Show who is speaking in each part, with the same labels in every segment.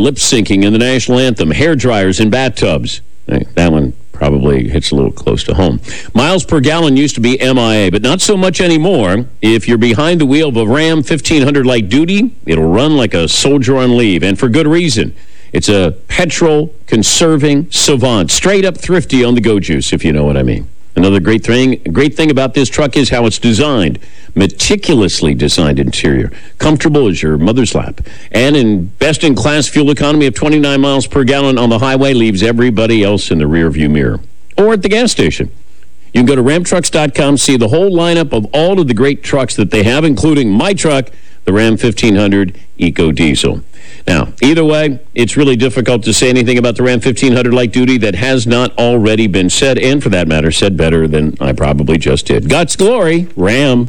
Speaker 1: lip syncing in the national anthem, hair dryers in bathtubs. That one probably hits a little close to home. Miles per gallon used to be MIA, but not so much anymore. If you're behind the wheel of a Ram 1500 light duty, it'll run like a soldier on leave, and for good reason. It's a petrol conserving savant, straight up thrifty on the go juice, if you know what I mean. Another great thing, great thing about this truck is how it's designed. Meticulously designed interior. Comfortable as your mother's lap. And in best-in-class fuel economy of 29 miles per gallon on the highway leaves everybody else in the rearview mirror. Or at the gas station. You can go to ramtrucks.com, see the whole lineup of all of the great trucks that they have, including my truck, the Ram 1500 Eco Diesel. Now, either way, it's really difficult to say anything about the Ram 1500 light duty that has not already been said, and for that matter, said better than I probably just did. God's glory, Ram.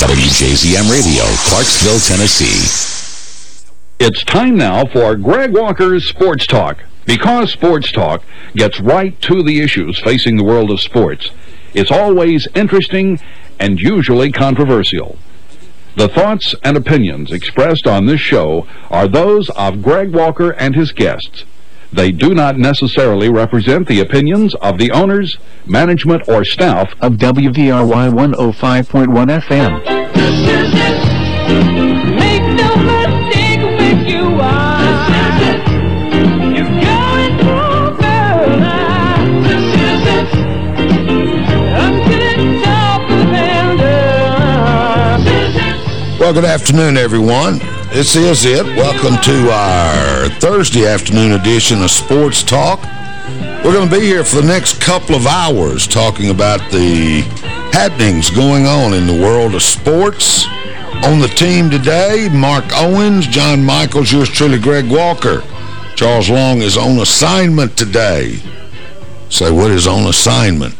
Speaker 2: WJZM Radio, Clarksville, Tennessee.
Speaker 3: It's time now for Greg Walker's Sports Talk. Because Sports Talk gets right to the issues facing the world of sports, it's always interesting and usually controversial. The thoughts and opinions expressed on this show are those of Greg Walker and his guests. They do not necessarily represent the opinions of the owners, management, or staff
Speaker 4: of WVRY 105.1 FM. Make no mistake when you are.
Speaker 5: Well, good afternoon, everyone. This is it. Welcome to our Thursday afternoon edition of Sports Talk. We're going to be here for the next couple of hours talking about the happenings going on in the world of sports. On the team today, Mark Owens, John Michaels, yours truly, Greg Walker. Charles Long is on assignment today. Say, what is on assignment?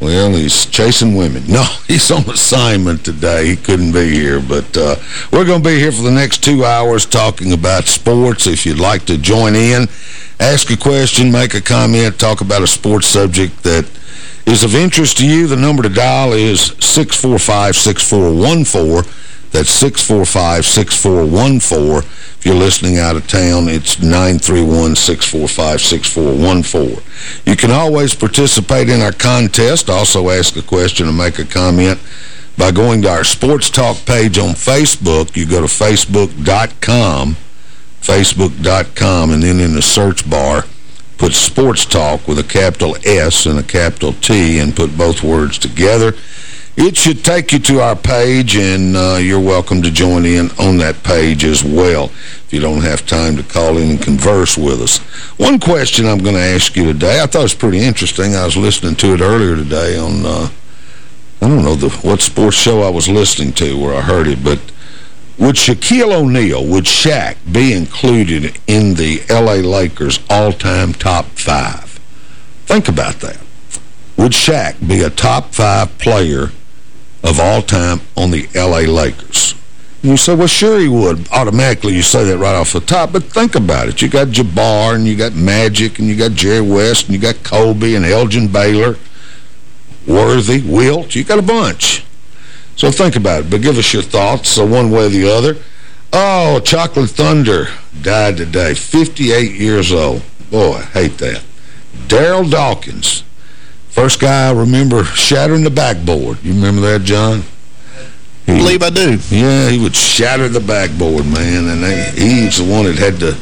Speaker 5: Well, he's chasing women. No, he's on assignment today. He couldn't be here, but uh, we're going to be here for the next two hours talking about sports. If you'd like to join in, ask a question, make a comment, talk about a sports subject that is of interest to you, the number to dial is 645-6414. That's 645-6414. If you're listening out of town, it's 931-645-6414. You can always participate in our contest, also ask a question or make a comment by going to our Sports Talk page on Facebook. You go to facebook.com, facebook.com, and then in the search bar, put Sports Talk with a capital S and a capital T and put both words together. It should take you to our page, and uh, you're welcome to join in on that page as well if you don't have time to call in and converse with us. One question I'm going to ask you today, I thought it was pretty interesting. I was listening to it earlier today on, uh, I don't know the, what sports show I was listening to where I heard it, but would Shaquille O'Neal, would Shaq be included in the L.A. Lakers all-time top five? Think about that. Would Shaq be a top five player of all time on the L.A. Lakers. And you say, well, sure he would. Automatically, you say that right off the top. But think about it. You got Jabbar, and you got Magic, and you got Jerry West, and you got Kobe, and Elgin Baylor, Worthy, Wilt. You got a bunch. So think about it. But give us your thoughts, so one way or the other. Oh, Chocolate Thunder died today, 58 years old. Boy, I hate that. Daryl Dawkins, First guy I remember shattering the backboard. You remember that, John? He,
Speaker 6: believe I do.
Speaker 5: Yeah, he would shatter the backboard, man, and they, he's the one that had to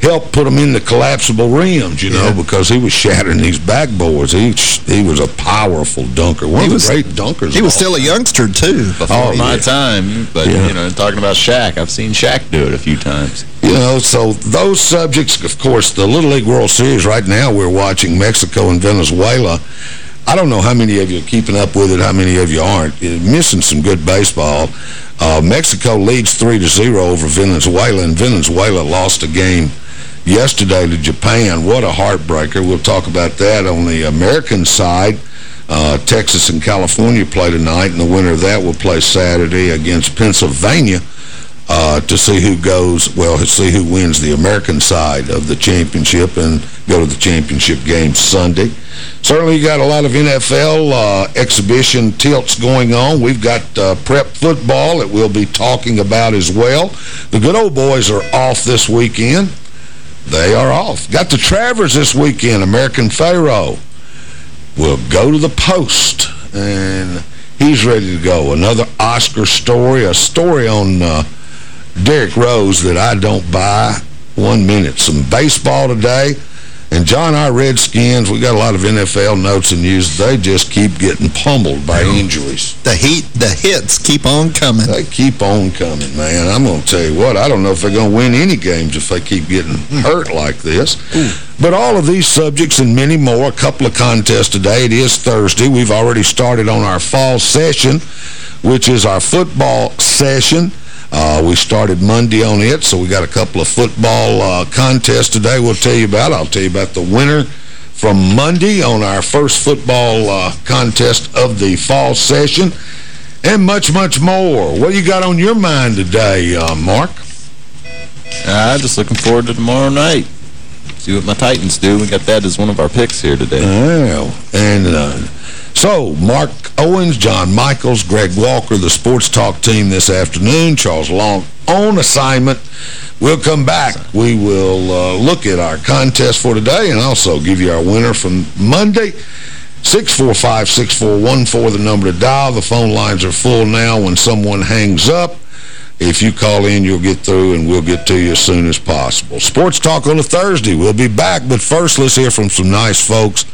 Speaker 5: help put them in the collapsible rims, you know, yeah. because he was shattering these backboards. He he was a powerful dunker, one he of was, the great dunkers.
Speaker 6: He was still a youngster, too.
Speaker 7: Before oh, my yeah. time, but, yeah. you know, talking about Shaq, I've seen Shaq do it a few times.
Speaker 5: You know, so those subjects, of course, the Little League World Series right now, we're watching Mexico and Venezuela. I don't know how many of you are keeping up with it, how many of you aren't. You're missing some good baseball. Uh, Mexico leads 3 to zero over Venezuela, and Venezuela lost a game yesterday to Japan. What a heartbreaker. We'll talk about that on the American side. Uh, Texas and California play tonight, and the winner of that will play Saturday against Pennsylvania uh, to see who goes, well, to see who wins the American side of the championship and go to the championship game Sunday. Certainly you got a lot of NFL uh, exhibition tilts going on. We've got uh, prep football that we'll be talking about as well. The good old boys are off this weekend. They are off. Got the Travers this weekend, American Pharoah. Will go to the post, and he's ready to go. Another Oscar story, a story on uh, Derrick Rose that I don't buy one minute. Some baseball today. And, John, our Redskins, we got a lot of NFL notes and news. They just keep getting pummeled by injuries.
Speaker 6: The heat, the hits keep on coming.
Speaker 5: They keep on coming, man. I'm going to tell you what, I don't know if they're going to win any games if they keep getting hmm. hurt like this. Ooh. But all of these subjects and many more, a couple of contests today. It is Thursday. We've already started on our fall session, which is our football session. Uh, we started Monday on it, so we got a couple of football uh, contests today we'll tell you about. I'll tell you about the winner from Monday on our first football uh, contest of the fall session, and much, much more. What you got on your mind today, uh, Mark?
Speaker 7: I'm just looking forward to tomorrow night. See what my Titans do. We got that as one of our picks here today.
Speaker 5: Oh, and uh, so, Mark Owens, John Michaels, Greg Walker, the Sports Talk team this afternoon. Charles Long on assignment. We'll come back. We will uh, look at our contest for today and also give you our winner from Monday. 645-6414, the number to dial. The phone lines are full now when someone hangs up. If you call in, you'll get through, and we'll get to you as soon as possible. Sports Talk on a Thursday. We'll be back, but first let's hear from some nice folks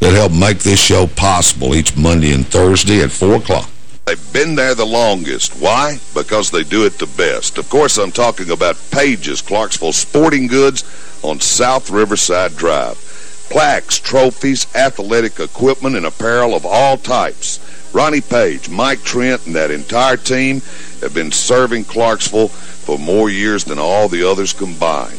Speaker 5: that help make this show possible each Monday and Thursday at 4 o'clock.
Speaker 8: They've been there the longest. Why? Because they do it the best. Of course, I'm talking about Pages, Clarksville Sporting Goods on South Riverside Drive. Plaques, trophies, athletic equipment, and apparel of all types. Ronnie Page, Mike Trent, and that entire team have been serving Clarksville for more years than all the others combined.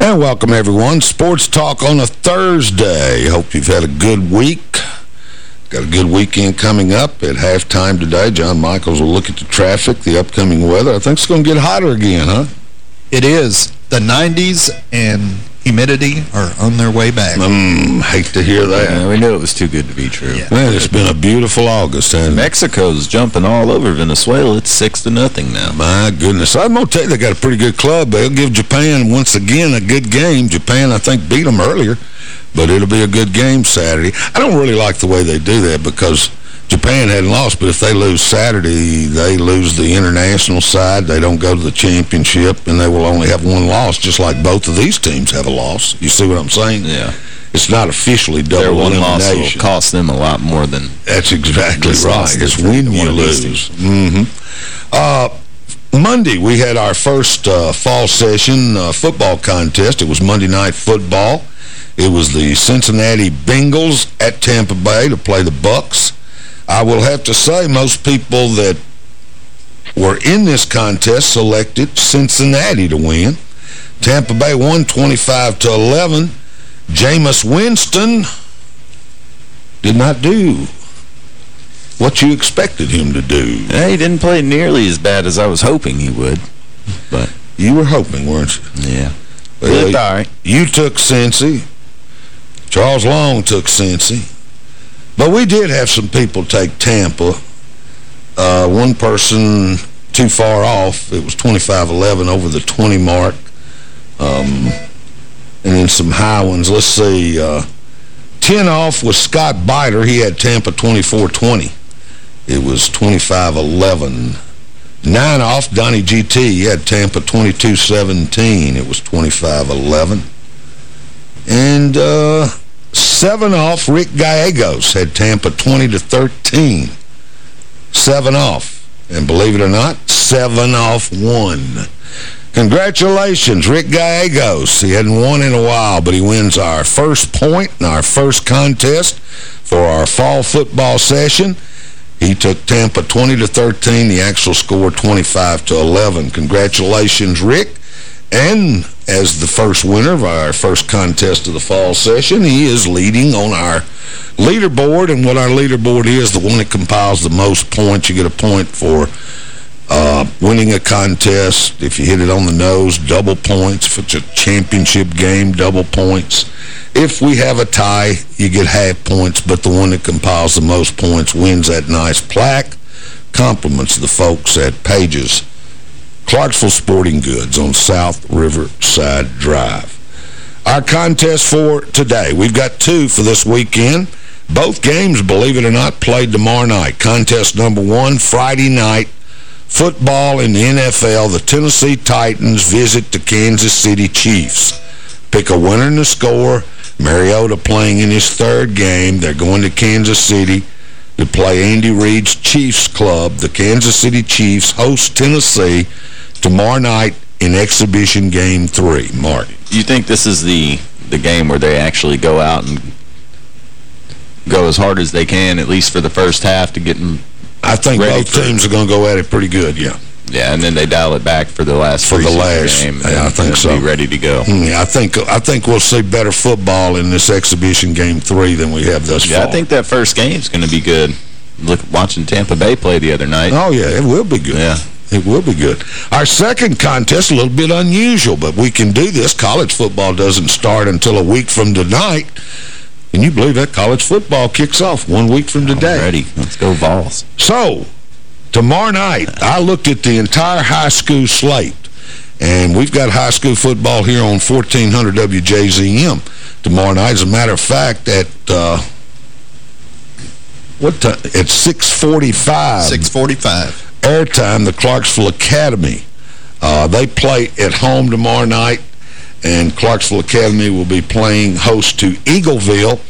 Speaker 5: And welcome, everyone. Sports Talk on a Thursday. Hope you've had a good week. Got a good weekend coming up at halftime today. John Michaels will look at the traffic, the upcoming weather. I think it's going to get hotter again, huh?
Speaker 6: It is. The 90s and humidity are on their way back.
Speaker 5: Mm, hate to hear that.
Speaker 7: Yeah, we knew it was too good to be true.
Speaker 6: Yeah.
Speaker 5: Man, it's been a beautiful August. And
Speaker 7: Mexico's jumping all over Venezuela. It's six to nothing now.
Speaker 5: My goodness. I'm going to tell you, they got a pretty good club. They'll give Japan, once again, a good game. Japan, I think, beat them earlier, but it'll be a good game Saturday. I don't really like the way they do that because Japan hadn't lost, but if they lose Saturday, they lose the international side. They don't go to the championship, and they will only have one loss, just like both of these teams have a loss. You see what I'm saying?
Speaker 7: Yeah.
Speaker 5: It's not officially
Speaker 7: Their
Speaker 5: double
Speaker 7: one loss will cost them a lot more than
Speaker 5: That's exactly right. It's
Speaker 7: it
Speaker 5: when
Speaker 7: to
Speaker 5: you
Speaker 7: one of these
Speaker 5: lose. Mm-hmm. Uh, Monday, we had our first uh, fall session uh, football contest. It was Monday Night Football. It was the Cincinnati Bengals at Tampa Bay to play the Bucks. I will have to say most people that were in this contest selected Cincinnati to win. Tampa Bay won 25 to 11. Jameis Winston did not do what you expected him to do.
Speaker 7: Yeah, he didn't play nearly as bad as I was hoping he would. But
Speaker 5: You were hoping, weren't you?
Speaker 7: yeah.
Speaker 5: Well,
Speaker 7: all right.
Speaker 5: You took Cincy. Charles Long took Cincy. But we did have some people take Tampa. Uh, one person too far off. It was 25-11 over the 20 mark. Um, and then some high ones. Let's see. Uh, 10 off was Scott Biter. He had Tampa 24-20. It was 25-11. Nine off, Donnie GT. He had Tampa 22-17. It was 25-11. And uh, seven off, Rick Gallegos had Tampa 20 to 13. Seven off. And believe it or not, seven off one. Congratulations, Rick Gallegos. He hadn't won in a while, but he wins our first point in our first contest for our fall football session. He took Tampa 20 to 13. The actual score 25 to 11. Congratulations, Rick. And as the first winner of our first contest of the fall session, he is leading on our leaderboard. And what our leaderboard is, the one that compiles the most points, you get a point for uh, winning a contest. If you hit it on the nose, double points. If it's a championship game, double points. If we have a tie, you get half points, but the one that compiles the most points wins that nice plaque. Compliments the folks at Pages Clarksville Sporting Goods on South Riverside Drive. Our contest for today, we've got two for this weekend. Both games, believe it or not, played tomorrow night. Contest number one, Friday night, football in the NFL. The Tennessee Titans visit the Kansas City Chiefs. Pick a winner in the score. Mariota playing in his third game. They're going to Kansas City to play Andy Reid's Chiefs Club. The Kansas City Chiefs host Tennessee tomorrow night in exhibition game three. Mark.
Speaker 7: You think this is the the game where they actually go out and go as hard as they can, at least for the first half, to get them
Speaker 5: I think both teams are going to go at it pretty good, yeah.
Speaker 7: Yeah, and then they dial it back for the last
Speaker 5: For the last,
Speaker 7: game.
Speaker 5: yeah, I think so.
Speaker 7: Be ready to go.
Speaker 5: Yeah, I think I think we'll see better football in this exhibition game three than we have thus
Speaker 7: Yeah,
Speaker 5: far.
Speaker 7: I think that first game's going to be good. Look, watching Tampa Bay play the other night.
Speaker 5: Oh, yeah, it will be good.
Speaker 7: Yeah.
Speaker 5: It will be good. Our second contest, a little bit unusual, but we can do this. College football doesn't start until a week from tonight. Can you believe that college football kicks off one week from today?
Speaker 7: Ready. Let's go Vols.
Speaker 5: So, tomorrow night, I looked at the entire high school slate, and we've got high school football here on 1400 WJZM tomorrow night. As a matter of fact, at uh, what time? At 6:45.
Speaker 6: 645.
Speaker 5: Airtime, the Clarksville Academy. Uh, they play at home tomorrow night, and Clarksville Academy will be playing host to Eagleville.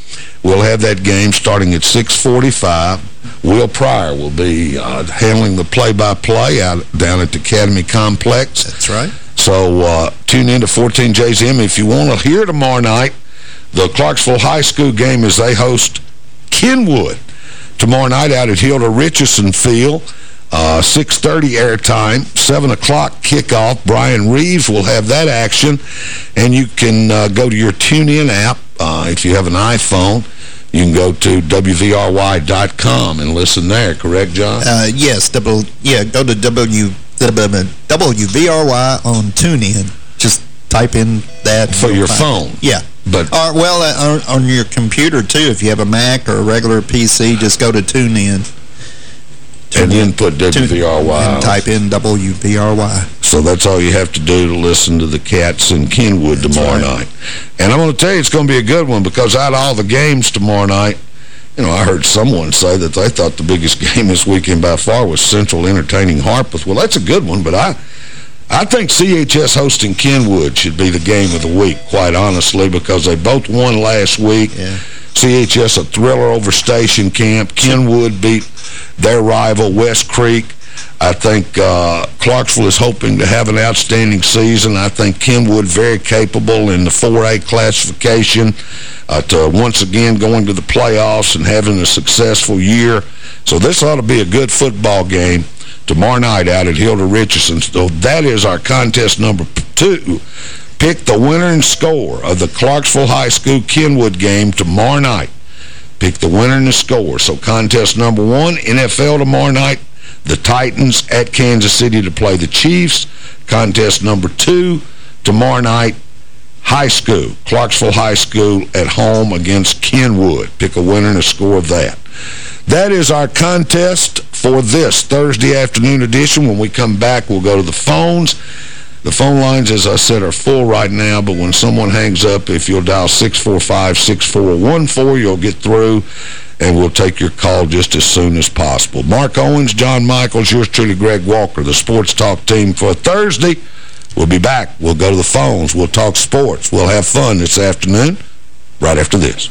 Speaker 5: We'll have that game starting at 6.45. Will Pryor will be uh, handling the play-by-play out down at the Academy Complex.
Speaker 6: That's right.
Speaker 5: So uh, tune in to 14JZM. If you want to hear tomorrow night, the Clarksville High School game as they host Kenwood tomorrow night out at Hilda Richardson Field. Uh, 6.30 airtime, 7 o'clock kickoff. Brian Reeves will have that action. And you can uh, go to your TuneIn app. Uh, if you have an iPhone, you can go to WVRY.com and listen there. Correct, John?
Speaker 6: Uh, yes, double, yeah, go to W, WVRY on TuneIn. Just type in that.
Speaker 5: For your phone.
Speaker 6: it. Yeah.
Speaker 5: But
Speaker 6: Or, well, uh, on, on your computer, too. If you have a Mac or a regular PC, just go to TuneIn.
Speaker 5: and then put WVRY.
Speaker 6: And type in WVRY.
Speaker 5: So that's all you have to do to listen to the Cats in Kenwood tomorrow
Speaker 6: right.
Speaker 5: night. And I'm going to tell you it's going to be a good one because out of all the games tomorrow night, you know, I heard someone say that they thought the biggest game this weekend by far was Central entertaining Harpeth. Well, that's a good one, but I I think CHS hosting Kenwood should be the game of the week, quite honestly, because they both won last week.
Speaker 6: Yeah.
Speaker 5: CHS a thriller over Station Camp. Kenwood beat their rival, West Creek. I think uh, Clarksville is hoping to have an outstanding season. I think Kenwood very capable in the 4A classification uh, to once again going to the playoffs and having a successful year. So this ought to be a good football game tomorrow night out at Hilda Richardson. So that is our contest number two. Pick the winner and score of the Clarksville High School Kenwood game tomorrow night. Pick the winner and the score. So contest number one, NFL tomorrow night, the Titans at Kansas City to play the Chiefs. Contest number two, tomorrow night, high school, Clarksville High School at home against Kenwood. Pick a winner and a score of that. That is our contest for this Thursday afternoon edition. When we come back, we'll go to the phones. The phone lines, as I said, are full right now, but when someone hangs up, if you'll dial 645-6414, you'll get through, and we'll take your call just as soon as possible. Mark Owens, John Michaels, yours truly, Greg Walker, the Sports Talk team for Thursday. We'll be back. We'll go to the phones. We'll talk sports. We'll have fun this afternoon right after this.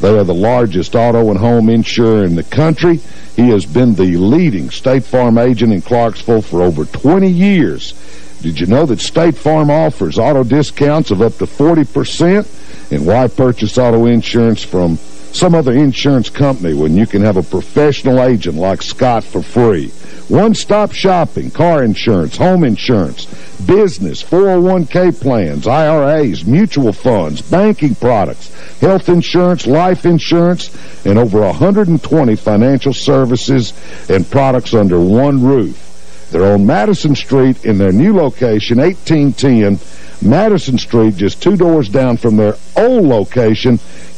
Speaker 9: They are the largest auto and home insurer in the country. He has been the leading State Farm agent in Clarksville for over 20 years. Did you know that State Farm offers auto discounts of up to 40%? And why purchase auto insurance from some other insurance company when you can have a professional agent like Scott for free? One-stop shopping, car insurance, home insurance, business, 401k plans, IRAs, mutual funds, banking products, health insurance, life insurance, and over 120 financial services and products under one roof. They're on Madison Street in their new location, 1810 Madison Street, just two doors down from their old location.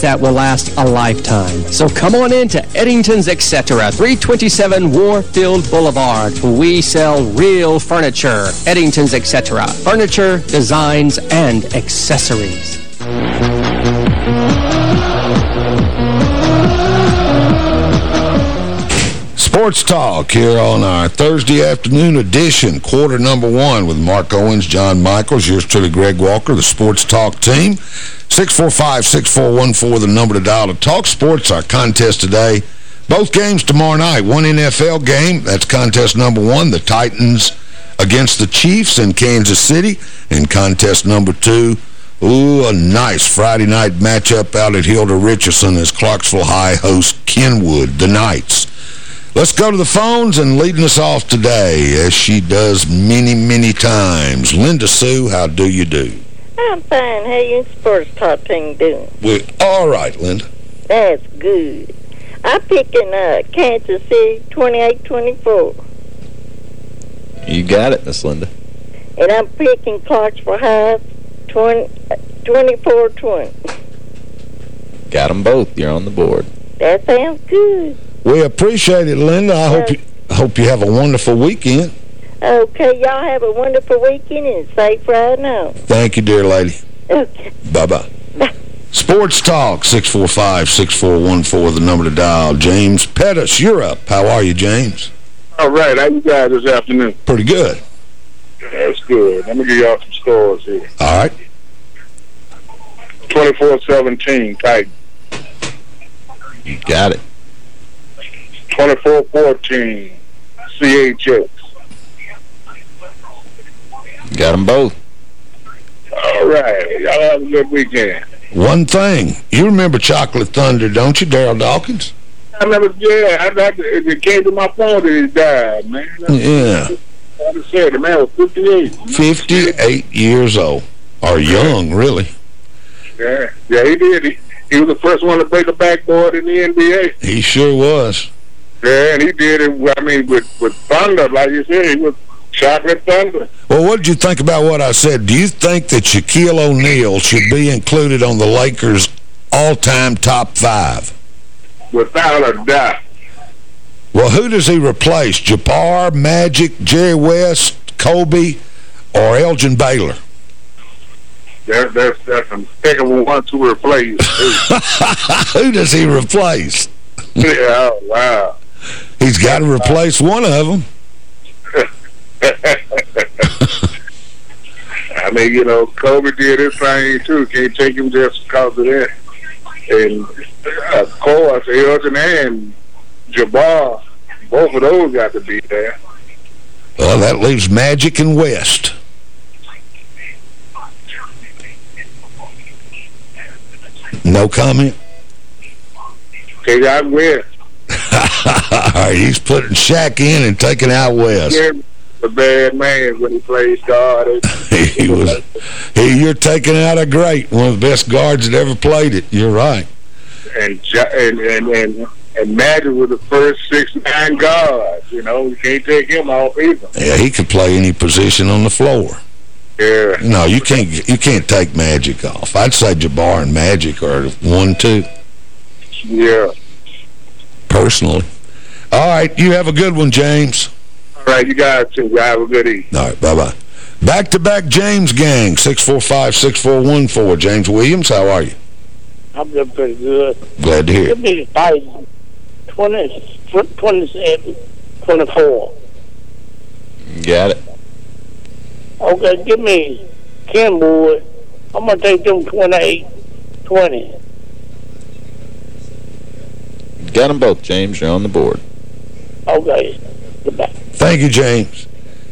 Speaker 10: that will last a lifetime. So come on in to Eddington's Etc. 327 Warfield Boulevard, we sell real furniture. Eddington's Etc. Furniture, designs, and accessories.
Speaker 5: Sports Talk here on our Thursday afternoon edition, quarter number one with Mark Owens, John Michaels, yours truly, Greg Walker, the Sports Talk team. 645-6414, the number to dial to talk sports. Our contest today, both games tomorrow night. One NFL game, that's contest number one, the Titans against the Chiefs in Kansas City. And contest number two, ooh, a nice Friday night matchup out at Hilda Richardson as Clarksville High hosts Kenwood, the Knights. Let's go to the phones and leading us off today, as she does many, many times. Linda Sue, how do you do?
Speaker 11: I'm fine. How you sports talk team doing?
Speaker 5: We all right, Linda.
Speaker 11: That's good. I'm picking uh, Kansas City 28-24.
Speaker 7: You got it, Miss Linda.
Speaker 11: And I'm picking Clarksville High 20, 24-20.
Speaker 7: Got them both. You're on the board.
Speaker 11: That sounds good.
Speaker 5: We appreciate it, Linda. I hope uh, you, hope you have a wonderful weekend.
Speaker 11: Okay, y'all have a wonderful weekend and safe ride now.
Speaker 5: Thank you, dear lady.
Speaker 11: Okay.
Speaker 5: Bye-bye. Sports Talk, 645-6414, the number to dial. James Pettis, you're up. How are you, James?
Speaker 12: All right, how you guys this afternoon?
Speaker 5: Pretty good.
Speaker 12: That's good. Let me give y'all some scores here.
Speaker 5: All right.
Speaker 12: 24-17, Titans.
Speaker 7: You got it.
Speaker 12: 24-14, CHX.
Speaker 7: Got them both.
Speaker 12: All right, y'all have a good weekend.
Speaker 5: One thing. You remember Chocolate Thunder, don't you, Daryl Dawkins?
Speaker 12: I remember, yeah, I, I, it came to my phone that he died, man.
Speaker 5: Yeah.
Speaker 12: I said, the man was 58.
Speaker 5: 58 years old. Or young, really.
Speaker 12: Yeah, yeah, he did. He, he was the first one to break a backboard in the NBA.
Speaker 5: He sure was.
Speaker 12: Yeah, and he did it, I mean, with, with Thunder, like you said, he was Chocolate Thunder.
Speaker 5: Well, what did you think about what I said? Do you think that Shaquille O'Neal should be included on the Lakers' all-time top five?
Speaker 12: Without a doubt.
Speaker 5: Well, who does he replace? Jabbar, Magic, Jerry West, Kobe, or Elgin Baylor?
Speaker 12: That's a heck of a one to replace.
Speaker 5: who does he replace?
Speaker 12: yeah, oh, wow.
Speaker 5: He's got to replace one of them.
Speaker 12: I mean, you know, Kobe did his thing, too. Can't take him just because of that. And, of course, Elgin and Jabbar, both of those got to be there.
Speaker 5: Well, that leaves Magic and West. No comment?
Speaker 12: Okay, I'm West.
Speaker 5: All right, he's putting Shaq in and taking out West.
Speaker 12: Yeah, a bad man when he plays guard.
Speaker 5: he was. He, you're taking out a great, one of the best guards that ever played it. You're right.
Speaker 12: And and and and, and Magic was the first six nine guards. You know, you can't take him off either.
Speaker 5: Yeah, he could play any position on the floor.
Speaker 12: Yeah.
Speaker 5: No, you can't. You can't take Magic off. I'd say Jabbar and Magic are one two.
Speaker 12: Yeah.
Speaker 5: Personally. All right, you have a good one, James.
Speaker 12: All right, you guys too. You have a good evening.
Speaker 5: All right, bye-bye. Back-to-back James gang, 645-6414. James Williams, how are you?
Speaker 13: I'm doing pretty good.
Speaker 5: Glad to hear
Speaker 13: Give me the 20, 27, 24.
Speaker 7: Got it.
Speaker 13: Okay, give me Kenwood. I'm going to take them 28, 20.
Speaker 7: Got them both, James. You're on the board.
Speaker 13: Okay. Goodbye.
Speaker 5: Thank you, James.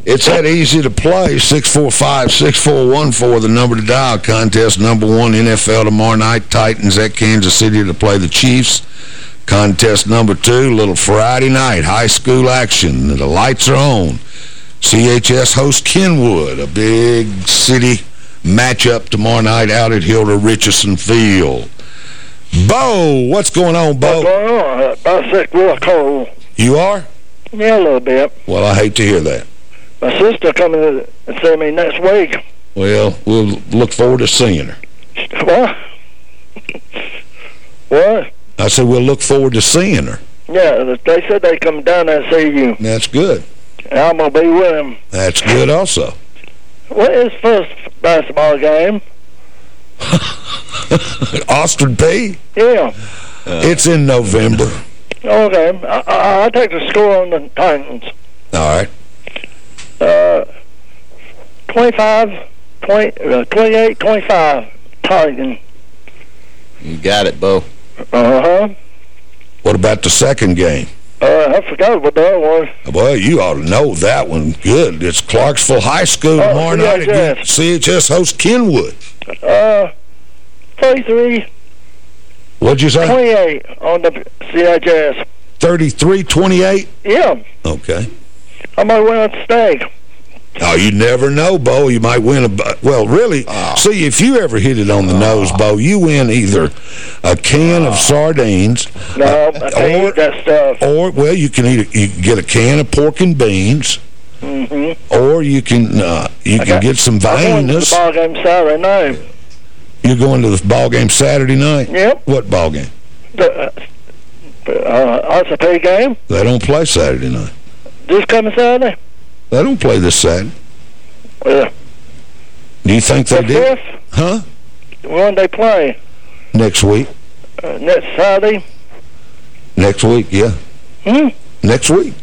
Speaker 5: It's that easy to play. 645-6414, the number to dial. Contest number one, NFL tomorrow night. Titans at Kansas City to play the Chiefs. Contest number two, little Friday night, high school action. The lights are on. CHS hosts Kenwood, a big city matchup tomorrow night out at Hilda Richardson Field. Bo, what's going on, Bo?
Speaker 13: What's going on? I sick real cold.
Speaker 5: You are?
Speaker 13: Yeah, a little bit.
Speaker 5: Well, I hate to hear that.
Speaker 13: My sister coming to see me next week.
Speaker 5: Well, we'll look forward to seeing her.
Speaker 13: What? What?
Speaker 5: I said we'll look forward to seeing her.
Speaker 13: Yeah, they said they come down and see you.
Speaker 5: That's good.
Speaker 13: And I'm going to be with them.
Speaker 5: That's good also.
Speaker 13: What is first basketball game?
Speaker 5: Austin Peay?
Speaker 13: Yeah.
Speaker 5: it's in November.
Speaker 13: Okay. I, I, I'll take the score on the Titans.
Speaker 5: All right.
Speaker 13: Uh, 25, 20, uh, 28, 25, Titan.
Speaker 7: You got it, Bo.
Speaker 13: Uh-huh.
Speaker 5: What about the second game?
Speaker 13: Uh, I forgot what that was.
Speaker 5: Well, you ought to know that one. Good. It's Clarksville High School
Speaker 13: Oh,
Speaker 5: tomorrow night again. CHS hosts Kenwood.
Speaker 13: Uh, 33,
Speaker 5: What'd you say?
Speaker 13: 28 on the CHS.
Speaker 5: 33-28?
Speaker 13: Yeah.
Speaker 5: Okay.
Speaker 13: I might win a steak.
Speaker 5: Oh, you never know, Bo. You might win a... Well, really, ah. see, if you ever hit it on the nose, Bo, you win either a can of ah. sardines...
Speaker 13: No, uh, I can't eat that stuff.
Speaker 5: Or, well, you can eat. A, you can get a can of pork and beans,
Speaker 13: Mm-hmm.
Speaker 5: or you can uh, you can get some
Speaker 13: I'm going to the ball game Saturday night.
Speaker 5: You're going to the ball game Saturday night.
Speaker 13: Yep.
Speaker 5: What ball game?
Speaker 13: The, uh, uh, that's a pay game.
Speaker 5: They don't play Saturday night.
Speaker 13: This coming Saturday?
Speaker 5: They don't play this Saturday.
Speaker 13: Yeah.
Speaker 5: Do you think they
Speaker 13: The
Speaker 5: did?
Speaker 13: fifth?
Speaker 5: Huh?
Speaker 13: When they play?
Speaker 5: Next week?
Speaker 13: Uh, next Saturday?
Speaker 5: Next week? Yeah.
Speaker 13: Hmm?
Speaker 5: Next week?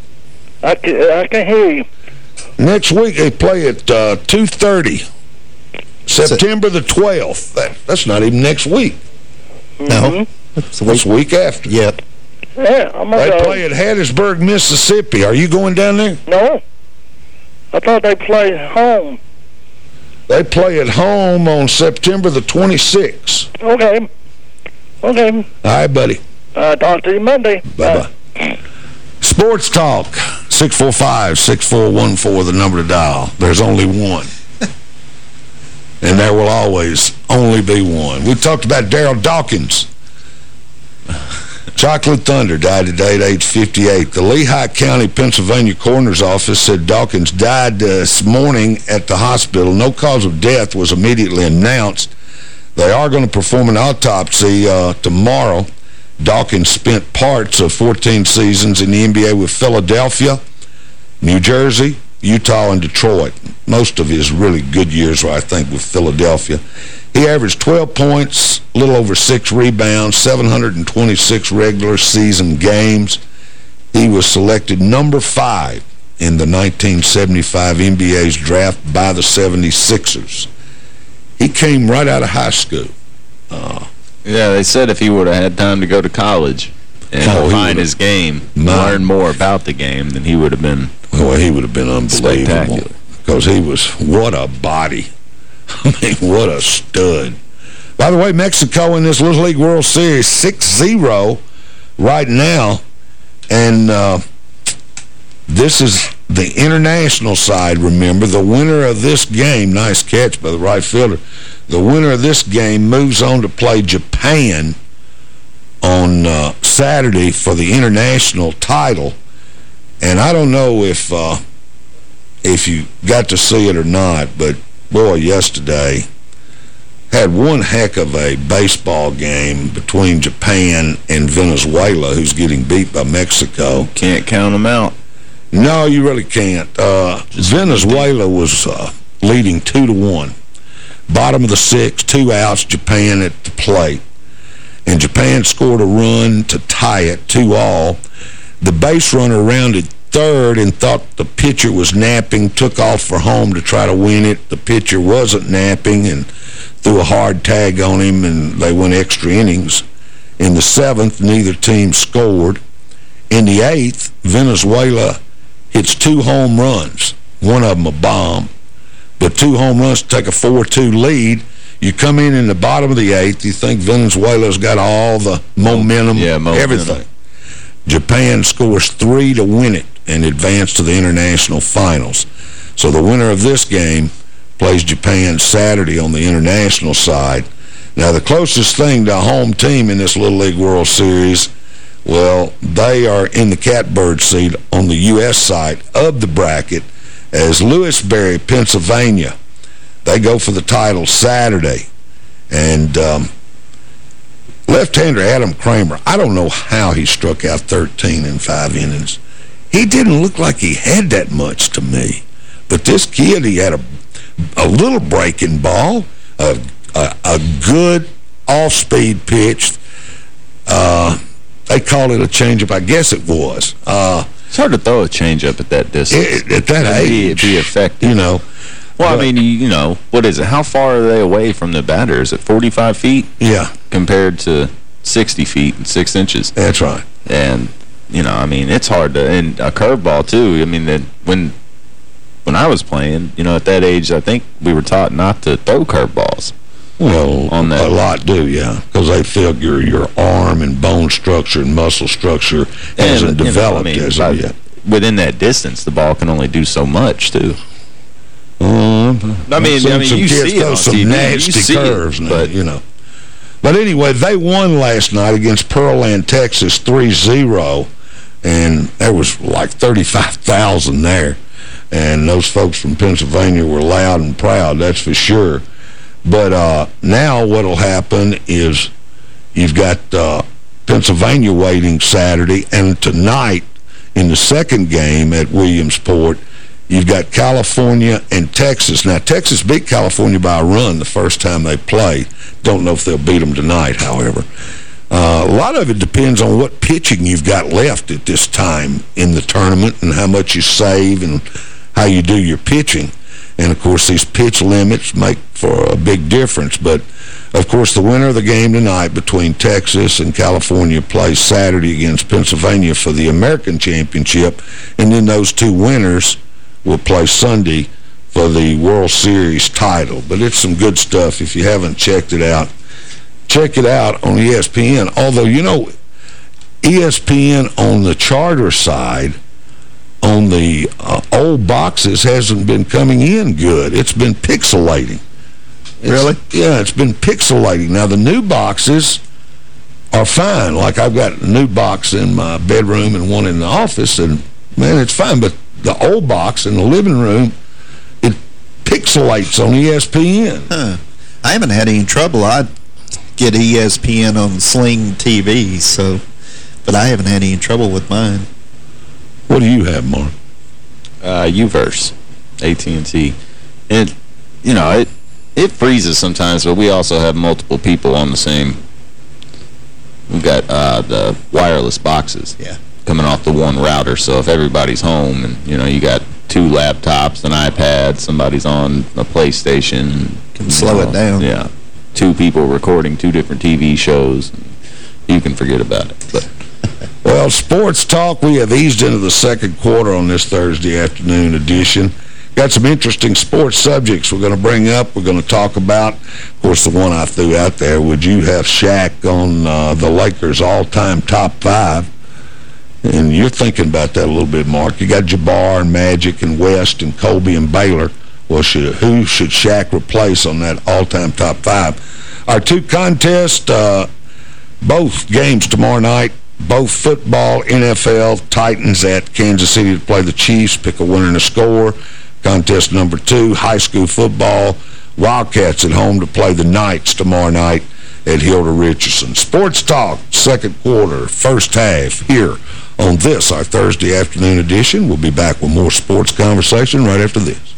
Speaker 13: I I can hear you.
Speaker 5: Next week they play at uh, 2.30. September the 12th. That, that's not even next week.
Speaker 6: No.
Speaker 5: It's the week after.
Speaker 6: Yep.
Speaker 13: Yeah, I'm gonna
Speaker 5: They
Speaker 13: go.
Speaker 5: play at Hattiesburg, Mississippi. Are you going down there?
Speaker 13: No. I thought they played home.
Speaker 5: They play at home on September the 26th.
Speaker 13: Okay. Okay.
Speaker 5: All right, buddy.
Speaker 13: Uh, talk to you Monday.
Speaker 5: Bye-bye. Sports Talk, 645-6414, the number to dial. There's only one. and there will always only be one. We talked about Daryl Dawkins. Chocolate Thunder died today at age 58. The Lehigh County, Pennsylvania coroner's office said Dawkins died this morning at the hospital. No cause of death was immediately announced. They are going to perform an autopsy uh, tomorrow. Dawkins spent parts of 14 seasons in the NBA with Philadelphia, New Jersey, Utah, and Detroit. Most of his really good years were, I think, with Philadelphia. He averaged 12 points, a little over six rebounds, 726 regular season games. He was selected number five in the 1975 NBA's draft by the 76ers. He came right out of high school. Uh,
Speaker 7: Yeah, they said if he would have had time to go to college and
Speaker 5: Oh,
Speaker 7: refine his game,
Speaker 5: My-
Speaker 7: learn more about the game, then he would have been
Speaker 5: Well, he would have been unbelievable. Because he was, what a body. I mean, what a stud. By the way, Mexico in this Little League World Series, 6-0 right now. And uh, this is the international side, remember. The winner of this game, nice catch by the right fielder, the winner of this game moves on to play Japan on uh, Saturday for the international title. And I don't know if uh, if you got to see it or not, but boy, yesterday had one heck of a baseball game between Japan and Venezuela, who's getting beat by Mexico.
Speaker 7: Can't count them out.
Speaker 5: No, you really can't. Uh, Venezuela was uh, leading two to one. Bottom of the sixth, two outs, Japan at the plate. And Japan scored a run to tie it, two all. The base runner rounded third and thought the pitcher was napping, took off for home to try to win it. The pitcher wasn't napping and threw a hard tag on him, and they went extra innings. In the seventh, neither team scored. In the eighth, Venezuela hits two home runs one of them a bomb. But two home runs to take a 4-2 lead. You come in in the bottom of the eighth. You think Venezuela's got all the momentum,
Speaker 7: Yeah, momentum.
Speaker 5: everything. Japan scores three to win it and advance to the international finals. So the winner of this game plays Japan Saturday on the international side. Now, the closest thing to a home team in this Little League World Series, well, they are in the catbird seat on the U.S. side of the bracket as Lewisberry, Pennsylvania. They go for the title Saturday. And um, left-hander Adam Kramer, I don't know how he struck out 13 in five innings. He didn't look like he had that much to me. But this kid, he had a, a little breaking ball, a, a, a good off-speed pitch. Uh, they call it a changeup. I guess it was. Uh,
Speaker 7: it's hard to throw a changeup at that distance.
Speaker 5: It, at that
Speaker 7: Be,
Speaker 5: age.
Speaker 7: be effective.
Speaker 5: You know.
Speaker 7: Well,
Speaker 5: but-
Speaker 7: I mean, you, know, what is it? How far are they away from the batter? Is it 45 feet?
Speaker 5: Yeah.
Speaker 7: Compared to 60 feet and 6 inches.
Speaker 5: That's right.
Speaker 7: And, you know, I mean, it's hard to... And a curveball, too. I mean, that when when I was playing, you know, at that age, I think we were taught not to throw curveballs.
Speaker 5: Well,
Speaker 7: on that.
Speaker 5: a lot do, yeah, because they figure your arm and bone structure and muscle structure hasn't
Speaker 7: And, you know,
Speaker 5: developed
Speaker 7: I mean,
Speaker 5: as yet.
Speaker 7: Within that distance, the ball can only do so much, too.
Speaker 5: Um,
Speaker 7: I mean, I mean,
Speaker 5: some
Speaker 7: you
Speaker 5: kids
Speaker 7: see it
Speaker 5: throw some
Speaker 7: TV, you
Speaker 5: nasty
Speaker 7: it,
Speaker 5: curves now,
Speaker 7: but-
Speaker 5: you know. But anyway, they won last night against Pearland, Texas, 3-0, and there was like 35,000 there. And those folks from Pennsylvania were loud and proud, that's for sure. But uh, now what'll happen is you've got uh, Pennsylvania waiting Saturday, and tonight in the second game at Williamsport, you've got California and Texas. Now, Texas beat California by a run the first time they played. Don't know if they'll beat them tonight, however. Uh, a lot of it depends on what pitching you've got left at this time in the tournament and how much you save and how you do your pitching. And, of course, these pitch limits make for a big difference. But, of course, the winner of the game tonight between Texas and California plays Saturday against Pennsylvania for the American Championship. And then those two winners will play Sunday for the World Series title. But it's some good stuff. If you haven't checked it out, check it out on ESPN. Although, you know, ESPN on the charter side, on the uh, old boxes, hasn't been coming in good. It's been pixelating. It's-
Speaker 6: Really?
Speaker 5: Yeah, it's been pixelating. Now, the new boxes are fine. Like, I've got a new box in my bedroom and one in the office, and, man, it's fine. But the old box in the living room, it pixelates on E ESPN.
Speaker 6: Huh. I haven't had any trouble. I get ESPN on Sling TV, so, but I haven't had any trouble with mine.
Speaker 5: What do you have, Mark?
Speaker 7: Uh, Uverse, AT&T. It, you know, it it freezes sometimes, but we also have multiple people on the same. We've got uh, the wireless boxes.
Speaker 6: Yeah.
Speaker 7: Coming off the one router, so if everybody's home and, you know, you got two laptops, an iPad, somebody's on a PlayStation.
Speaker 6: Can slow
Speaker 7: know,
Speaker 6: it down.
Speaker 7: Yeah. Two people recording two different TV shows. You can forget about it. But
Speaker 5: Well, sports talk, we have eased into the second quarter on this Thursday afternoon edition. Got some interesting sports subjects we're going to bring up, we're going to talk about. Of course, the one I threw out there, would you have Shaq on uh, the Lakers' all-time top five? And you're thinking about that a little bit, Mark. You got Jabbar and Magic and West and Kobe and Baylor. Well, should, who should Shaq replace on that all-time top five? Our two contests, uh, both games tomorrow night, both football, NFL, Titans at Kansas City to play the Chiefs, pick a winner and a score. Contest number two, high school football, Wildcats at home to play the Knights tomorrow night at Hilda Richardson. Sports Talk, second quarter, first half, here on this, our Thursday afternoon edition. We'll be back with more sports conversation right after this.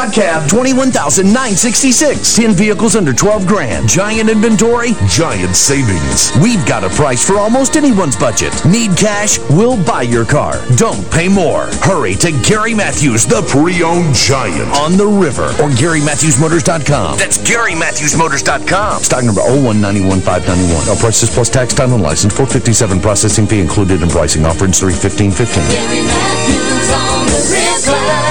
Speaker 14: Cab, 21966 10 vehicles under 12 grand. Giant inventory, giant savings. We've got a price for almost anyone's budget. Need cash? We'll buy your car. Don't pay more. Hurry to Gary Matthews, the pre-owned giant on the river or GaryMatthewsMotors.com. That's GaryMatthewsMotors.com. Stock number 0191591. All prices plus tax, time, and license. 457 processing fee included in pricing. Offer ends 31515.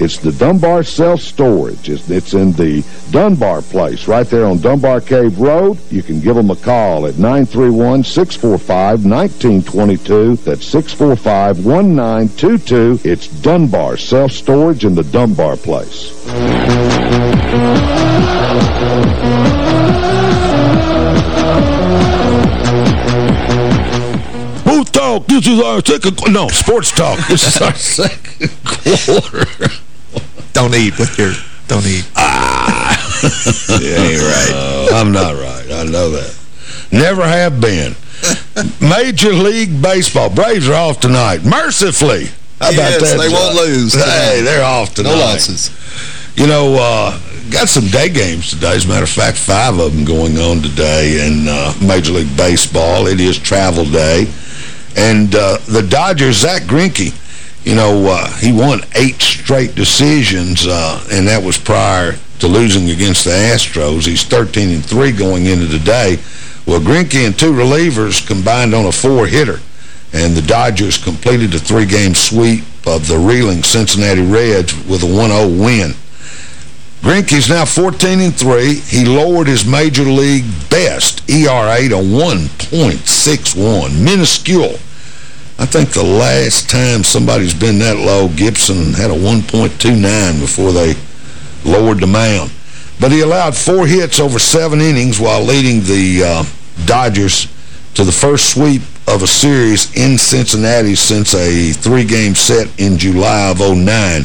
Speaker 9: It's the Dunbar Self-Storage. It's, it's in the Dunbar Place, right there on Dunbar Cave Road. You can give them a call at 931-645-1922. That's 645-1922. It's Dunbar Self-Storage in the Dunbar Place.
Speaker 5: Booth Talk, this is our second... No, Sports Talk, this is our second quarter.
Speaker 6: Don't eat with your... Don't eat.
Speaker 5: Ah.
Speaker 6: You ain't right.
Speaker 5: I'm not right. I know that. Never have been. Major League Baseball. Braves are off tonight. Mercifully. How about
Speaker 6: Yes,
Speaker 5: that?
Speaker 6: they won't
Speaker 5: John?
Speaker 6: lose
Speaker 5: Hey, they're off tonight.
Speaker 6: No losses.
Speaker 5: You know, uh, got some day games today. As a matter of fact, five of them going on today in uh, Major League Baseball. It is travel day. And uh, the Dodgers, Zack Greinke, you know, uh, he won eight straight decisions, uh, and that was prior to losing against the Astros. He's 13 and 3 going into today. Well, Greinke and two relievers combined on a four-hitter, and the Dodgers completed a three-game sweep of the reeling Cincinnati Reds with a 1-0 win. Greinke's now 14 and 3. He lowered his major league best ERA to 1.61. Minuscule. I think the last time somebody's been that low, Gibson had a 1.29 before they lowered the mound. But he allowed four hits over seven innings while leading the uh, Dodgers to the first sweep of a series in Cincinnati since a three-game set in July of 09.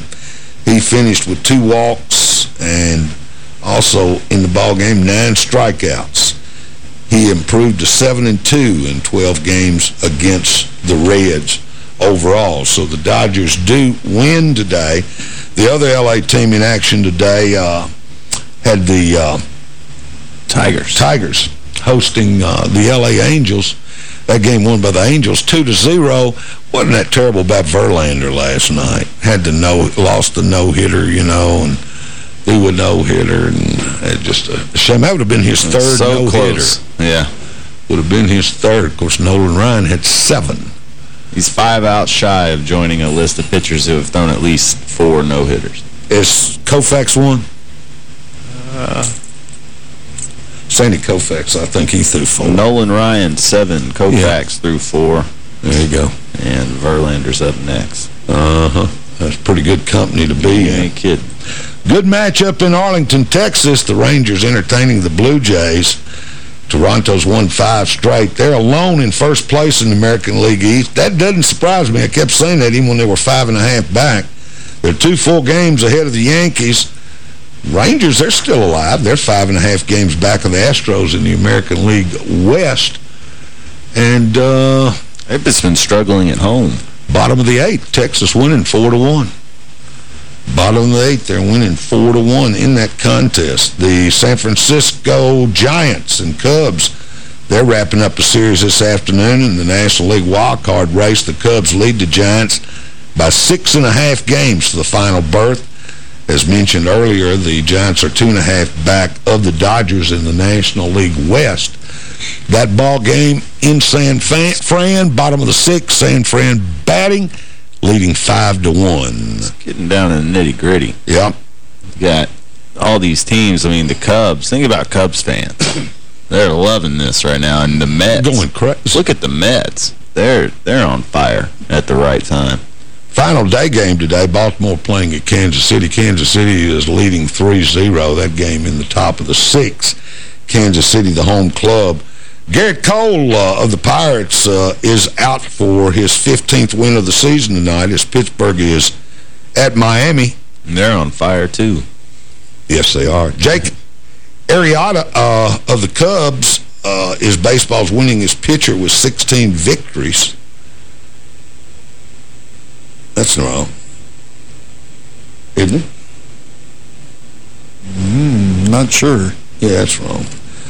Speaker 5: He finished with two walks and also in the ballgame nine strikeouts. He improved to 7 and 2 in 12 games against the Reds overall. So the Dodgers do win today. The other L.A. team in action today uh, had the uh,
Speaker 7: Tigers.
Speaker 5: Tigers hosting uh, the L.A. Angels. That game won by the Angels 2 to 0. Wasn't that terrible about Verlander last night? Had to know, lost the no-hitter, you know, and threw a no-hitter, and it just a shame. That would have been his third
Speaker 7: so
Speaker 5: no-hitter.
Speaker 7: Yeah.
Speaker 5: Would have been his third. Of course, Nolan Ryan had seven.
Speaker 7: He's five out shy of joining a list of pitchers who have thrown at least four no-hitters.
Speaker 5: Is Koufax one? Uh, Sandy Koufax, I think he threw four.
Speaker 7: Nolan Ryan, seven. Koufax threw four.
Speaker 5: There you go.
Speaker 7: And Verlander's up next.
Speaker 5: Uh-huh. That's pretty good company to be in.
Speaker 7: ain't kidding.
Speaker 5: Good matchup in Arlington, Texas. The Rangers entertaining the Blue Jays. Toronto's won five straight. They're alone in first place in the American League East. That doesn't surprise me. I kept saying that even when they were five and a half back. They're two full games ahead of the Yankees. Rangers, they're still alive. They're five and a half games back of the Astros in the American League West. And uh,
Speaker 7: they've just been struggling at home.
Speaker 5: Bottom of the eighth, Texas winning 4 to one. Bottom of the eighth, they're winning 4 to one in that contest. The San Francisco Giants and Cubs, they're wrapping up a series this afternoon in the National League wild card race. The Cubs lead the Giants by six and a half games to the final berth. As mentioned earlier, the Giants are two and a half back of the Dodgers in the National League West. That ball game in San Fran, bottom of the sixth, San Fran batting, leading five to one.
Speaker 7: It's getting down in the nitty gritty.
Speaker 5: Yep.
Speaker 7: You got all these teams. I mean, the Cubs. Think about Cubs fans. They're loving this right now, and the Mets.
Speaker 5: Going crazy.
Speaker 7: Look at the Mets. They're they're on fire at the right time.
Speaker 5: Final day game today, Baltimore playing at Kansas City. Kansas City is leading 3-0, that game in the top of the sixth. Kansas City, the home club. Gerrit Cole uh, of the Pirates uh, is out for his 15th win of the season tonight as Pittsburgh is at Miami.
Speaker 7: And they're on fire, too.
Speaker 5: Yes, they are. Jake Arrieta uh, of the Cubs uh, is baseball's winningest pitcher with 16 victories. That's wrong. Isn't it?
Speaker 6: Mm, not sure.
Speaker 5: Yeah, that's wrong.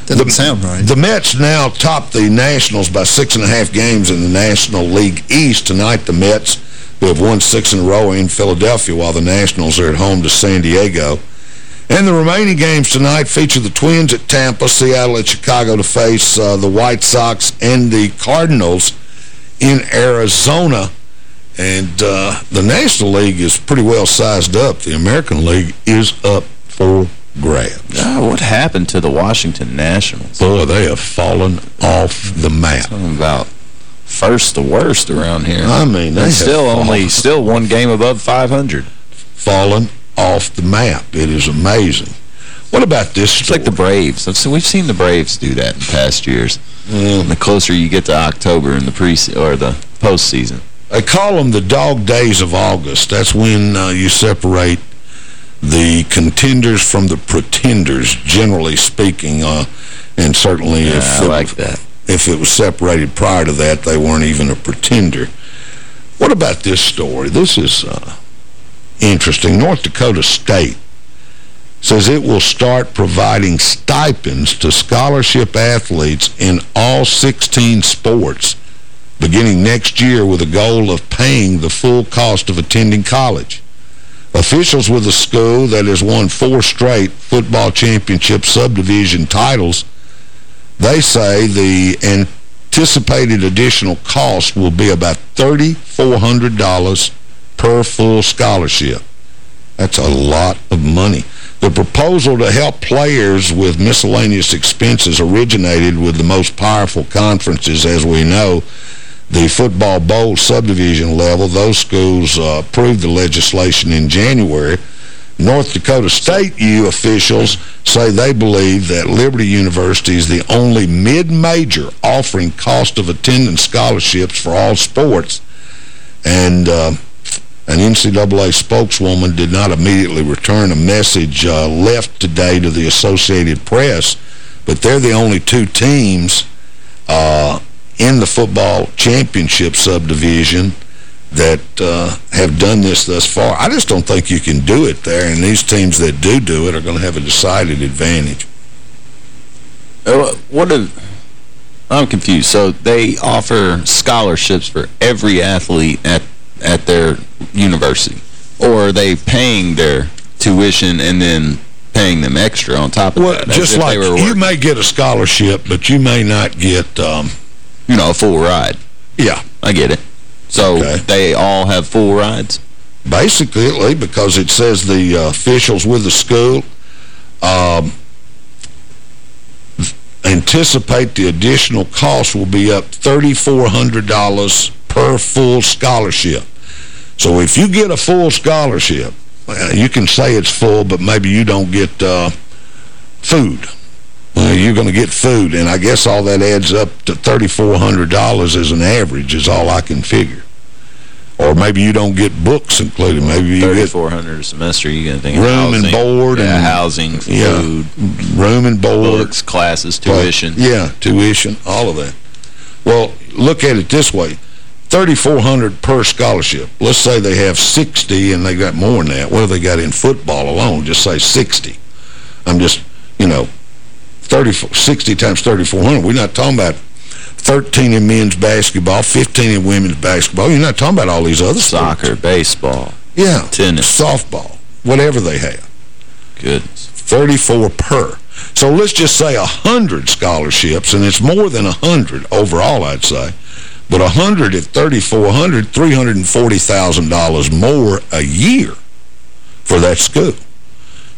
Speaker 6: Doesn't the, sound right.
Speaker 5: The Mets now top the Nationals by six and a half games in the National League East. Tonight, the Mets, who have won six in a row in Philadelphia, while the Nationals are at home to San Diego. And the remaining games tonight feature the Twins at Tampa, Seattle at Chicago to face uh, the White Sox and the Cardinals in Arizona. And uh, the National League is pretty well sized up. The American League is up for grabs.
Speaker 7: Oh, what happened to the Washington Nationals?
Speaker 5: Boy, they have fallen off the map.
Speaker 7: Talking about first to worst around here.
Speaker 5: I mean, they
Speaker 7: still only still one game above 500.
Speaker 5: Fallen off the map. It is amazing. What about this
Speaker 7: It's like the Braves. We've seen the Braves do that in past years.
Speaker 5: Mm.
Speaker 7: The closer you get to October in the pre or the postseason.
Speaker 5: They call them the dog days of August. That's when uh, you separate the contenders from the pretenders, generally speaking. Uh, and certainly
Speaker 7: yeah,
Speaker 5: if,
Speaker 7: I like that.
Speaker 5: if it was separated prior to that, they weren't even a pretender. What about this story? This is uh, interesting. North Dakota State says it will start providing stipends to scholarship athletes in all 16 sports beginning next year with a goal of paying the full cost of attending college. Officials with the school that has won four straight football championship subdivision titles, they say the anticipated additional cost will be about $3,400 per full scholarship. That's a lot of money. The proposal to help players with miscellaneous expenses originated with the most powerful conferences, as we know, the football bowl subdivision level. Those schools uh, approved the legislation in January. North Dakota State U officials say they believe that Liberty University is the only mid-major offering cost of attendance scholarships for all sports. And uh, an NCAA spokeswoman did not immediately return a message uh, left today to the Associated Press, but they're the only two teams uh, in the football championship subdivision that uh, have done this thus far. I just don't think you can do it there, and these teams that do do it are going to have a decided advantage.
Speaker 7: Uh, what I'm confused. So they offer scholarships for every athlete at at their university, or are they paying their tuition and then paying them extra on top of
Speaker 5: well,
Speaker 7: that?
Speaker 5: just like you may get a scholarship, but you may not get... Um,
Speaker 7: you know, a full ride.
Speaker 5: Yeah.
Speaker 7: I get it. So okay. they all have full rides?
Speaker 5: Basically, because it says the uh, officials with the school um, anticipate the additional cost will be up $3,400 per full scholarship. So if you get a full scholarship, you can say it's full, but maybe you don't get uh, food. You're going to get food, and I guess all that adds up to $3,400 as an average is all I can figure. Or maybe you don't get books included. Maybe you get
Speaker 7: 3400 a semester, you're going to think
Speaker 5: room
Speaker 7: housing,
Speaker 5: and board
Speaker 7: yeah,
Speaker 5: and
Speaker 7: housing,
Speaker 5: yeah, room and board,
Speaker 7: books, classes, tuition.
Speaker 5: yeah, tuition, all of that. Well, look at it this way: 3,400 per scholarship. Let's say they have 60 and they got more than that. What have they got in football alone? Just say 60. I'm just, you know, 30, 60 times 3,400. We're not talking about 13 in men's basketball, 15 in women's basketball. You're not talking about all these other
Speaker 7: Soccer,
Speaker 5: sports.
Speaker 7: baseball,
Speaker 5: Yeah.
Speaker 7: tennis.
Speaker 5: Softball, whatever they have.
Speaker 7: Goodness.
Speaker 5: 34 per. So let's just say 100 scholarships, and it's more than 100 overall, I'd say. But 100 at 3,400, $340,000 more a year for that school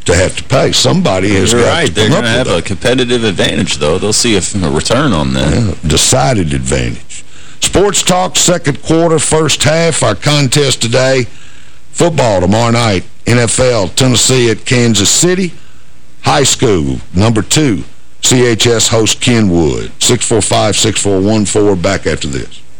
Speaker 5: to have to pay. Somebody has
Speaker 7: You're
Speaker 5: got
Speaker 7: right.
Speaker 5: to
Speaker 7: They're going to have a competitive advantage, though. They'll see a, a return on that.
Speaker 5: Yeah, decided advantage. Sports Talk, second quarter, first half. Our contest today, football tomorrow night, NFL, Tennessee at Kansas City. High school, number two, CHS host Kenwood. 645-6414, back after this.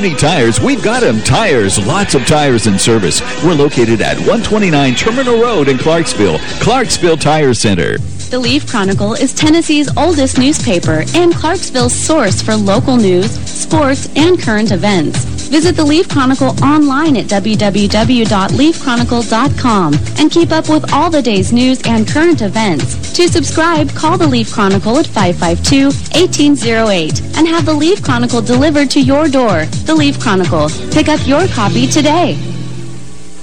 Speaker 4: Need tires, we've got
Speaker 15: them. Tires, lots of tires in service. We're located at 129 Terminal Road in Clarksville. Clarksville Tire Center.
Speaker 16: The Leaf Chronicle is Tennessee's oldest newspaper and Clarksville's source for local news, sports, and current events. Visit the Leaf Chronicle online at www.leafchronicle.com and keep up with all the day's news and current events. To subscribe, call the Leaf Chronicle at 552-1808 and have the Leaf Chronicle delivered to your door. The Leaf Chronicle. Pick up your copy today.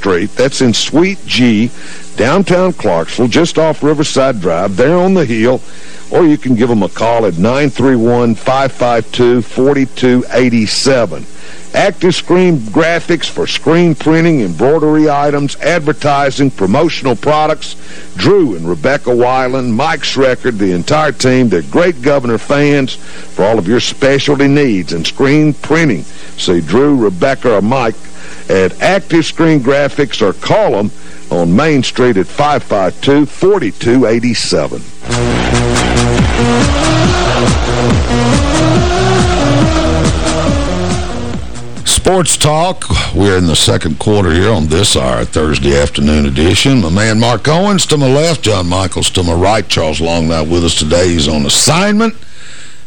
Speaker 9: that's in Suite G, downtown Clarksville, just off Riverside Drive, there on the hill, or you can give them a call at 931-552-4287. Active Screen Graphics for screen printing, embroidery items, advertising, promotional products. Drew and Rebecca Weiland, Mike Schreckard, the entire team, they're great Governor fans for all of your specialty needs and screen printing. See Drew, Rebecca, or Mike at Active Screen Graphics or call them on Main Street at 552-4287.
Speaker 5: Sports Talk. We're in the second quarter here on this our Thursday afternoon edition. My man Mark Owens to my left, John Michaels to my right. Charles Long not with us today. He's on assignment.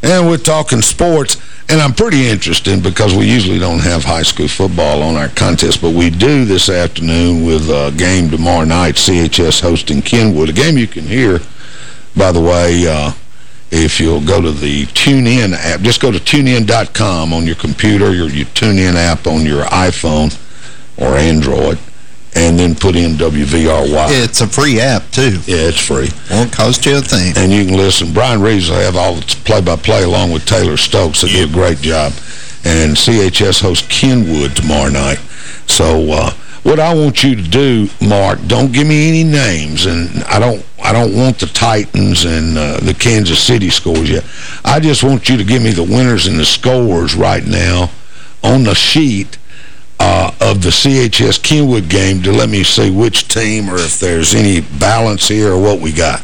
Speaker 5: And we're talking sports. And I'm pretty interested because we usually don't have high school football on our contest, but we do this afternoon with a game tomorrow night, CHS hosting Kenwood. A game you can hear, by the way, uh, if you'll go to the TuneIn app. Just go to tunein.com on your computer, your, your TuneIn app on your iPhone or Android, and then put in WVRY.
Speaker 6: It's a free app, too.
Speaker 5: Yeah, it's free.
Speaker 6: Won't cost you a thing.
Speaker 5: And you can listen. Brian Reeves will have all the play-by-play along with Taylor Stokes. They do a great job. And CHS hosts Kenwood tomorrow night. So uh, what I want you to do, Mark, don't give me any names, and I don't I don't want the Titans and uh, the Kansas City scores yet. I just want you to give me the winners and the scores right now on the sheet uh, of the CHS Kenwood game to let me see which team or if there's any balance here or what we got.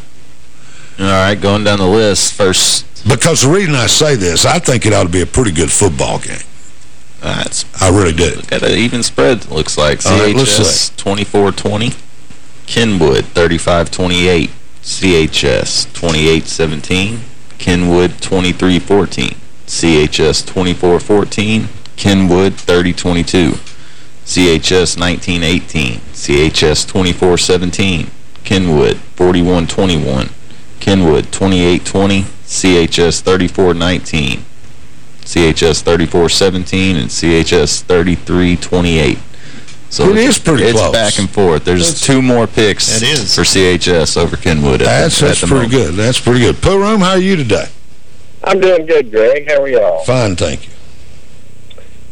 Speaker 7: All right, going down the list. First.
Speaker 5: Because the reason I say this, I think it ought to be a pretty good football game.
Speaker 7: That's,
Speaker 5: I really do.
Speaker 7: Got an even spread, looks like.
Speaker 5: Right,
Speaker 7: CHS 24-20. Kenwood 35-28. CHS 28-17. Kenwood 23-14. CHS 24-14. Kenwood 30-22. CHS 19-18. CHS 24-17. Kenwood 41-21. Kenwood 28-20. CHS 34-19. CHS 34-17 and CHS 33-28. So
Speaker 5: It is pretty
Speaker 7: it's
Speaker 5: close.
Speaker 7: back and forth. There's two more picks
Speaker 6: It is.
Speaker 7: for CHS over Kenwood. At
Speaker 5: That's,
Speaker 7: the,
Speaker 5: that's
Speaker 7: at the
Speaker 5: pretty
Speaker 7: moment.
Speaker 5: good. That's pretty good. Pool Room, how are you today?
Speaker 17: I'm doing good, Greg. How are y'all?
Speaker 5: Fine, thank you.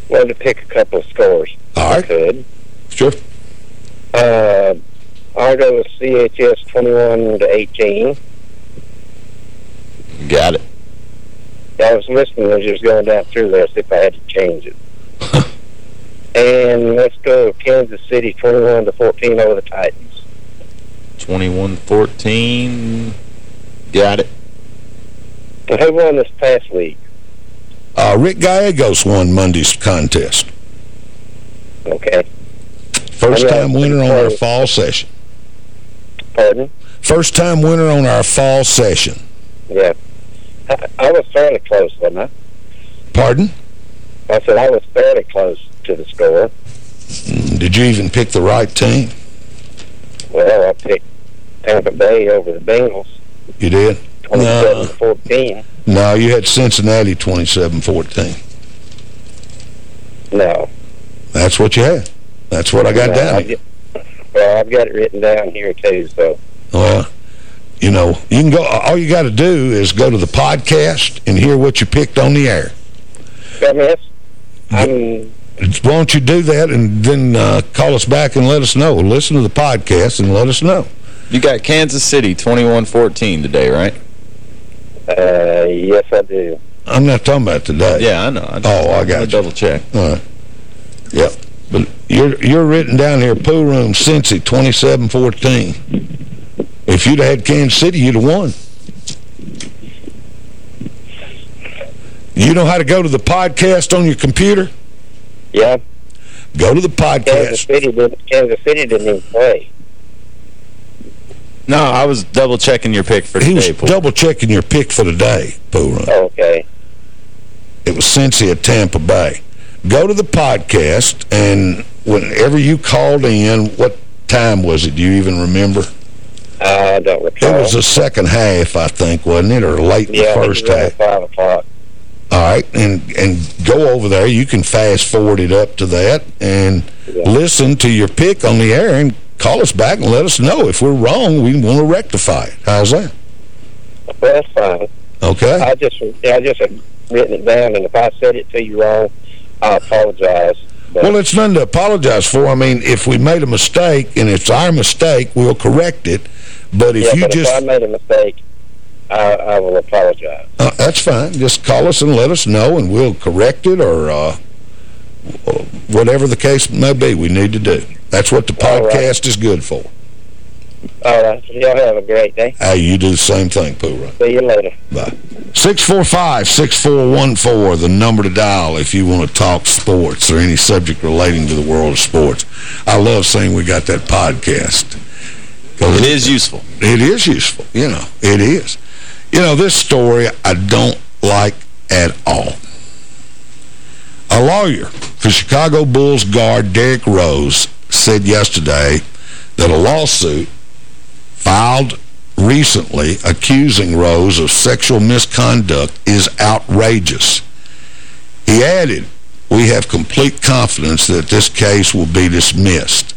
Speaker 17: Wanted to pick a couple of scores.
Speaker 5: All
Speaker 17: if I could.
Speaker 5: Sure.
Speaker 17: Uh, I'll go with CHS 21 to 18.
Speaker 7: Got it.
Speaker 17: I was listening as you was going down through there, see if I had to change it. and let's go Kansas City 21 to 14 over the Titans.
Speaker 7: 21-14. Got it.
Speaker 17: And who won this past week?
Speaker 5: Uh, Rick Gallegos won Monday's contest.
Speaker 17: Okay.
Speaker 5: First time winner on our fall session.
Speaker 17: Pardon?
Speaker 5: First time winner on our fall session.
Speaker 17: Yeah. I, I was fairly close, wasn't I?
Speaker 5: Pardon?
Speaker 17: I said I was fairly close to the score.
Speaker 5: Mm, did you even pick the right team?
Speaker 17: Well, I picked Tampa Bay over the Bengals,
Speaker 5: You did?
Speaker 17: 27 to 14.
Speaker 5: No, you had Cincinnati 27-14.
Speaker 17: No.
Speaker 5: That's what you had. That's what I got
Speaker 17: No,
Speaker 5: down
Speaker 17: I've
Speaker 5: here.
Speaker 17: got- Well, I've got it written down here, too, so.
Speaker 5: Well, you know, you can go. All you got to do is go to the podcast and hear what you picked on the air.
Speaker 17: I mean,
Speaker 5: why don't you do that and then uh, call us back and let us know. Listen to the podcast and let us know.
Speaker 7: You got Kansas City 21-14 today, right?
Speaker 17: uh, yes, I do.
Speaker 5: I'm not talking about today.
Speaker 7: Yeah, I know. I
Speaker 5: Oh, I got you.
Speaker 7: double check.
Speaker 5: All right. Yep. But you're you're written down here, pool room, Cincy, 27-14. If you'd had Kansas City, you'd have won. You know how to go to the podcast on your computer?
Speaker 17: Yeah.
Speaker 5: Go to the podcast.
Speaker 17: Kansas
Speaker 5: podcast.
Speaker 17: City didn't, Kansas City didn't even play.
Speaker 7: No, I was double checking your pick for
Speaker 5: He was
Speaker 7: today, Paul.
Speaker 5: double checking your pick for the day, pool room.
Speaker 17: Okay.
Speaker 5: It was Cincy at Tampa Bay. Go to the podcast, and whenever you called in, what time was it? Do you even remember?
Speaker 17: I don't recall.
Speaker 5: It was the second half, I think, wasn't it, or late in
Speaker 17: yeah,
Speaker 5: the first half?
Speaker 17: 5 o'clock.
Speaker 5: All right, and and go over there. You can fast forward it up to that and listen to your pick on the air and call us back and let us know. If we're wrong, we want to rectify it. How's that?
Speaker 17: Well, that's fine.
Speaker 5: Okay.
Speaker 17: I just, I just had written it down, and if I said it to you wrong, I apologize.
Speaker 5: Well, it's nothing to apologize for. I mean, if we made a mistake and it's our mistake, we'll correct it. But if
Speaker 17: yeah,
Speaker 5: you
Speaker 17: but
Speaker 5: just...
Speaker 17: if I made a mistake, I, I will apologize.
Speaker 5: Uh, that's fine. Just call us and let us know, and we'll correct it or uh, whatever the case may be we need to do. That's what the
Speaker 17: All right.
Speaker 5: podcast is good for.
Speaker 17: All right. Y'all have a great day.
Speaker 5: Hey, you do the same thing, Pooh.
Speaker 17: See you later.
Speaker 5: Bye. 645-6414, the number to dial if you want to talk sports or any subject relating to the world of sports. I love saying we got that podcast. 'Cause
Speaker 7: It is useful.
Speaker 5: It is useful. You know, it is. You know, this story I don't like at all. A lawyer for Chicago Bulls guard Derrick Rose said yesterday that a lawsuit filed recently accusing Rose of sexual misconduct is outrageous. He added, we have complete confidence that this case will be dismissed.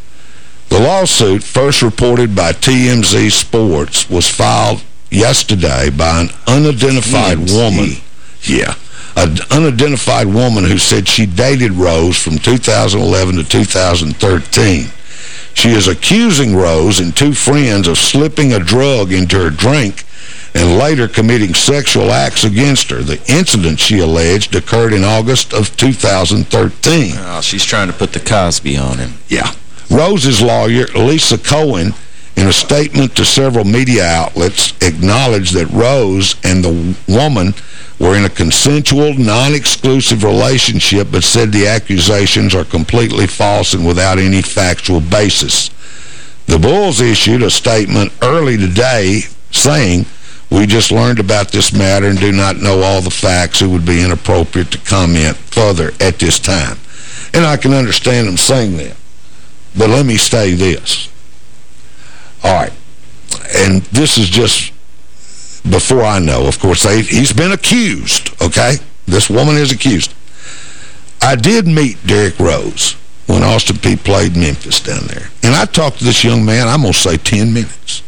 Speaker 5: The lawsuit, first reported by TMZ Sports, was filed yesterday by an unidentified woman. Yeah. An unidentified woman who said she dated Rose from 2011 to 2013. She is accusing Rose and two friends of slipping a drug into her drink and later committing sexual acts against her. The incident, she alleged, occurred in August of 2013.
Speaker 7: Oh, ah, she's trying to put the Cosby on him.
Speaker 5: Yeah. Rose's lawyer, Lisa Cohen, in a statement to several media outlets, acknowledged that Rose and the woman were in a consensual, non-exclusive relationship, but said the accusations are completely false and without any factual basis. The Bulls issued a statement early today saying, we just learned about this matter and do not know all the facts. It would be inappropriate to comment further at this time. And I can understand them saying that. But let me say this. All right. And this is just before I know. Of course, they, he's been accused, okay? This woman is accused. I did meet Derrick Rose when Austin Peay played Memphis down there. And I talked to this young man, I'm going to say 10 minutes.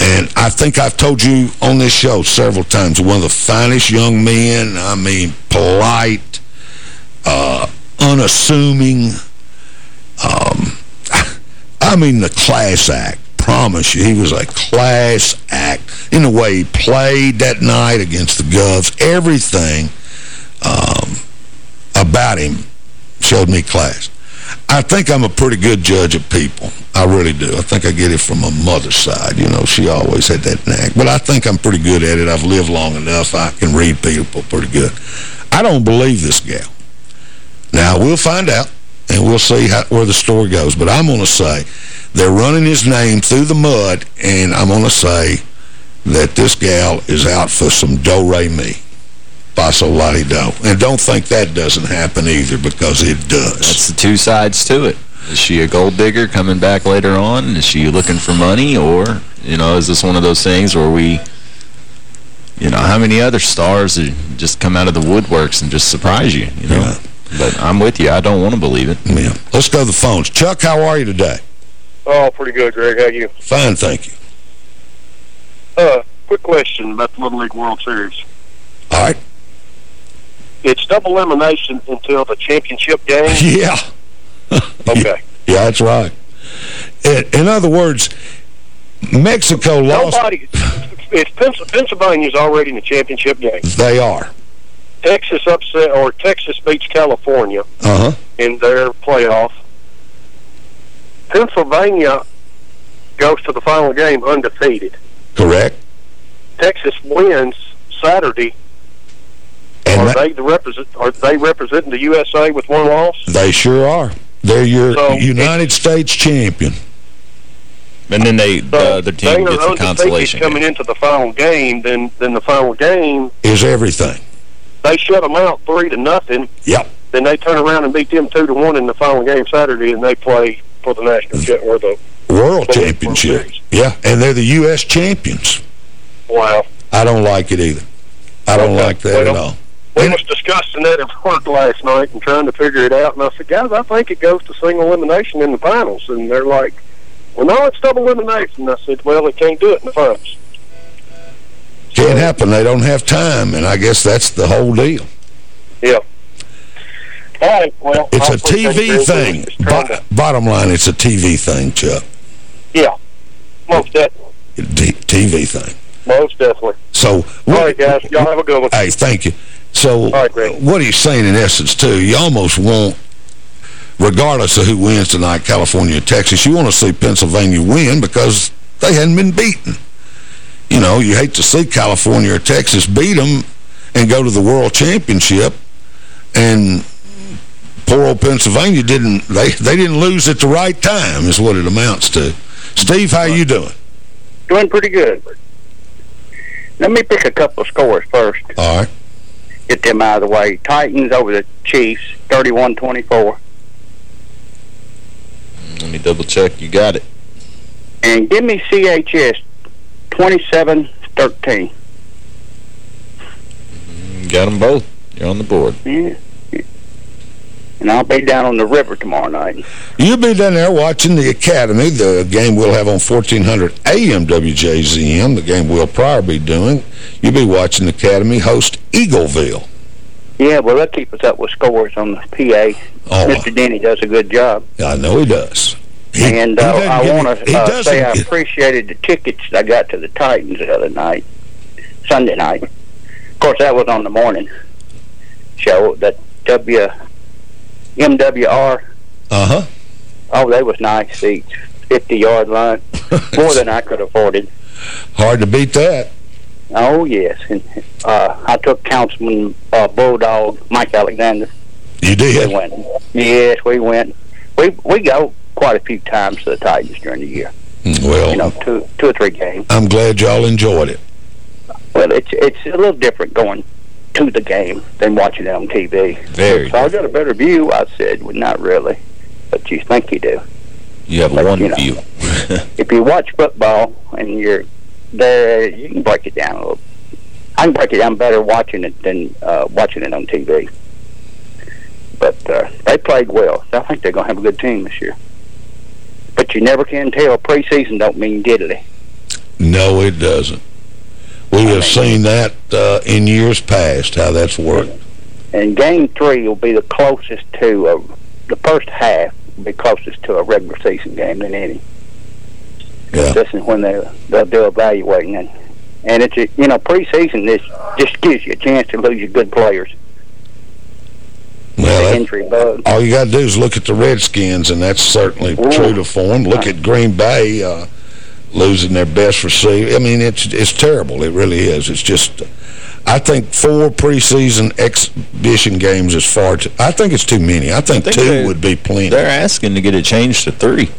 Speaker 5: And I think I've told you on this show several times, one of the finest young men, I mean, polite, uh, unassuming, um, I mean, the class act. Promise you, he was a class act in the way he played that night against the Govs. Everything um, about him showed me class. I think I'm a pretty good judge of people. I really do. I think I get it from my mother's side. You know, she always had that knack. But I think I'm pretty good at it. I've lived long enough. I can read people pretty good. I don't believe this gal. Now, we'll find out, and we'll see how, where the story goes. But I'm going to say they're running his name through the mud, and I'm going to say that this gal is out for some. Basso Lottie Do. And don't think that doesn't happen either, because it does.
Speaker 7: That's the two sides to it. Is she a gold digger coming back later on? Is she looking for money? Or, you know, is this one of those things where we, you know, how many other stars just come out of the woodworks and just surprise you, you know? Yeah. But I'm with you. I don't want to believe it.
Speaker 5: Yeah. Let's go to the phones. Chuck, how are you today?
Speaker 18: Oh, pretty good, Greg. How you?
Speaker 5: Fine, thank you.
Speaker 18: Uh, quick question about the Little League World Series.
Speaker 5: All right.
Speaker 18: It's double elimination until the championship game?
Speaker 5: Yeah.
Speaker 18: okay.
Speaker 5: Yeah, that's right. In, in other words, Mexico lost...
Speaker 18: Nobody... It's Pennsylvania's already in the championship game.
Speaker 5: They are.
Speaker 18: Texas upset, or Texas beats California
Speaker 5: uh -huh.
Speaker 18: in their playoff. Pennsylvania goes to the final game undefeated.
Speaker 5: Correct.
Speaker 18: Texas wins Saturday.
Speaker 5: And
Speaker 18: are they the represent? Are they representing the USA with one loss?
Speaker 5: They sure are. They're your so United States champion.
Speaker 7: And then they so uh, the team gets a consolation
Speaker 18: coming
Speaker 7: game.
Speaker 18: into the final game. Then then the final game
Speaker 5: is everything.
Speaker 18: They shut them out three to nothing.
Speaker 5: Yep.
Speaker 18: Then they turn around and beat them two to one in the final game Saturday, and they play for the national or the
Speaker 5: world championship. World yeah, and they're the U.S. champions.
Speaker 18: Wow.
Speaker 5: I don't like it either. I don't okay. like that well, at all.
Speaker 18: We and was discussing that at work last night and trying to figure it out, and I said, guys, I think it goes to single elimination in the finals. And they're like, well, no, it's double elimination. And I said, well, they can't do it in the finals.
Speaker 5: Can't happen. They don't have time, and I guess that's the whole deal.
Speaker 18: Yeah. All right, well,
Speaker 5: it's a TV thing. Bo bottom line, it's a TV thing, Chuck.
Speaker 18: Yeah, most definitely.
Speaker 5: TV thing.
Speaker 18: Most definitely.
Speaker 5: So,
Speaker 18: what, all right, guys, y'all have a good one.
Speaker 5: Hey, thank you. So, right, what he's saying in essence, too, you almost want, regardless of who wins tonight, California or Texas, you want to see Pennsylvania win because they hadn't been beaten. You know, you hate to see California or Texas beat them and go to the World Championship and poor old Pennsylvania didn't they they didn't lose at the right time is what it amounts to. Steve, how you doing?
Speaker 19: Doing pretty good. Let me pick a couple of scores first.
Speaker 5: All right.
Speaker 19: Get them out of the way. Titans over the Chiefs, 31-24.
Speaker 7: Let me double check. You got it.
Speaker 19: And give me CHS, 27-13. Mm-hmm.
Speaker 7: Got them both. You're on the board.
Speaker 19: Yeah and I'll be down on the river tomorrow night.
Speaker 5: You'll be down there watching the Academy, the game we'll have on 1400 AM WJZM, the game we'll probably be doing. You'll be watching the Academy host Eagleville.
Speaker 19: Yeah, well, they'll keep us up with scores on the PA. Oh, Mr. Denny does a good job.
Speaker 5: I know he does. He,
Speaker 19: and uh, I want to uh, say I appreciated the tickets I got to the Titans the other night, Sunday night. Of course, that was on the morning show. That W MWR.
Speaker 5: Uh-huh.
Speaker 19: Oh, they was nice seats. 50-yard line. More than I could afford it.
Speaker 5: Hard to beat that.
Speaker 19: Oh, yes. And, uh, I took Councilman uh, Bulldog, Mike Alexander.
Speaker 5: You did?
Speaker 19: We went. Yes, we went. We we go quite a few times to the Titans during the year.
Speaker 5: Well,
Speaker 19: you know, two two or three games.
Speaker 5: I'm glad y'all enjoyed it.
Speaker 19: Well, it's it's a little different going to the game than watching it on TV.
Speaker 7: Very.
Speaker 19: So I got a better view. I said, well, not really, but you think you do.
Speaker 7: You have
Speaker 19: But,
Speaker 7: one
Speaker 19: you know,
Speaker 7: view.
Speaker 19: If you watch football and you're there, you can break it down a little. I can break it down better watching it than uh, watching it on TV. But uh, they played well. So I think they're going to have a good team this year. But you never can tell. Preseason don't mean diddly.
Speaker 5: No, it doesn't. We have seen that uh, in years past, how that's worked.
Speaker 19: And game three will be the closest to a, the first half will be closest to a regular season game than any.
Speaker 5: Yeah.
Speaker 19: This is when they they'll do evaluating and and it's a, you know preseason this just gives you a chance to lose your good players.
Speaker 5: Well,
Speaker 19: the injury bug.
Speaker 5: all you got to do is look at the Redskins, and that's certainly
Speaker 19: Ooh.
Speaker 5: true to form. Look at Green Bay uh, losing their best receiver. I mean, it's it's terrible. It really is. It's just, I think four preseason exhibition games is far too, I think it's too many. I think,
Speaker 7: think
Speaker 5: two would be plenty.
Speaker 7: They're asking to get it changed to three.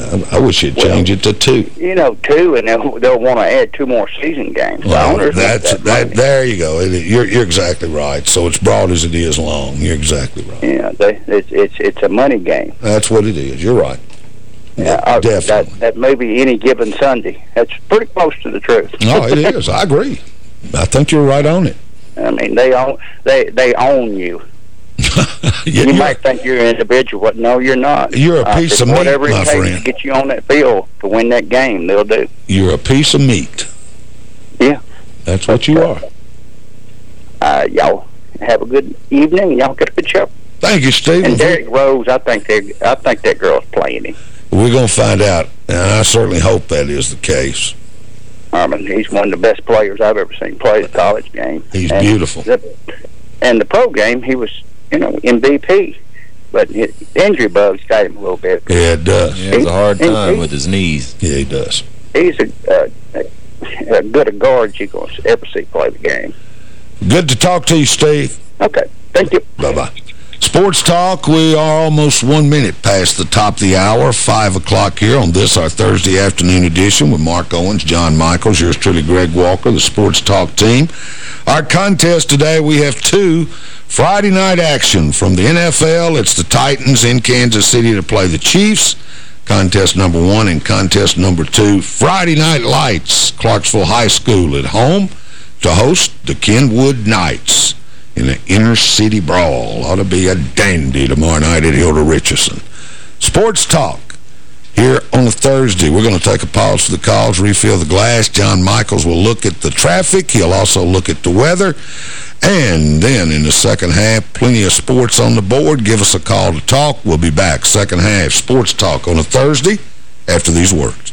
Speaker 5: I, I wish you'd change it to two.
Speaker 19: You know, two, and they'll, they'll want to add two more season games.
Speaker 5: Well,
Speaker 19: want
Speaker 5: that's
Speaker 19: that
Speaker 5: that. There you go. You're you're exactly right. So it's broad as it is long. You're exactly right.
Speaker 19: Yeah, they, it's it's it's a money game.
Speaker 5: That's what it is. You're right.
Speaker 19: Yeah, uh,
Speaker 5: definitely.
Speaker 19: That that may be any given Sunday. That's pretty close to the truth.
Speaker 5: No, it is. I agree. I think you're right on it.
Speaker 19: I mean, they own they they own you. You
Speaker 5: you're-
Speaker 19: might think you're an individual, but no, you're not.
Speaker 5: You're a
Speaker 19: Uh,
Speaker 5: piece
Speaker 19: it's
Speaker 5: of meat,
Speaker 19: whatever
Speaker 5: my
Speaker 19: it takes
Speaker 5: friend.
Speaker 19: to get you on that field to win that game, they'll do.
Speaker 5: You're a piece of meat.
Speaker 19: Yeah.
Speaker 5: That's what you are.
Speaker 19: Uh, y'all have a good evening. Y'all get a good show.
Speaker 5: Thank you, Steve.
Speaker 19: And Derrick Rose, I think I think that girl's playing him.
Speaker 5: We're going to find out, and I certainly hope that is the case.
Speaker 19: I mean, he's one of the best players I've ever seen play the college game.
Speaker 5: He's
Speaker 19: And
Speaker 5: beautiful.
Speaker 19: The, and the pro game, he was, you know, MVP. But his injury bugs got him a little bit.
Speaker 5: Yeah, it does.
Speaker 7: He has a hard time
Speaker 19: he-
Speaker 7: with his knees.
Speaker 5: Yeah, he does.
Speaker 19: He's a, uh, a, a good a guard you're going to ever see play the game.
Speaker 5: Good to talk to you, Steve.
Speaker 19: Okay. Thank you.
Speaker 5: Bye-bye. Sports Talk, we are almost one minute past the top of the hour, 5 o'clock here on this, our Thursday afternoon edition with Mark Owens, John Michaels, yours truly, Greg Walker, the Sports Talk team. Our contest today, we have two Friday night action from the NFL. It's the Titans in Kansas City to play the Chiefs. Contest number one and contest number two, Friday Night Lights, Clarksville High School at home to host the Kenwood Knights in an inner city brawl. Ought to be a dandy tomorrow night at Hilda Richardson. Sports Talk here on a Thursday. We're going to take a pause for the calls, refill the glass. John Michaels will look at the traffic. He'll also look at the weather. And then in the second half, plenty of sports on the board. Give us a call to talk. We'll be back. Second half, Sports Talk on a Thursday after these words.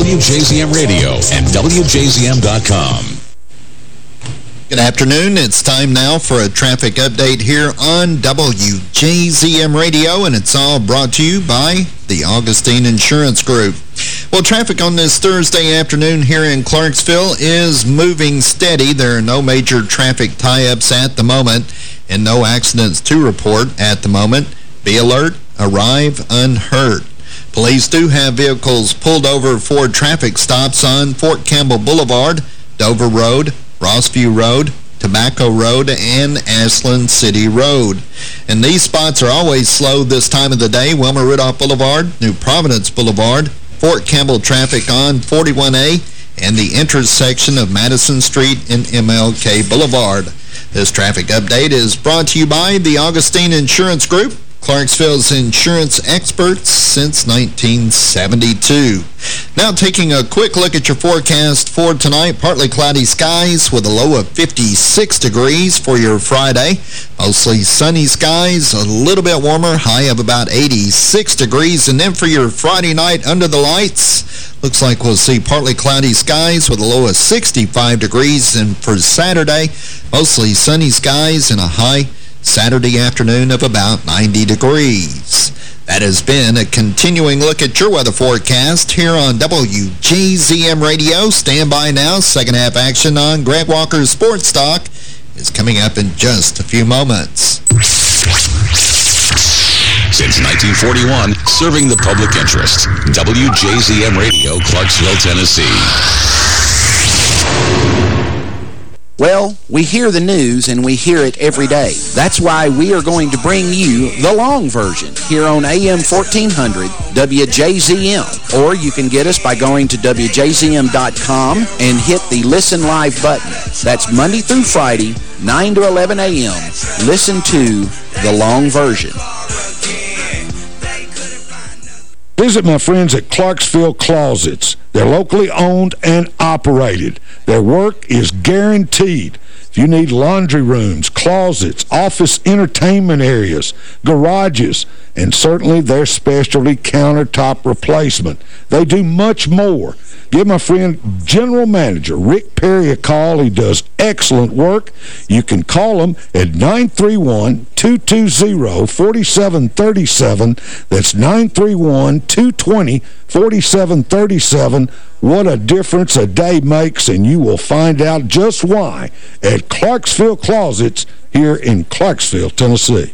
Speaker 20: Radio and WJZM.com.
Speaker 6: Good afternoon. It's time now for a traffic update here on WJZM Radio, and it's all brought to you by the Augustine Insurance Group. Well, traffic on this Thursday afternoon here in Clarksville is moving steady. There are no major traffic tie-ups at the moment and no accidents to report at the moment. Be alert, arrive unhurt. Police do have vehicles pulled over for traffic stops on Fort Campbell Boulevard, Dover Road, Rossview Road, Tobacco Road, and Ashland City Road. And these spots are always slow this time of the day. Wilma Rudolph Boulevard, New Providence Boulevard, Fort Campbell traffic on 41A, and the intersection of Madison Street and MLK Boulevard. This traffic update is brought to you by the Augustine Insurance Group, Clarksville's insurance experts since 1972. Now taking a quick look at your forecast for tonight. Partly cloudy skies with a low of 56 degrees for your Friday. Mostly sunny skies, a little bit warmer, high of about 86 degrees. And then for your Friday night under the lights, looks like we'll see partly cloudy skies with a low of 65 degrees. And for Saturday, mostly sunny skies and a high Saturday afternoon of about 90 degrees. That has been a continuing look at your weather forecast here on WJZM Radio. Stand by now. Second half action on Greg Walker's Sports Talk is coming up in just a few moments.
Speaker 20: Since 1941, serving the public interest. WJZM Radio, Clarksville, Tennessee.
Speaker 21: Well, we hear the news and we hear it every day. That's why we are going to bring you the long version here on AM 1400 WJZM. Or you can get us by going to WJZM.com and hit the Listen Live button. That's Monday through Friday, 9 to 11 a.m. Listen to the long version.
Speaker 9: Visit my friends at Clarksville Closets. They're locally owned and operated. Their work is guaranteed. If you need laundry rooms, closets, office entertainment areas, garages, and certainly their specialty countertop replacement, they do much more. Give my friend General Manager Rick Perry a call. He does excellent work. You can call him at 931-220-4737. That's 931-220-4737. What a difference a day makes, and you will find out just why at Clarksville Closets here in Clarksville, Tennessee.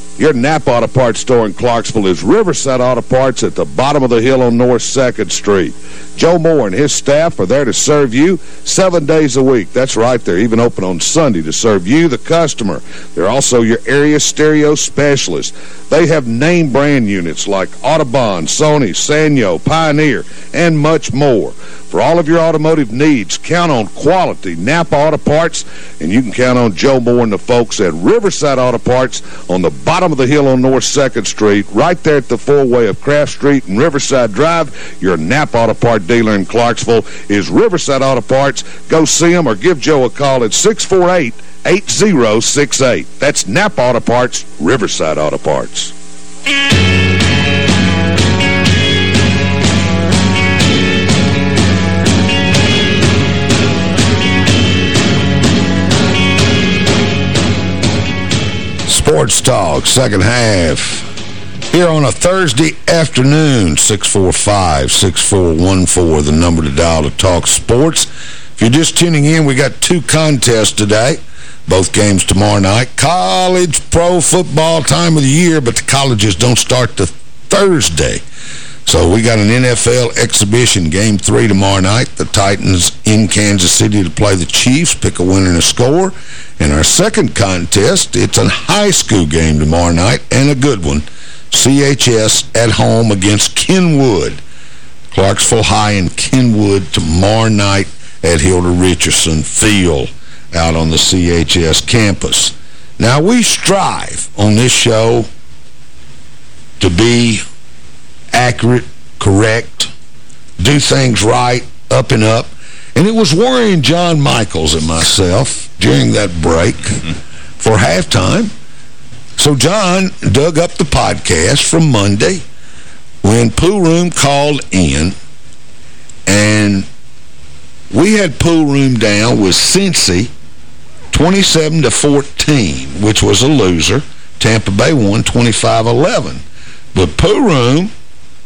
Speaker 8: Your Napa Auto Parts store in Clarksville is Riverside Auto Parts at the bottom of the hill on North 2nd Street. Joe Moore and his staff are there to serve you seven days a week. That's right, they're even open on Sunday to serve you, the customer. They're also your area stereo specialist. They have name brand units like Audubon, Sony, Sanyo, Pioneer, and much more. For all of your automotive needs, count on quality Napa Auto Parts, and you can count on Joe Moore and the folks at Riverside Auto Parts on the bottom of the hill on North 2nd Street, right there at the four-way of Kraft Street and Riverside Drive. Your Napa Auto Part dealer in Clarksville is Riverside Auto Parts. Go see them or give Joe a call at 648 8068. That's Napa Auto Parts, Riverside Auto Parts.
Speaker 5: Sports Talk, second half. Here on a Thursday afternoon, 645-6414, the number to dial to talk sports. If you're just tuning in, we got two contests today. Both games tomorrow night. College pro football time of the year, but the colleges don't start till Thursday. So we got an NFL exhibition game three tomorrow night. The Titans in Kansas City to play the Chiefs, pick a winner and a score. And our second contest, it's a high school game tomorrow night and a good one. CHS at home against Kenwood. Clarksville High and Kenwood tomorrow night at Hilda Richardson Field out on the CHS campus. Now, we strive on this show to be accurate, correct, do things right, up and up. And it was worrying John Michaels and myself during that break for halftime. So John dug up the podcast from Monday when Pool Room called in and we had Pool Room down with Cincy 27 to 14, which was a loser. Tampa Bay won 25-11. But Pool Room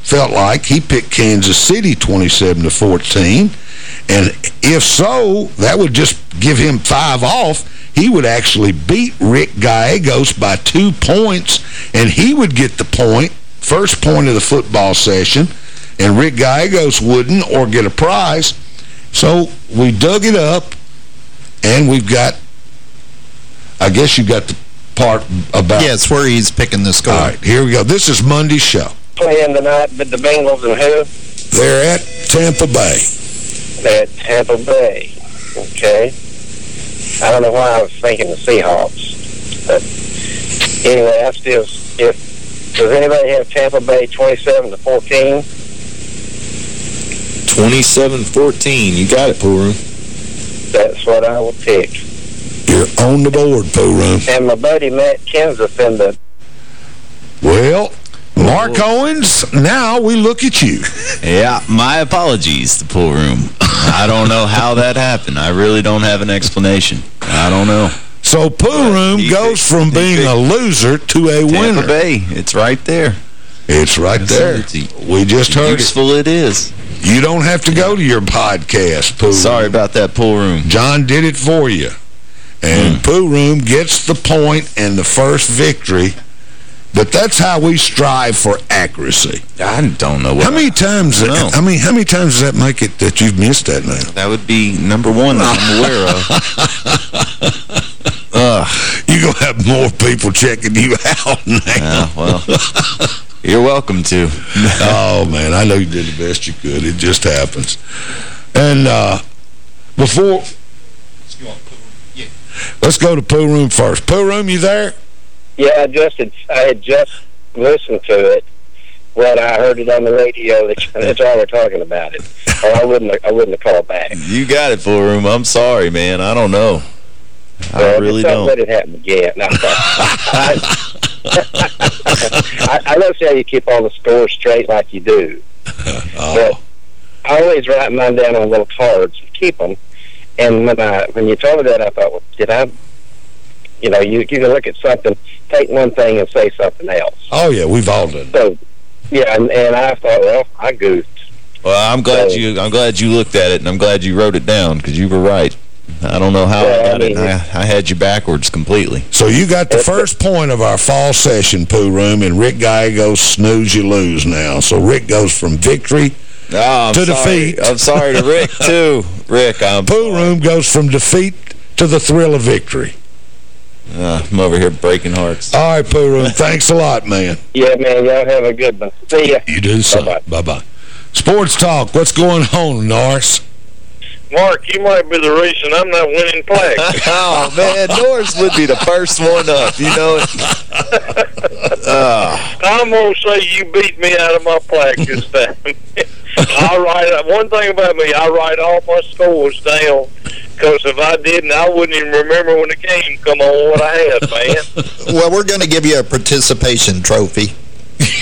Speaker 5: felt like he picked Kansas City 27 to 14. And if so, that would just give him five off. He would actually beat Rick Gallegos by two points, and he would get the point, first point of the football session, and Rick Gallegos wouldn't or get a prize. So we dug it up, and we've got, I guess you got the part about...
Speaker 6: Yeah, it's where he's picking the score.
Speaker 5: All right, here we go. This is Monday's show.
Speaker 17: Playing tonight, but the Bengals and who?
Speaker 5: They're at Tampa Bay.
Speaker 17: They're at Tampa Bay. Okay. I don't know why I was thinking the Seahawks. But anyway, I still, if, does anybody have Tampa Bay 27 to 14?
Speaker 7: 27-14. You got it, Pool Room.
Speaker 17: That's what I will pick.
Speaker 5: You're on the board, Pool Room.
Speaker 17: And my buddy Matt Kenseth in the...
Speaker 5: Well, Mark Owens, now we look at you.
Speaker 7: Yeah, my apologies, the pool room. I don't know how that happened. I really don't have an explanation. I don't know.
Speaker 5: So Pool Room goes from being a loser to a
Speaker 7: Tampa
Speaker 5: winner.
Speaker 7: Bay, it's right there.
Speaker 5: It's right there. We just heard
Speaker 7: Useful it is.
Speaker 5: You don't have to go to your podcast, Pooh
Speaker 7: Sorry about that pool room.
Speaker 5: John did it for you. And hmm. Pool Room gets the point and the first victory. But that's how we strive for accuracy.
Speaker 7: I don't know what
Speaker 5: How many times?
Speaker 7: I know.
Speaker 5: I mean, how many times does that make it that you've missed that now?
Speaker 7: That would be number one that I'm aware of. Ugh.
Speaker 5: You're going to have more people checking you out now.
Speaker 7: Yeah, well, you're welcome to.
Speaker 5: oh, man, I know you did the best you could. It just happens. And uh, before... Let's go to Pool Room first. Pool Room, you there?
Speaker 17: Yeah, I just had, I had just listened to it when I heard it on the radio. That's, that's why we're talking about it. Or I wouldn't I wouldn't have called back.
Speaker 7: You got it, pool room. I'm sorry, man. I don't know. I
Speaker 17: Well,
Speaker 7: really don't.
Speaker 17: let it happen again. No, I, I, I don't see how you keep all the scores straight like you do. But I always write mine down on little cards and keep them. And when I when you told me that, I thought, well, did I? You know, you you can look at something, take one thing, and say something else.
Speaker 5: Oh, yeah, we've all done
Speaker 17: So, yeah, and, and I thought, well, I goofed.
Speaker 7: Well, I'm glad
Speaker 17: So-
Speaker 7: you I'm glad you looked at it, and I'm glad you wrote it down, because you were right. I don't know how
Speaker 17: Well,
Speaker 7: I
Speaker 17: I
Speaker 7: got it. I, I had you backwards completely.
Speaker 5: So you got the first point of our fall session, Pool Room, and Rick Guy goes snooze, you lose now. So Rick goes from victory
Speaker 7: Oh,
Speaker 5: to
Speaker 7: sorry.
Speaker 5: defeat.
Speaker 7: I'm sorry to Rick, too. Rick, I'm,
Speaker 5: Pool Room goes from defeat to the thrill of victory.
Speaker 7: Uh, I'm over here breaking hearts.
Speaker 5: All right, Pool Room, thanks a lot, man.
Speaker 17: Yeah, man, y'all have a good one. See ya.
Speaker 5: You do so. Bye-bye. Sports Talk, what's going on, Norris?
Speaker 22: Mark, you might be the reason I'm not winning plaque.
Speaker 7: oh, man, Norris would be the first one up, you know it? Ah.
Speaker 22: I'm going to say you beat me out of my plaque this time. I write one thing about me. I write all my scores down because if I didn't, I wouldn't even remember when the game come on what I had, man.
Speaker 6: Well, we're going to give you a participation trophy.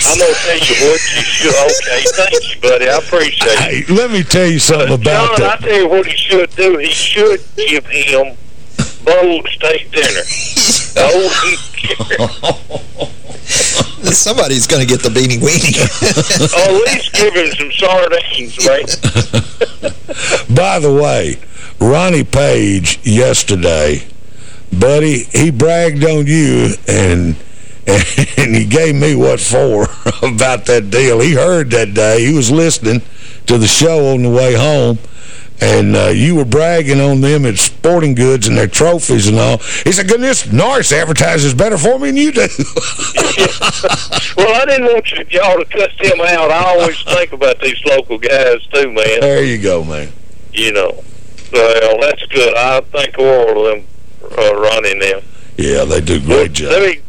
Speaker 22: I'm going to tell you what you should. Okay, thank you, buddy. I appreciate it.
Speaker 5: Let me tell you something about
Speaker 22: John, I
Speaker 5: that.
Speaker 22: tell you what he should do. He should give him bold steak dinner. Bold
Speaker 6: Somebody's going to get the beanie weenie.
Speaker 22: or at least give him some sardines, man.
Speaker 5: By the way, Ronnie Page yesterday, buddy, he bragged on you and and he gave me what for about that deal. He heard that day. He was listening to the show on the way home. And uh, you were bragging on them at sporting goods and their trophies and all. He said, goodness, Norris advertises better for me than you do.
Speaker 22: Well, I didn't want y'all to cuss him out. I always think about these local guys, too, man.
Speaker 5: there you go, man.
Speaker 22: You know. Well, that's good. I think all of them uh, running them.
Speaker 5: Yeah, they do great job.
Speaker 22: Let me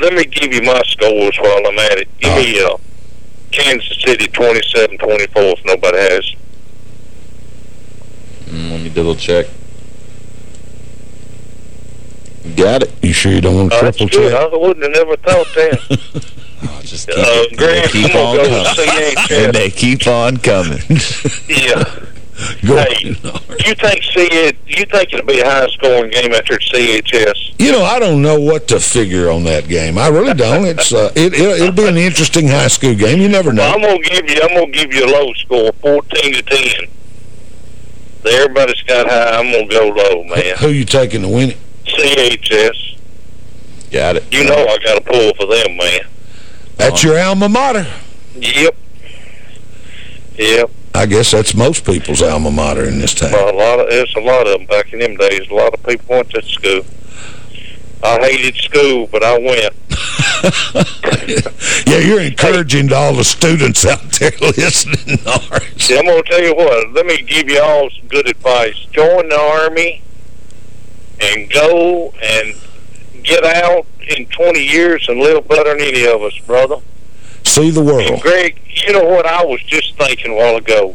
Speaker 22: let me give you my scores while I'm at it. Give me uh, Kansas City 27-24 if nobody has.
Speaker 7: Mm, let me double check. Got it.
Speaker 5: You sure you don't want to
Speaker 22: Oh,
Speaker 5: triple check?
Speaker 22: I wouldn't have never thought that.
Speaker 7: Oh, just keep,
Speaker 22: Uh,
Speaker 7: it,
Speaker 22: Grant,
Speaker 7: they keep on
Speaker 22: gonna go with
Speaker 7: coming. And they keep on coming.
Speaker 22: Yeah.
Speaker 5: Go
Speaker 22: Hey, you think see it? You think it'll be a high scoring game after CHS?
Speaker 5: You know, I don't know what to figure on that game. I really don't. It's uh, it, it'll, it'll be an interesting high school game. You never know.
Speaker 22: I'm gonna give you. I'm gonna give you a low score, fourteen to ten. Everybody's got high. I'm gonna go low, man.
Speaker 5: Who you taking to win it?
Speaker 22: CHS.
Speaker 7: Got it.
Speaker 22: You know I got a pull for them, man.
Speaker 5: That's your alma mater.
Speaker 22: Yep. Yep.
Speaker 5: I guess that's most people's alma mater in this town.
Speaker 22: Well, a lot of there's a lot of them back in them days. A lot of people went to school. I hated school, but I went.
Speaker 5: yeah, you're encouraging to all the students out there listening, Norris.
Speaker 22: See, I'm gonna tell you what. Let me give you all some good advice. Join the army and go and get out in 20 years and live better than any of us, brother.
Speaker 5: See the world.
Speaker 22: And Greg, you know what I was just thinking a while ago?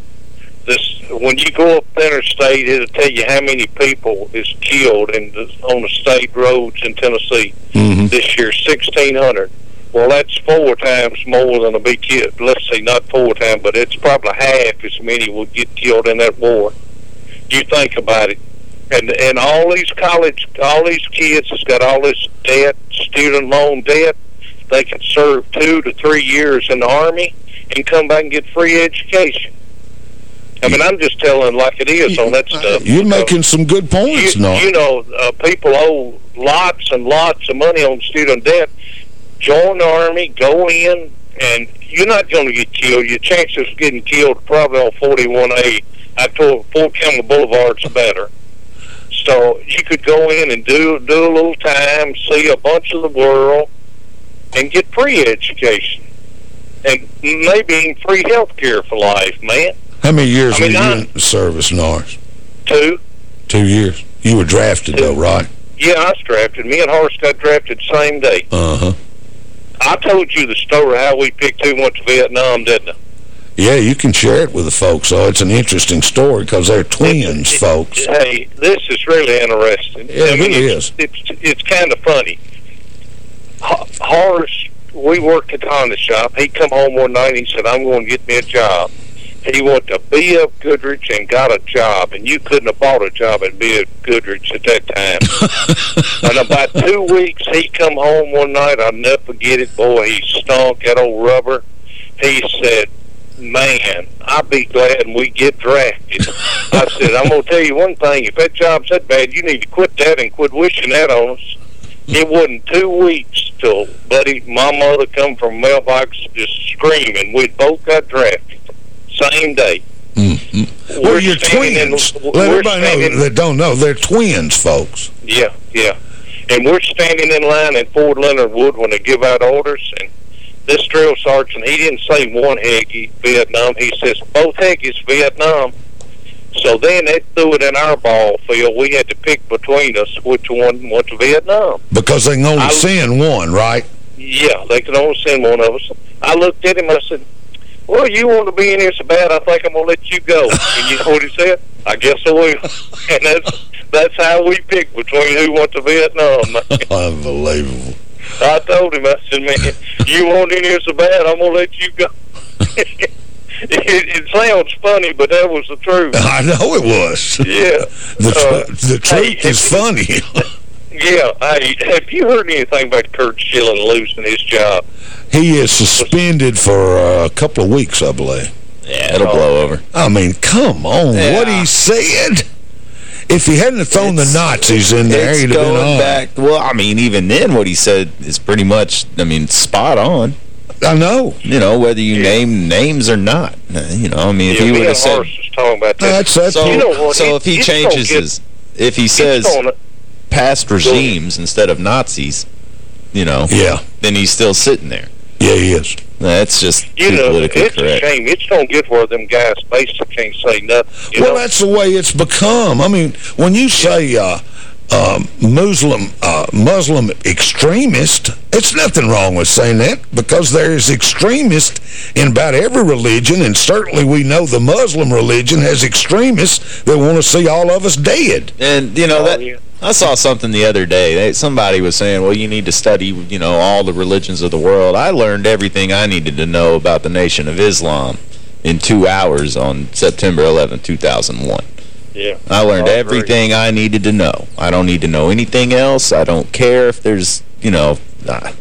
Speaker 22: this when you go up the interstate, it'll tell you how many people is killed in the, on the state roads in Tennessee
Speaker 5: Mhm.
Speaker 22: this year. Sixteen hundred. Well, that's four times more than a big kid. Let's say not four times, but it's probably half as many will get killed in that war. You think about it, and and all these college, all these kids has got all this debt, student loan debt. They can serve two to three years in the army and come back and get free education. I mean, I'm just telling like it is on that stuff.
Speaker 5: You're making some good points,
Speaker 22: You,
Speaker 5: no?
Speaker 22: you know, uh, people owe lots and lots of money on student debt. Join the army, go in, and you're not going to get killed. Your chances of getting killed are probably on 41A. I told Fort Campbell Boulevard's better. So you could go in and do do a little time, see a bunch of the world, and get free education, and maybe free health care for life, man.
Speaker 5: How many years
Speaker 22: I mean,
Speaker 5: were you
Speaker 22: I-
Speaker 5: in service, Norris?
Speaker 22: Two.
Speaker 5: Two years. You were drafted, though, right?
Speaker 22: Yeah, I was drafted. Me and Horace got drafted same day.
Speaker 5: Uh-huh.
Speaker 22: I told you the story how we picked who went to Vietnam, didn't I?
Speaker 5: Yeah, you can share it with the folks, so it's an interesting story because they're twins, folks.
Speaker 22: Hey, this is really interesting.
Speaker 5: Yeah, it really
Speaker 22: it's, It's, it's kind of funny. Ho- Horace, we worked at Honda shop. He come home one night and he said, I'm going to get me a job. He went to B.F. Goodrich and got a job, and you couldn't have bought a job at B.F. Goodrich at that time. and about two weeks, he come home one night. I'll never forget it. Boy, he stunk that old rubber. He said, man, I'd be glad we get drafted. I said, I'm going to tell you one thing. If that job's that bad, you need to quit that and quit wishing that on us. It wasn't two weeks till buddy, my mother come from mailbox just screaming. We both got drafted. Same day. Mm-hmm.
Speaker 5: Well,
Speaker 22: We're
Speaker 5: you're
Speaker 22: standing in-
Speaker 5: twins. Let everybody know that don't know. They're twins, folks.
Speaker 22: Yeah, yeah. And we're standing in line at Fort Leonard Wood when they give out orders, and this drill sergeant, he didn't say one Heggie, Vietnam. He says both Heggies, Vietnam. So then they threw it in our ball field. We had to pick between us which one went to Vietnam.
Speaker 5: Because they can only
Speaker 22: I-
Speaker 5: send one, right?
Speaker 22: Yeah, they can only send one of us. I looked at him, I said, well, you want to be in here so bad, I think I'm going to let you go. and you know what he said? I guess I will. and that's, that's how we picked between who went to Vietnam.
Speaker 5: Unbelievable.
Speaker 22: I told him, I said, man, you want in here so bad, I'm going to let you go. it, it sounds funny, but that was the truth.
Speaker 5: I know it was.
Speaker 22: Yeah.
Speaker 5: The, tr
Speaker 22: Uh,
Speaker 5: the truth is funny.
Speaker 22: Yeah. Hey, have you heard anything about Curt Schilling losing his job?
Speaker 5: he is suspended for uh, a couple of weeks, I believe.
Speaker 7: Yeah, it'll blow over.
Speaker 5: I mean, come on.
Speaker 7: Yeah.
Speaker 5: What he said. If he hadn't have thrown the Nazis in there, he'd have been
Speaker 7: going
Speaker 5: on.
Speaker 7: back. Well, I mean, even then, what he said is pretty much, I mean, spot on.
Speaker 5: I know.
Speaker 7: You know, whether you name names or not. Uh, You know, I mean, if
Speaker 22: yeah,
Speaker 7: he would have said...
Speaker 22: Talking about that.
Speaker 5: That's, that's
Speaker 7: So,
Speaker 22: You know what,
Speaker 7: so
Speaker 22: it-
Speaker 7: if he changes
Speaker 22: get-
Speaker 7: his... If he says past regimes instead of Nazis, you know,
Speaker 5: Yeah.
Speaker 7: then he's still sitting there.
Speaker 5: Yeah, he is.
Speaker 7: That's just
Speaker 22: You know,
Speaker 7: politically
Speaker 22: it's
Speaker 7: correct.
Speaker 22: a shame. It's going to get where them guys basically can't say nothing.
Speaker 5: Well,
Speaker 22: know?
Speaker 5: that's the way it's become. I mean, when you say uh, um, Muslim uh, Muslim extremist, it's nothing wrong with saying that because there is extremists in about every religion, and certainly we know the Muslim religion has extremists that want to see all of us dead.
Speaker 7: And, you know,
Speaker 22: Oh,
Speaker 7: that. I saw something the other day. Somebody was saying, well, you need to study, you know, all the religions of the world. I learned everything I needed to know about the Nation of Islam in two hours on September 11, 2001.
Speaker 22: Yeah.
Speaker 7: I learned everything I needed to know. I don't need to know anything else. I don't care if there's, you know, uh,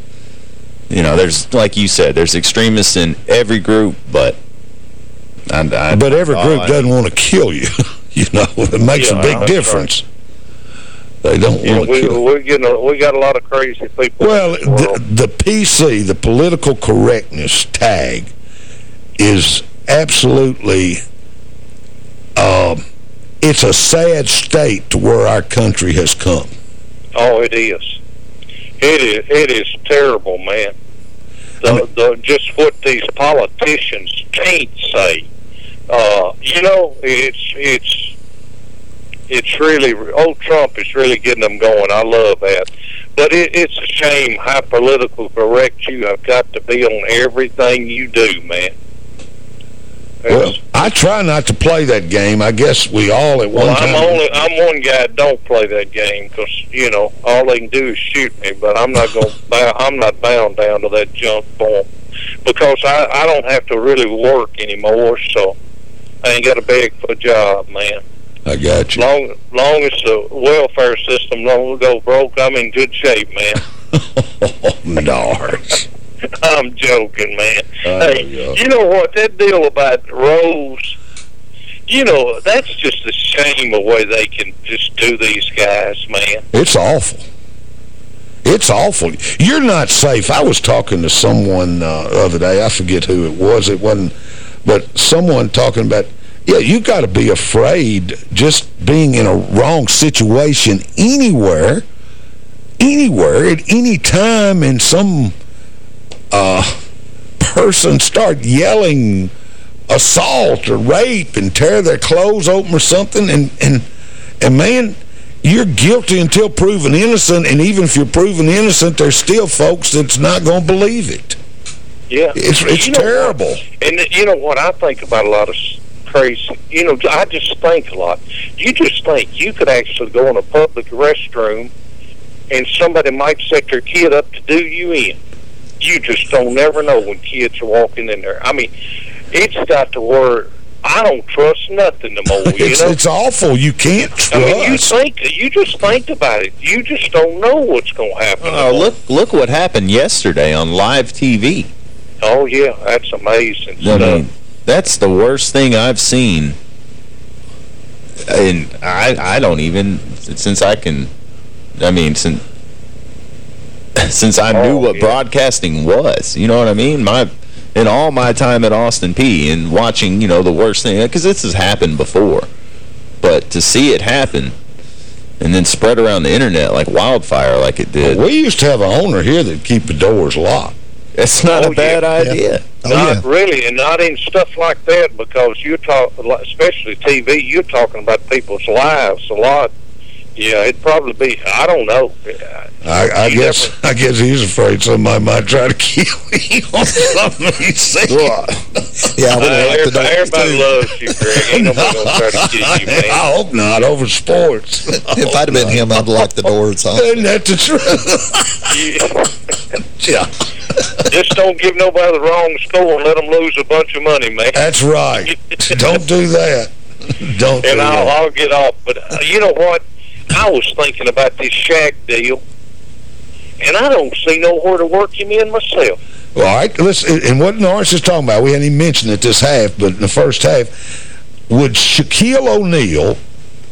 Speaker 7: you know, there's, like you said, there's extremists in every group, but... I, I,
Speaker 5: But every group
Speaker 7: I-
Speaker 5: doesn't want to kill you. you know, it makes
Speaker 22: Yeah,
Speaker 5: a big difference. They don't
Speaker 22: Yeah,
Speaker 5: want to kill you.
Speaker 22: we're getting a, we got a lot of crazy people.
Speaker 5: Well, the, the PC, the political correctness tag, is absolutely, um, it's a sad state to where our country has come.
Speaker 22: Oh, it is. It is. It is terrible, man. The, the just what these politicians can't say. Uh, you know, it's it's it's really old Trump is really getting them going. I love that, but it, it's a shame how political correct you have got to be on everything you do, man.
Speaker 5: Well, I try not to play that game. I guess we all at one
Speaker 22: Well,
Speaker 5: one
Speaker 22: I'm
Speaker 5: time...
Speaker 22: only I'm one guy that don't play that game because you know all they can do is shoot me. But I'm not going. I'm not bound down to that junk form because I I don't have to really work anymore. So I ain't got to beg for a job, man.
Speaker 5: I got you.
Speaker 22: Long long as the welfare system don't go broke, I'm in good shape, man.
Speaker 5: oh, Nars.
Speaker 22: I'm joking, man.
Speaker 5: Oh,
Speaker 22: hey,
Speaker 5: yeah.
Speaker 22: you know what? That deal about Rose, you know, that's just a shame the way they can just do these guys, man.
Speaker 5: It's awful. It's awful. You're not safe. I was talking to someone uh, the other day. I forget who it was. It wasn't, but someone talking about, yeah, you got to be afraid just being in a wrong situation anywhere, anywhere, at any time, in some uh, person start yelling assault or rape and tear their clothes open or something, and, and, and man, you're guilty until proven innocent, and even if you're proven innocent, there's still folks that's not going to believe it.
Speaker 22: Yeah.
Speaker 5: It's it's
Speaker 22: You know
Speaker 5: terrible.
Speaker 22: what? And you know what? I think about a lot of s- crazy. You know, I just think a lot. You just think you could actually go in a public restroom, and somebody might set their kid up to do you in. You just don't never know when kids are walking in there. I mean, it's got to where I don't trust nothing no more. You
Speaker 5: It's,
Speaker 22: know.
Speaker 5: it's awful. You can't
Speaker 22: I mean, you
Speaker 5: trust.
Speaker 22: think you just think about it. You just don't know what's going to happen.
Speaker 7: Oh, look look what happened yesterday on live TV.
Speaker 22: Oh yeah, that's amazing
Speaker 7: I mean, um, that's the worst thing I've seen. And I I don't even since I can I mean since since I knew oh, what broadcasting was, you know what I mean? My in all my time at Austin Peay and watching, you know, the worst thing because this has happened before. But to see it happen and then spread around the internet like wildfire like it did.
Speaker 5: We used to have an owner here that keep the doors locked.
Speaker 7: It's not
Speaker 22: Oh,
Speaker 7: a bad
Speaker 22: yeah.
Speaker 7: idea.
Speaker 22: Oh, not really, and not in stuff like that because you talk, especially TV. You're talking about people's lives a lot. Yeah, it'd probably be. I don't know.
Speaker 5: I, I guess I guess he's afraid somebody might try to kill him on something he said.
Speaker 6: Yeah, I would have
Speaker 22: Uh,
Speaker 6: locked the
Speaker 22: everybody,
Speaker 6: doors,
Speaker 22: everybody
Speaker 6: too.
Speaker 22: loves you, Greg. Ain't nobody gonna try to kill you, man.
Speaker 5: I hope not over sports.
Speaker 6: If I'd have been him, I'd lock the doors off.
Speaker 5: Isn't that the truth? yeah.
Speaker 22: Just don't give nobody the wrong score and let them lose a bunch of money, man.
Speaker 5: That's right. Don't do that. Don't do
Speaker 22: and I'll,
Speaker 5: that.
Speaker 22: I'll get off. But uh, you know what? I was thinking about this Shaq deal, and I don't see nowhere to work him in myself.
Speaker 5: Well, all right, listen, and what Norris is talking about, we hadn't even mentioned it this half, but in the first half, would Shaquille O'Neal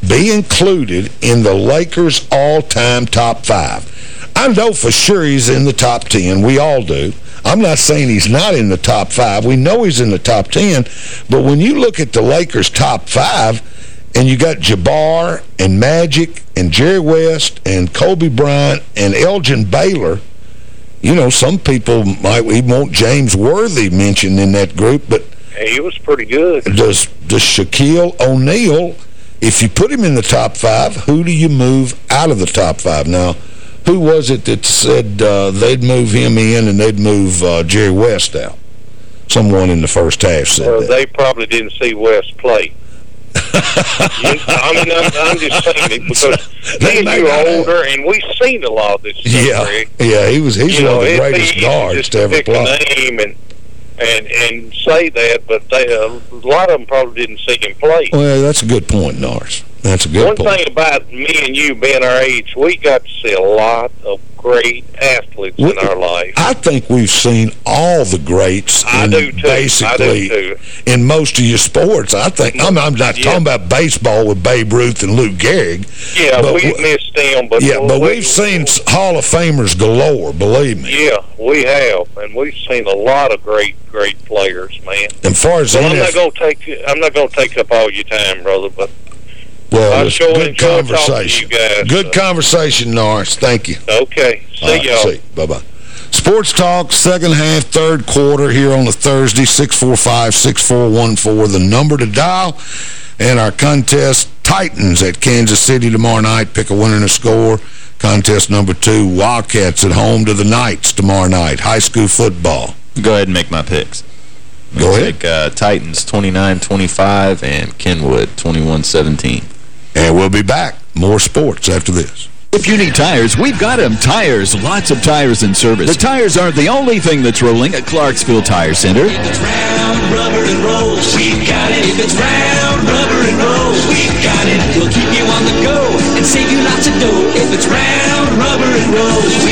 Speaker 5: be included in the Lakers' all-time top five? I know for sure he's in the top 10. We all do. I'm not saying he's not in the top five. We know he's in the top 10. But when you look at the Lakers' top five, and you got Jabbar and Magic and Jerry West and Kobe Bryant and Elgin Baylor, you know, some people might even want James Worthy mentioned in that group, but
Speaker 22: He was pretty good.
Speaker 5: does, does Shaquille O'Neal, if you put him in the top five, who do you move out of the top five? Now, who was it that said uh, they'd move him in and they'd move uh, Jerry West out? Someone in the first half said
Speaker 22: Well,
Speaker 5: that.
Speaker 22: they probably didn't see West play. You- I mean, I'm, I'm just saying it because me and you are older, and we've seen a lot of this stuff,
Speaker 5: Yeah,
Speaker 22: Greg.
Speaker 5: yeah, he was he's
Speaker 22: you
Speaker 5: one
Speaker 22: know,
Speaker 5: of the greatest guards to ever play.
Speaker 22: a name and and and say that, but they, uh, a lot of them probably didn't see him play.
Speaker 5: Well, that's a good point, Norris. That's a good
Speaker 22: One
Speaker 5: point.
Speaker 22: thing about me and you being our age, we got to see a lot of great athletes in our life.
Speaker 5: I think we've seen all the greats
Speaker 22: I
Speaker 5: in
Speaker 22: do too.
Speaker 5: basically
Speaker 22: I do
Speaker 5: in most of your sports. I think I'm, I'm not
Speaker 22: Yeah.
Speaker 5: talking about baseball with Babe Ruth and Lou Gehrig.
Speaker 22: Yeah,
Speaker 5: but
Speaker 22: we
Speaker 5: w-
Speaker 22: missed them, but
Speaker 5: yeah, but
Speaker 22: we,
Speaker 5: we've seen Hall of Famers galore, believe me.
Speaker 22: Yeah, we have, and we've seen a lot of great, great players, man.
Speaker 5: And far as
Speaker 22: Well, I'm not gonna take I'm not gonna take up all your time, brother, but
Speaker 5: well,
Speaker 22: I
Speaker 5: it's
Speaker 22: sure
Speaker 5: good
Speaker 22: enjoyed talking to
Speaker 5: conversation.
Speaker 22: you guys.
Speaker 5: Good conversation, Norris. Thank you.
Speaker 22: okay. See
Speaker 5: All right,
Speaker 22: y'all.
Speaker 5: see. Bye-bye. Sports Talk, second half, third quarter here on a Thursday, 645-6414, the number to dial. And our contest, Titans at Kansas City tomorrow night. Pick a winner and a score. Contest number two, Wildcats at home to the Knights tomorrow night. High school football.
Speaker 7: Go ahead and make my picks.
Speaker 5: Go
Speaker 7: We'll
Speaker 5: ahead.
Speaker 7: Take, uh, Titans 29-25 and Kenwood 21-17.
Speaker 5: And we'll be back. More sports after this.
Speaker 15: If you need tires, we've got them. Tires. Lots of tires in service. The tires aren't the only thing that's rolling at Clarksville Tire Center.
Speaker 4: Round rubber and rolls, we've got it. If it's round rubber and rolls, we've got it. We'll keep you on the go and save you lots of dough. If it's round rubber and rolls, we've got it.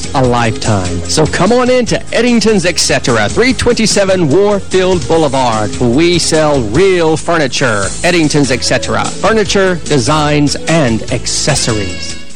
Speaker 23: a lifetime. So come on in to Eddington's Etc. 327 Warfield Boulevard. We sell real furniture. Eddington's Etc. Furniture, designs, and accessories.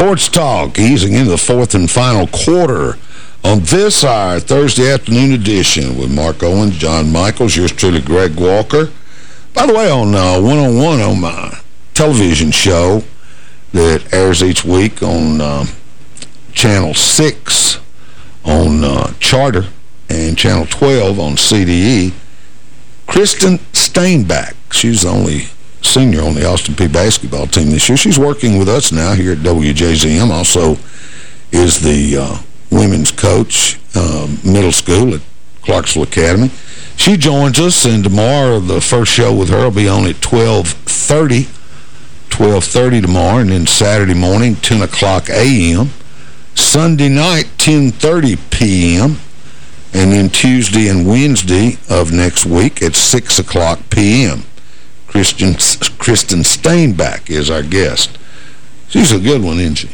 Speaker 5: Sports Talk, easing into the fourth and final quarter on this, our Thursday afternoon edition with Mark Owens, John Michaels, yours truly, Greg Walker. By the way, on uh, one-on-one on my television show that airs each week on uh, Channel 6 on uh, Charter and Channel 12 on CDE, Kristen Steinbach, she's the only senior on the Austin Peay basketball team this year. She's working with us now here at WJZM. Also is the uh, women's coach, uh, middle school at Clarksville Academy. She joins us, and tomorrow the first show with her will be on at 12.30, 12.30 tomorrow, and then Saturday morning, 10 o'clock a.m., Sunday night, 10.30 p.m., and then Tuesday and Wednesday of next week at 6 o'clock p.m. Christian, Kristen Steinbach is our guest. She's a good one, isn't she?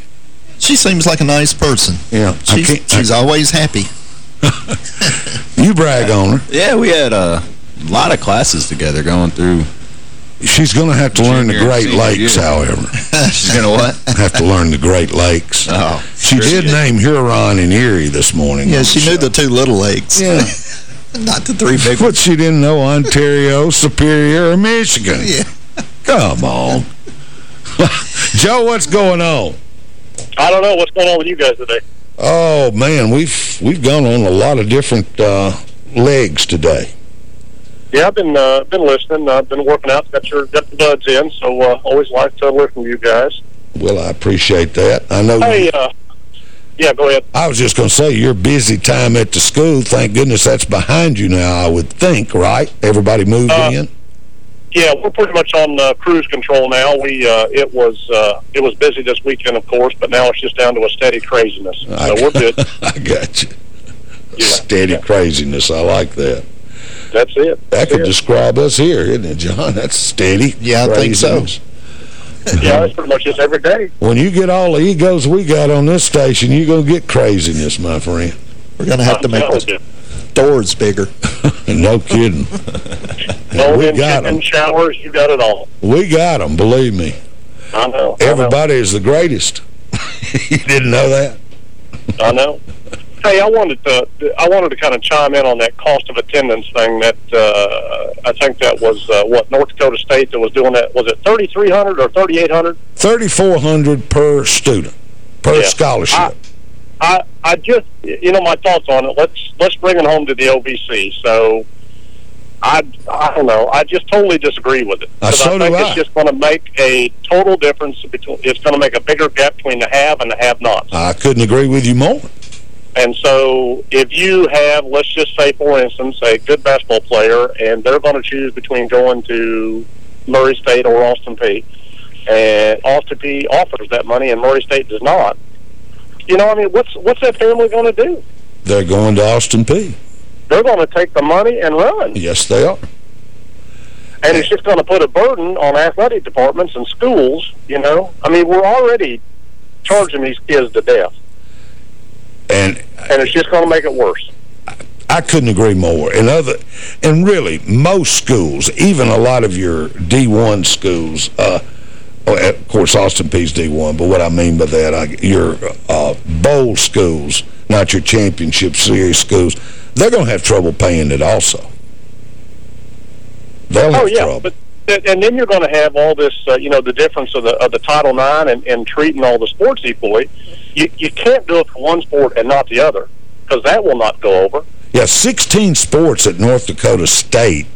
Speaker 6: She seems like a nice person.
Speaker 5: Yeah.
Speaker 6: She's, she's always happy.
Speaker 5: you brag on her.
Speaker 7: Yeah, we had a lot of classes together going through.
Speaker 5: She's going to have to learn the Great Lakes,
Speaker 7: year.
Speaker 5: however.
Speaker 7: She's going to what?
Speaker 5: have to learn the Great Lakes.
Speaker 7: Oh.
Speaker 5: She
Speaker 7: sure
Speaker 5: did name Huron and Erie this morning.
Speaker 6: Yeah, she
Speaker 5: the
Speaker 6: knew the two little lakes.
Speaker 5: Yeah.
Speaker 6: Not the three big
Speaker 5: But she didn't know Ontario, Superior, or Michigan.
Speaker 6: Yeah.
Speaker 5: Come on. Joe, what's going on?
Speaker 18: I don't know what's going on with you guys today.
Speaker 5: Oh, man, we've we've gone on a lot of different uh, legs today.
Speaker 18: Yeah, I've been uh, been listening. I've been working out. Got your got the buds in. So uh, always like to listen to you guys.
Speaker 5: Well, I appreciate that. I know
Speaker 18: Hey, uh, yeah, go ahead.
Speaker 5: I was just going to say, your busy time at the school, thank goodness that's behind you now, I would think, right? Everybody moved
Speaker 18: Uh,
Speaker 5: in?
Speaker 18: Yeah, we're pretty much on uh, cruise control now. We uh, it was uh, it was busy this weekend, of course, but now it's just down to a steady craziness. So we're good.
Speaker 5: I got you. Steady craziness. I like that.
Speaker 18: That's it.
Speaker 5: That could describe us here, isn't it, John? That's steady.
Speaker 6: Yeah, I think so.
Speaker 5: Craziness.
Speaker 18: Yeah, that's pretty much just every day.
Speaker 5: When you get all the egos we got on this station, you're going to get craziness, my friend.
Speaker 6: We're going to have to make the doors bigger.
Speaker 5: no kidding.
Speaker 18: No
Speaker 5: we
Speaker 18: in
Speaker 5: got
Speaker 18: chicken
Speaker 5: 'em.
Speaker 18: showers. You got it all.
Speaker 5: We got them, believe me.
Speaker 18: I know.
Speaker 5: Everybody is the greatest. you didn't know that?
Speaker 18: I know. Hey, I wanted to I wanted to kind of chime in on that cost of attendance thing. That uh, I think that was uh, what North Dakota State that was doing that. Was it thirty three hundred or thirty eight hundred?
Speaker 5: 3400 per student, per
Speaker 18: Yeah.
Speaker 5: scholarship.
Speaker 18: I I just you know my thoughts on it. Let's let's bring it home to the OVC. So I I don't know. I just totally disagree with it
Speaker 5: Uh, so
Speaker 18: I think
Speaker 5: I.
Speaker 18: it's just going to make a total difference between. It's going to make a bigger gap between the have and the have-nots.
Speaker 5: I couldn't agree with you more.
Speaker 18: And so if you have, let's just say, for instance, a good basketball player, and they're going to choose between going to Murray State or Austin Peay, and Austin Peay offers that money and Murray State does not, you know, I mean, what's what's that family going to do?
Speaker 5: They're going to Austin Peay.
Speaker 18: They're going to take the money and run.
Speaker 5: Yes, they are.
Speaker 18: And it's just going to put a burden on athletic departments and schools, you know. I mean, we're already charging these kids to death.
Speaker 5: And
Speaker 18: and it's just going to make it worse.
Speaker 5: I couldn't agree more. And other, and really, most schools, even a lot of your D1 schools, uh, of course, Austin Peay's D1, but what I mean by that, I, your uh, bowl schools, not your championship series schools, they're going to have trouble paying it also. They'll have
Speaker 18: oh yeah,
Speaker 5: trouble.
Speaker 18: but and then you're going to have all this, uh, you know, the difference of the of the Title IX and, and treating all the sports equally. You you can't do it for one sport and not the other because that will not go over.
Speaker 5: Yeah, 16 sports at North Dakota State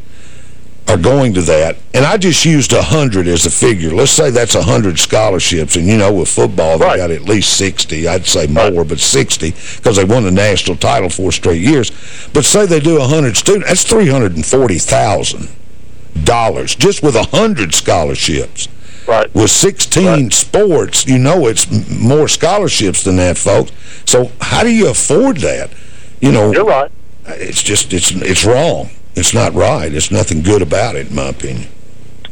Speaker 5: are going to that, and I just used 100 as a figure. Let's say that's 100 scholarships, and you know, with football, they got at least 60. I'd say more, but 60, because they won the national title four straight years. But say they do 100 students, that's $340,000 just with 100 scholarships.
Speaker 18: Right.
Speaker 5: With 16 sports, you know it's more scholarships than that, folks. So how do you afford that? You know,
Speaker 18: You're right.
Speaker 5: It's just, it's it's wrong. It's not right. It's nothing good about it, in my opinion.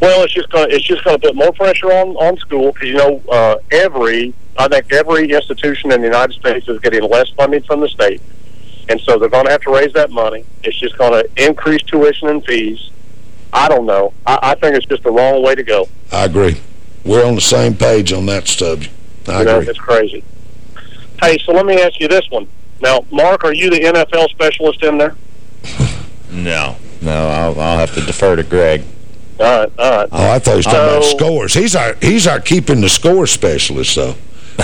Speaker 18: Well, it's just going to it's just going to put more pressure on on school because you know uh, every I think every institution in the United States is getting less funding from the state, and so they're going to have to raise that money. It's just going to increase tuition and fees. I don't know. I, I think it's just the wrong way to go.
Speaker 5: I agree. We're on the same page on that subject. I
Speaker 18: you know,
Speaker 5: agree.
Speaker 18: it's crazy. Hey, so let me ask you this one. Now, Mark, are you the NFL specialist in there?
Speaker 7: No. No, I'll, I'll have to defer to Greg.
Speaker 18: All right, all right.
Speaker 5: Oh, I thought he was talking about scores. He's our he's our keeping the score specialist, so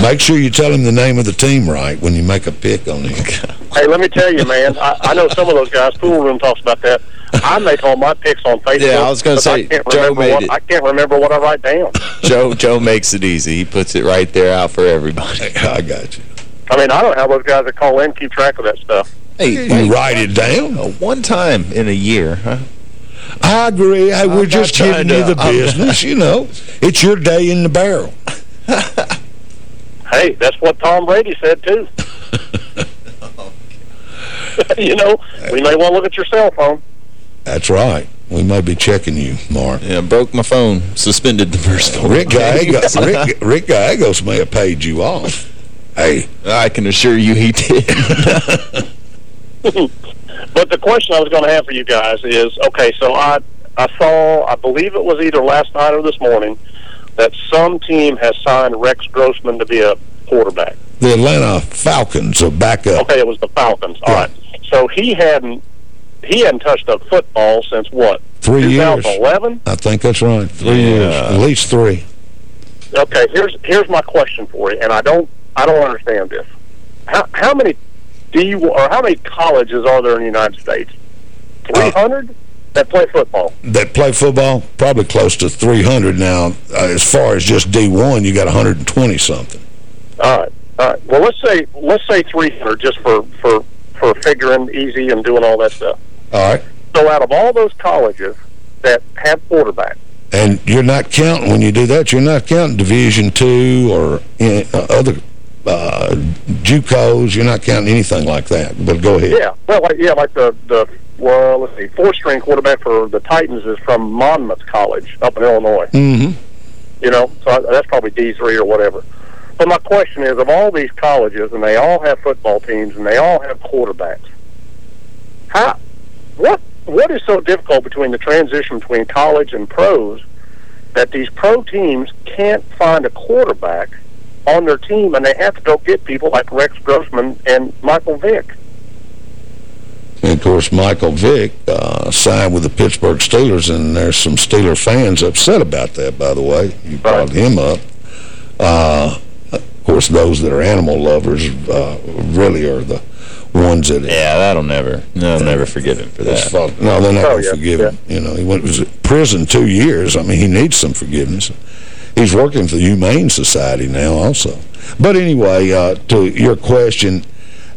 Speaker 5: make sure you tell him the name of the team right when you make a pick on him.
Speaker 18: Hey, let me tell you, man. I, I know some of those guys. Pool Room talks about that. I make all my picks on Facebook.
Speaker 7: Yeah, I was gonna say,
Speaker 18: I can't
Speaker 7: Joe
Speaker 18: remember
Speaker 7: made
Speaker 18: what,
Speaker 7: it.
Speaker 18: I can't remember what I write down.
Speaker 7: Joe Joe makes it easy. He puts it right there out for everybody.
Speaker 5: I got you.
Speaker 18: I mean, I don't have those guys that call in keep track of that stuff.
Speaker 7: Hey,
Speaker 5: You write it down.
Speaker 7: Uh, One time in a year, huh?
Speaker 5: I agree. Hey, we're
Speaker 7: I'm
Speaker 5: just
Speaker 7: not
Speaker 5: giving
Speaker 7: trying
Speaker 5: you the business, you know. It's your day in the barrel.
Speaker 18: Hey, that's what Tom Brady said too. you know, we may want to look at your cell phone.
Speaker 5: That's right. We may be checking you, Mark.
Speaker 7: Yeah, broke my phone. Suspended the first one.
Speaker 5: Rick Gallegos, Rick, Rick Gallegos may have paid you off. Hey.
Speaker 7: I can assure you he did.
Speaker 18: But the question I was going to have for you guys is, okay, so I I saw, I believe it was either last night or this morning, that some team has signed Rex Grossman to be a quarterback.
Speaker 5: The Atlanta Falcons are back up.
Speaker 18: Okay, it was the Falcons. All right. So he hadn't he hadn't touched a football since what?
Speaker 5: Three years.
Speaker 18: 2011.
Speaker 5: I think that's right. Three
Speaker 7: Yeah.
Speaker 5: years. At least three.
Speaker 18: Okay, here's here's my question for you, and I don't I don't understand this. How how many D or how many colleges are there in the United States? Uh, three hundred that play football.
Speaker 5: That play football, probably close to 300 now. Uh, as far as just D1, you got 120-something.
Speaker 18: All right, all right. Well, let's say let's say three hundred just for for for figuring easy and doing all that stuff.
Speaker 5: All right.
Speaker 18: So out of all those colleges that have quarterbacks,
Speaker 5: And you're not counting, when you do that, you're not counting Division Two or uh, other uh, JUCOs. You're not counting anything like that. But go ahead.
Speaker 18: yeah, well, like, yeah, like the the well, let's see, fourth string quarterback for the Titans is from Monmouth College up in Illinois.
Speaker 5: Mm-hmm.
Speaker 18: you know, so that's probably D3 or whatever. But my question is, of all these colleges, and they all have football teams, and they all have quarterbacks, how, what, what is so difficult between the transition between college and pros that these pro teams can't find a quarterback on their team, and they have to go get people like Rex Grossman and Michael Vick.
Speaker 5: And of course, Michael Vick uh, signed with the Pittsburgh Steelers, and there's some Steeler fans upset about that, by the way. You brought him up. Uh, of course, those that are animal lovers uh, really are the ones that...
Speaker 7: Yeah, that'll never, they'll never forgive him for that.
Speaker 5: fault- No, they're not
Speaker 7: Oh,
Speaker 5: going to
Speaker 7: yeah,
Speaker 5: forgive
Speaker 7: yeah.
Speaker 5: him. You know, he went was in prison two years. I mean, he needs some forgiveness. He's working for the Humane Society now also. But anyway, uh, to your question,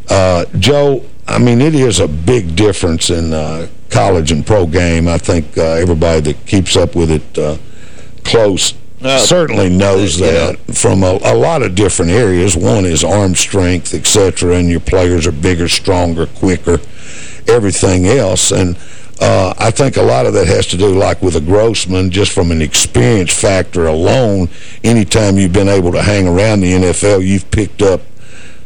Speaker 5: uh, Joe, I mean, it is a big difference in uh, college and pro game. I think uh, everybody that keeps up with it uh, close
Speaker 7: Uh,
Speaker 5: certainly knows that from a, a lot of different areas. One is arm strength, etc., and your players are bigger, stronger, quicker, everything else. And uh, I think a lot of that has to do, like with a Grossman, just from an experience factor alone. Anytime you've been able to hang around the NFL, you've picked up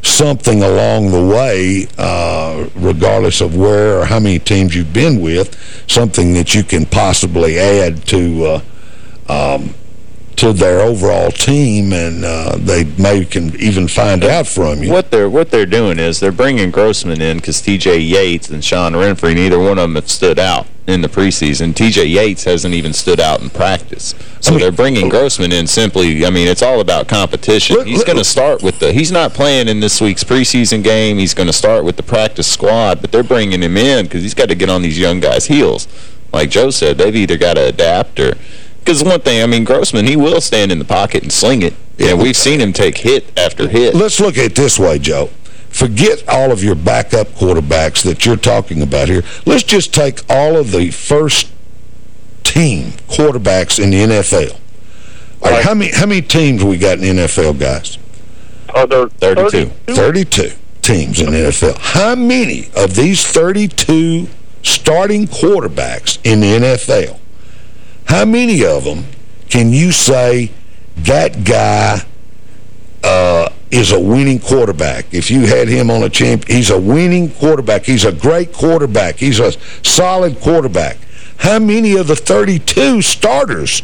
Speaker 5: something along the way, uh, regardless of where or how many teams you've been with, something that you can possibly add to uh, um, to their overall team, and uh, they may can even find out from you.
Speaker 7: What they're what they're doing is they're bringing Grossman in because T.J. Yates and Sean Renfree, neither one of them have stood out in the preseason. T.J. Yates hasn't even stood out in practice. So they're bringing Grossman in simply, I mean, it's all about competition. he's going to start with the, he's not playing in this week's preseason game. He's going to start with the practice squad, but they're bringing him in because he's got to get on these young guys' heels. Like Joe said, they've either got to adapt or because one thing, I mean, Grossman, he will stand in the pocket and sling it. Yeah, we've seen him take hit after hit.
Speaker 5: Let's look at it this way, Joe. Forget all of your backup quarterbacks that you're talking about here. Let's just take all of the first team quarterbacks in the NFL. All right, how many how many teams we got in the NFL, guys?
Speaker 18: Are there
Speaker 7: 32.
Speaker 5: 32 teams in the NFL. How many of these 32 starting quarterbacks in the NFL, how many of them can you say that guy uh, is a winning quarterback? If you had him on a champ, he's a winning quarterback. He's a great quarterback. He's a solid quarterback. How many of the 32 starters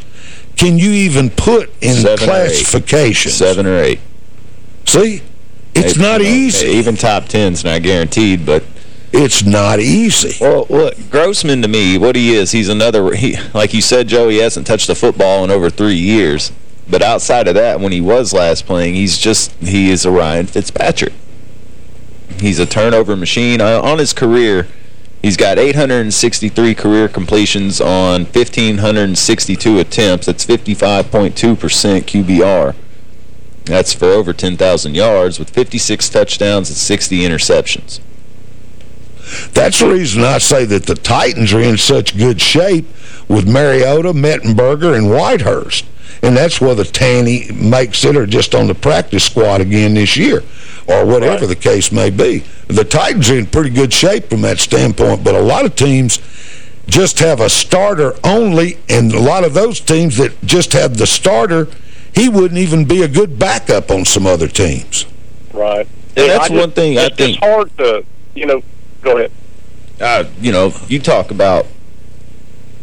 Speaker 5: can you even put in
Speaker 7: Seven
Speaker 5: classification?
Speaker 7: Seven or eight.
Speaker 5: See? It's not
Speaker 7: you know,
Speaker 5: easy.
Speaker 7: Even top ten's not guaranteed, but...
Speaker 5: It's not easy.
Speaker 7: Well, look, Grossman to me, what he is, he's another... He, like you said, Joe, he hasn't touched a football in over three years. But outside of that, when he was last playing, he's just... He is a Ryan Fitzpatrick. He's a turnover machine. Uh, on his career, he's got 863 career completions on 1,562 attempts. That's 55.2% QBR. That's for over 10,000 yards with 56 touchdowns and 60 interceptions.
Speaker 5: That's the reason I say that the Titans are in such good shape with Mariota, Mettenberger, and Whitehurst. And that's whether Tanney makes it or just on the practice squad again this year or whatever the case may be. The Titans are in pretty good shape from that standpoint, but a lot of teams just have a starter only, and a lot of those teams that just have the starter, he wouldn't even be a good backup on some other teams.
Speaker 18: Right.
Speaker 7: And that's
Speaker 18: just-
Speaker 7: one thing I think-
Speaker 18: It's hard to, you know, go ahead.
Speaker 7: uh, you know, you talk about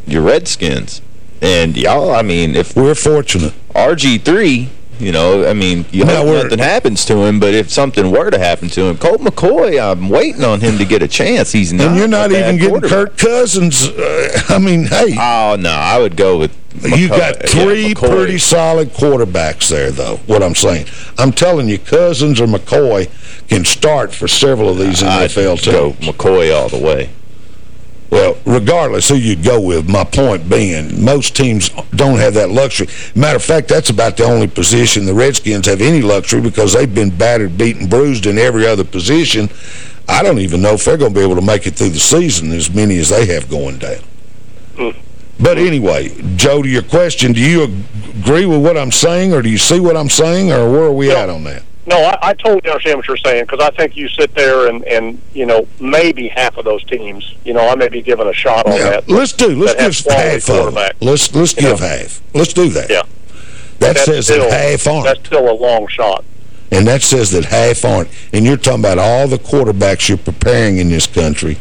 Speaker 7: your Redskins, and y'all, I mean, if
Speaker 5: we're fortunate,
Speaker 7: RG3, you know, I mean, you
Speaker 5: Now
Speaker 7: hope nothing happens to him, but if something were to happen to him, Colt McCoy, I'm waiting on him to get a chance. He's not.
Speaker 5: and you're not
Speaker 7: a bad
Speaker 5: even getting
Speaker 7: quarterback.
Speaker 5: Kirk Cousins. Uh, I mean, hey.
Speaker 7: Oh, no, I would go with
Speaker 5: You
Speaker 7: McCoy.
Speaker 5: got three
Speaker 7: McCoy.
Speaker 5: pretty solid quarterbacks there, though, what I'm saying. I'm telling you, Cousins or McCoy can start for several of these
Speaker 7: I'd
Speaker 5: NFL teams.
Speaker 7: go McCoy all the way.
Speaker 5: Well, regardless who you go with, my point being, most teams don't have that luxury. Matter of fact, that's about the only position the Redskins have any luxury because they've been battered, beaten, bruised in every other position. I don't even know if they're going to be able to make it through the season as many as they have going down. But anyway, Joe, to your question, do you agree with what I'm saying or do you see what I'm saying or where are we at on that?
Speaker 18: No, I, I totally understand what you're saying because I think you sit there and, and, you know, maybe half of those teams, you know, I may be given a shot on
Speaker 5: Yeah,
Speaker 18: that.
Speaker 5: let's do. Let's give half of them. Let's, let's give
Speaker 18: know?
Speaker 5: half. Let's do that.
Speaker 18: Yeah.
Speaker 5: That
Speaker 18: That's
Speaker 5: says
Speaker 18: still,
Speaker 5: that half aren't.
Speaker 18: That's still a long shot.
Speaker 5: And that says that half aren't. And you're talking about all the quarterbacks you're preparing in this country,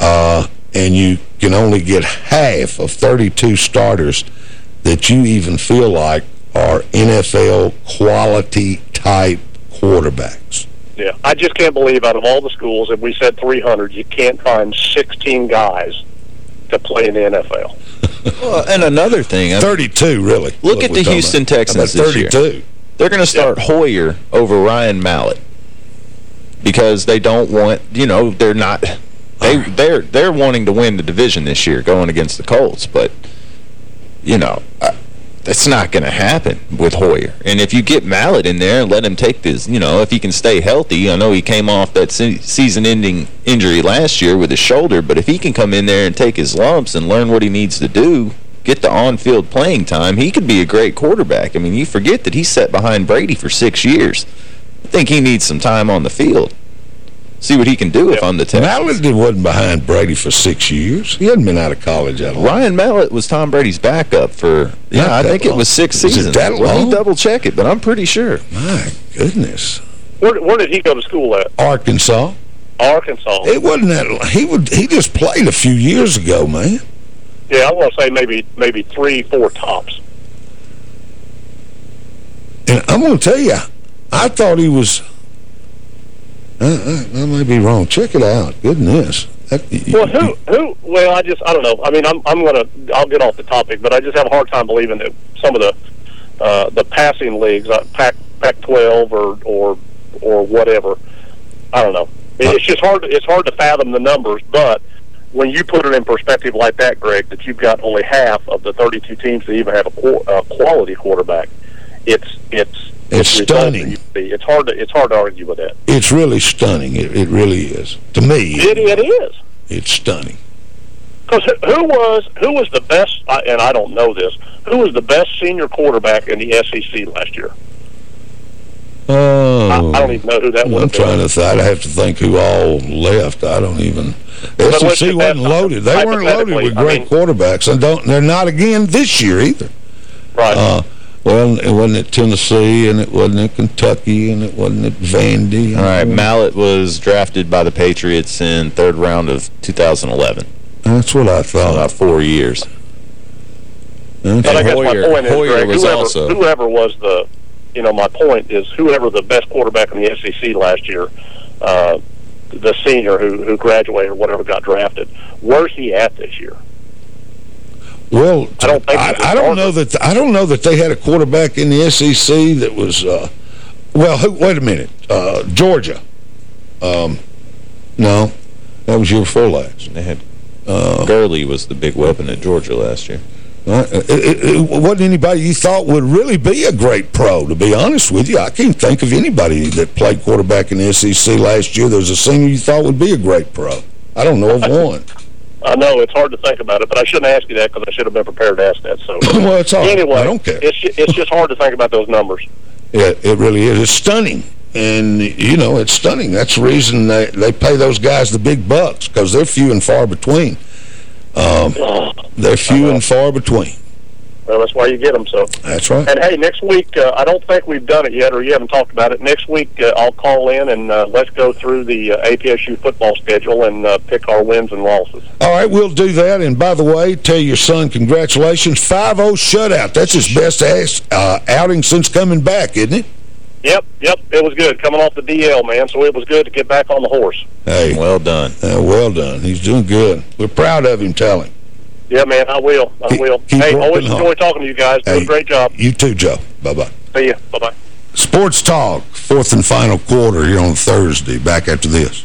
Speaker 5: uh, and you can only get half of 32 starters that you even feel like are NFL quality type quarterbacks.
Speaker 18: Yeah, I just can't believe out of all the schools, if we said 300, you can't find 16 guys to play in the NFL.
Speaker 7: Well, and another thing. I mean,
Speaker 5: 32, really.
Speaker 7: Look at the Houston
Speaker 5: about.
Speaker 7: Texans
Speaker 5: About
Speaker 7: this
Speaker 5: 32.
Speaker 7: They're going to start Hoyer over Ryan Mallett because they don't want, you know, they're not they they're they're wanting to win the division this year going against the Colts, but you know, uh, that's not going to happen with Hoyer. And if you get Mallett in there and let him take this, you know, if he can stay healthy, I know he came off that se season-ending injury last year with his shoulder, but if he can come in there and take his lumps and learn what he needs to do, get the on-field playing time, he could be a great quarterback. I mean, you forget that he sat behind Brady for six years. I think he needs some time on the field. See what he can do if I'm the Texans.
Speaker 5: Mallett wasn't behind Brady for six years. He hadn't been out of college that long.
Speaker 7: Ryan Mallett was Tom Brady's backup for, yeah,
Speaker 5: Not
Speaker 7: I
Speaker 5: that
Speaker 7: think it was six
Speaker 5: Was it
Speaker 7: seasons.
Speaker 5: that
Speaker 7: Let me double check it, but I'm pretty sure.
Speaker 5: My goodness.
Speaker 18: Where, where did he go to school at?
Speaker 5: Arkansas.
Speaker 18: Arkansas.
Speaker 5: It wasn't that he would he just played a few years ago, man.
Speaker 18: Yeah, I want to say maybe maybe three, four tops.
Speaker 5: And I'm going to tell you, I thought he was. I, I may be wrong. Check it out. Goodness. That,
Speaker 18: Well, who who? Well, I just I don't know. I mean, I'm I'm gonna I'll get off the topic, but I just have a hard time believing that some of the uh, the passing leagues, uh, Pac Pac-12 or or or whatever. I don't know. It- It's just hard. It's hard to fathom the numbers, but when you put it in perspective like that, Greg, that you've got only half of the 32 teams that even have a qu uh, quality quarterback, it's it's
Speaker 5: It's stunning.
Speaker 18: It's hard to it's hard to argue with that.
Speaker 5: It's really stunning. It, it really is. To me,
Speaker 18: It, it is.
Speaker 5: it's stunning.
Speaker 18: Because who was who was the best? And I don't know this. Who was the best senior quarterback in the SEC last year?
Speaker 5: Oh,
Speaker 18: I, I don't even know who that was.
Speaker 5: I'm trying to think. I have to think who all left. I don't even.
Speaker 18: But
Speaker 5: SEC wasn't loaded. They weren't loaded with
Speaker 18: hypothetically, I
Speaker 5: great
Speaker 18: mean-
Speaker 5: quarterbacks, and don't. They're not again this year either.
Speaker 18: Right.
Speaker 5: Uh, well, it wasn't at Tennessee, and it wasn't at Kentucky, and it wasn't at Vandy.
Speaker 7: All right, Mallett was drafted by the Patriots in third round of 2011.
Speaker 5: That's what I thought.
Speaker 7: About four years.
Speaker 18: But I guess
Speaker 7: Hoyer-
Speaker 18: my point is,
Speaker 7: Hoyer
Speaker 18: Greg,
Speaker 7: was
Speaker 18: whoever,
Speaker 7: also-
Speaker 18: whoever was the, you know, my point is whoever the best quarterback in the SEC last year, uh, the senior who who graduated or whatever got drafted, where's he at this year?
Speaker 5: Well,
Speaker 18: I don't think
Speaker 5: I, I don't know that I don't know that they had a quarterback in the SEC that was. Uh, well, who, wait a minute, uh, Georgia. Um, no, that was year before last.
Speaker 7: They had
Speaker 5: Uh,
Speaker 7: Gurley was the big weapon at Georgia last year.
Speaker 5: Uh, it, it, it wasn't anybody you thought would really be a great pro, to be honest with you. I can't think of anybody that played quarterback in the SEC last year that was a senior you thought would be a great pro. I don't know of one.
Speaker 18: I know it's hard to think about it, but I shouldn't ask you that because I should have been prepared to ask that. So
Speaker 5: well, it's all right.
Speaker 18: anyway,
Speaker 5: I don't care.
Speaker 18: It's it's just hard to think about those numbers.
Speaker 5: It, it really is. It's stunning. And, you know, it's stunning. That's the reason they, they pay those guys the big bucks, because they're few and far between. Um, they're few and far between.
Speaker 18: Well, that's why you get them. So
Speaker 5: That's right.
Speaker 18: And hey, next week, uh, I don't think we've done it yet, or you haven't talked about it. Next week, uh, I'll call in and uh, let's go through the uh, APSU football schedule and uh, pick our wins and losses.
Speaker 5: All right, we'll do that. And by the way, tell your son congratulations. 5-0 shutout. That's his best ass, uh, outing since coming back, isn't it?
Speaker 18: Yep, yep, it was good coming off the DL, man. So it was good to get back on the horse.
Speaker 5: Hey.
Speaker 7: Well done.
Speaker 5: Uh, well done. He's doing good. We're proud of him, tell him.
Speaker 18: Yeah, man, I will. I will.
Speaker 5: keep
Speaker 18: hey, always enjoy talking to you guys. Do
Speaker 5: Hey.
Speaker 18: a great job.
Speaker 5: You too, Joe. Bye-bye.
Speaker 18: See you. Bye bye.
Speaker 5: Sports Talk, fourth and final quarter here on Thursday. Back after this.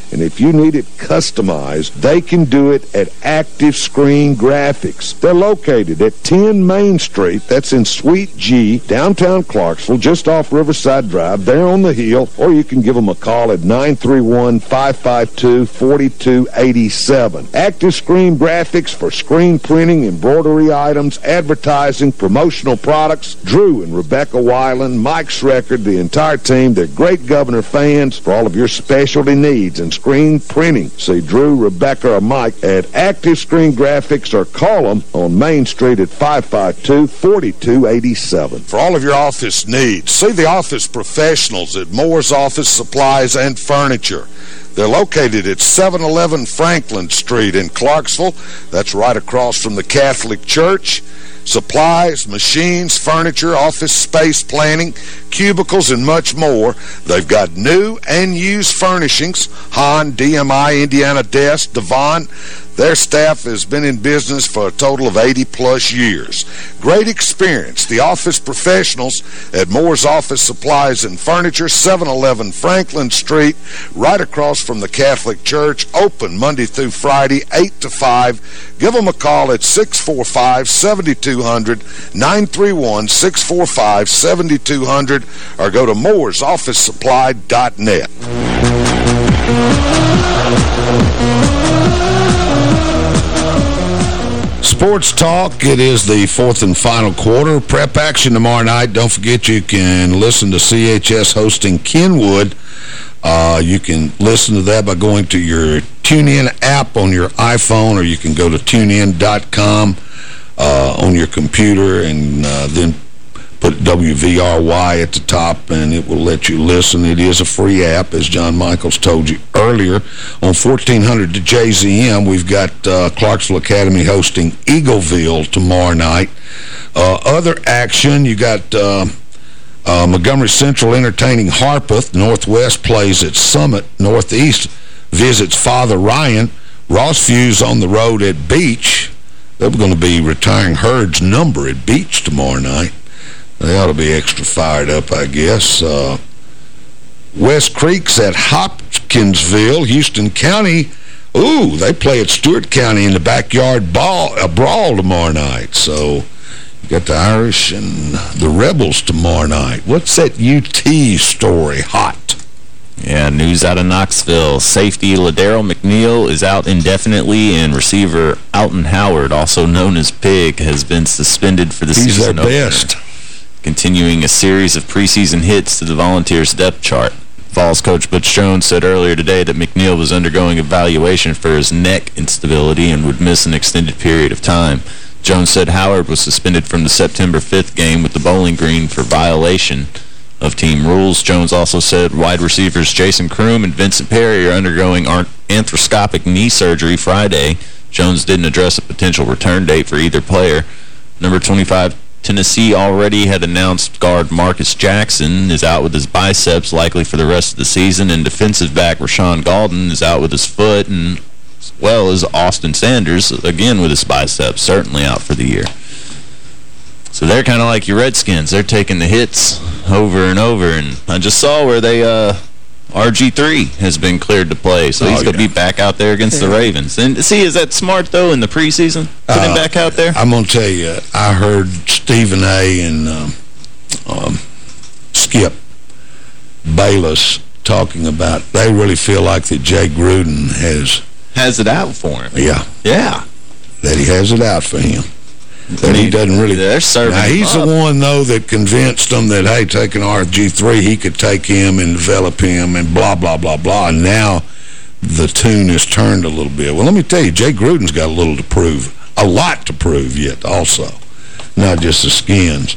Speaker 9: and if you need it customized, they can do it at Active Screen Graphics. They're located at 10 Main Street, that's in Suite G, downtown Clarksville, just off Riverside Drive, there on the hill, or you can give them a call at 931-552-4287. Active Screen Graphics for screen printing, embroidery items, advertising, promotional products. Drew and Rebecca Weiland, Mike Schreckard, the entire team, they're great Governor fans for all of your specialty needs and screen printing. See Drew, Rebecca, or Mike at Active Screen Graphics or call them on Main Street at 552-4287.
Speaker 5: For all of your office needs, see the office professionals at Moore's Office Supplies and Furniture. They're located at 711 Franklin Street in Clarksville. That's right across from the Catholic Church. Supplies, machines, furniture, office space planning, cubicles, and much more. They've got new and used furnishings, HON, DMI, Indiana Desk, Devon. Their staff has been in business for a total of 80-plus years. Great experience. The office professionals at Moore's Office Supplies and Furniture, 711 Franklin Street, right across from the Catholic Church, open Monday through Friday, 8 to 5. Give them a call at 645-7200, 931-645-7200, or go to mooresofficesupply.net. Sports Talk, it is the fourth and final quarter. Prep action tomorrow night. Don't forget you can listen to CHS hosting Kenwood. Uh, you can listen to that by going to your TuneIn app on your iPhone, or you can go to tunein.com on your computer and uh, then put WVRY at the top, and it will let you listen. It is a free app, as John Michaels told you earlier. On 1400 to JZM, we've got uh, Clarksville Academy hosting Eagleville tomorrow night. Uh, other action, you got uh, uh, Montgomery Central entertaining Harpeth. Northwest plays at Summit. Northeast visits Father Ryan. Ross Rossview's on the road at Beech. They're going to be retiring Hurd's number at Beech tomorrow night. They ought to be extra fired up, I guess. Uh, West Creek's at Hopkinsville. Houston County, ooh, they play at Stewart County in the backyard ball, uh, brawl tomorrow night. So you got the Irish and the Rebels tomorrow night. What's that UT story? Hot.
Speaker 7: Yeah, news out of Knoxville. Safety LaDarrell McNeil is out indefinitely, and receiver Alton Howard, also known as Pig, has been suspended for the
Speaker 5: He's
Speaker 7: season
Speaker 5: their best.
Speaker 7: Continuing a series of preseason hits to the Volunteers' depth chart. Vols coach Butch Jones said earlier today that McNeil was undergoing evaluation for his neck instability and would miss an extended period of time. Jones said Howard was suspended from the September 5th game with the Bowling Green for violation of team rules. Jones also said wide receivers Jason Croom and Vincent Perry are undergoing arthroscopic knee surgery Friday. Jones didn't address a potential return date for either player. Number 25, Tennessee already had announced guard Marcus Jackson is out with his biceps, likely for the rest of the season, and defensive back Rashaan Gaulden is out with his foot, and as well as Austin Sanders, again with his biceps, certainly out for the year. So they're kind of like your Redskins. They're taking the hits over and over. And I just saw where they, uh, RG3 has been cleared to play. So
Speaker 5: Oh,
Speaker 7: he's going to
Speaker 5: yeah.
Speaker 7: be back out there against the Ravens. And see, is that smart, though, in the preseason? Put him
Speaker 5: Uh,
Speaker 7: back out there?
Speaker 5: I'm going to tell you, I heard Stephen A. and um, um, Skip Bayless talking about they really feel like that Jay Gruden has...
Speaker 7: Has it out for him.
Speaker 5: Yeah.
Speaker 7: Yeah.
Speaker 5: That he has it out for him. And he doesn't really...
Speaker 7: They're serving
Speaker 5: Now, he's the one, though, that convinced them that, hey, taking RG3, he could take him and develop him and blah, blah, blah, blah. And now the tune is turned a little bit. Well, let me tell you, Jay Gruden's got a little to prove. A lot to prove yet, also. Not just the skins.